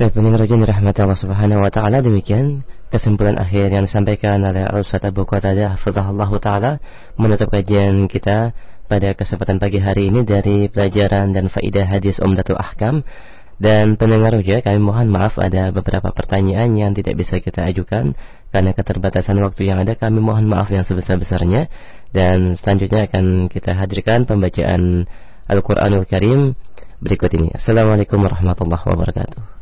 Baik, pendengar Allah Subhanahu wa taala demikian kesimpulan akhir yang disampaikan oleh Al-Ustaz Abu Qatadah hafizahullah taala menutup kajian kita pada kesempatan pagi hari ini dari pelajaran dan faidah hadis Umdatul Ahkam dan pendengar juga kami mohon maaf ada beberapa pertanyaan yang tidak bisa kita ajukan karena keterbatasan waktu yang ada kami mohon maaf yang sebesar-besarnya dan selanjutnya akan kita hadirkan pembacaan Al-Qur'anul Karim berikut ini. Assalamualaikum warahmatullahi wabarakatuh.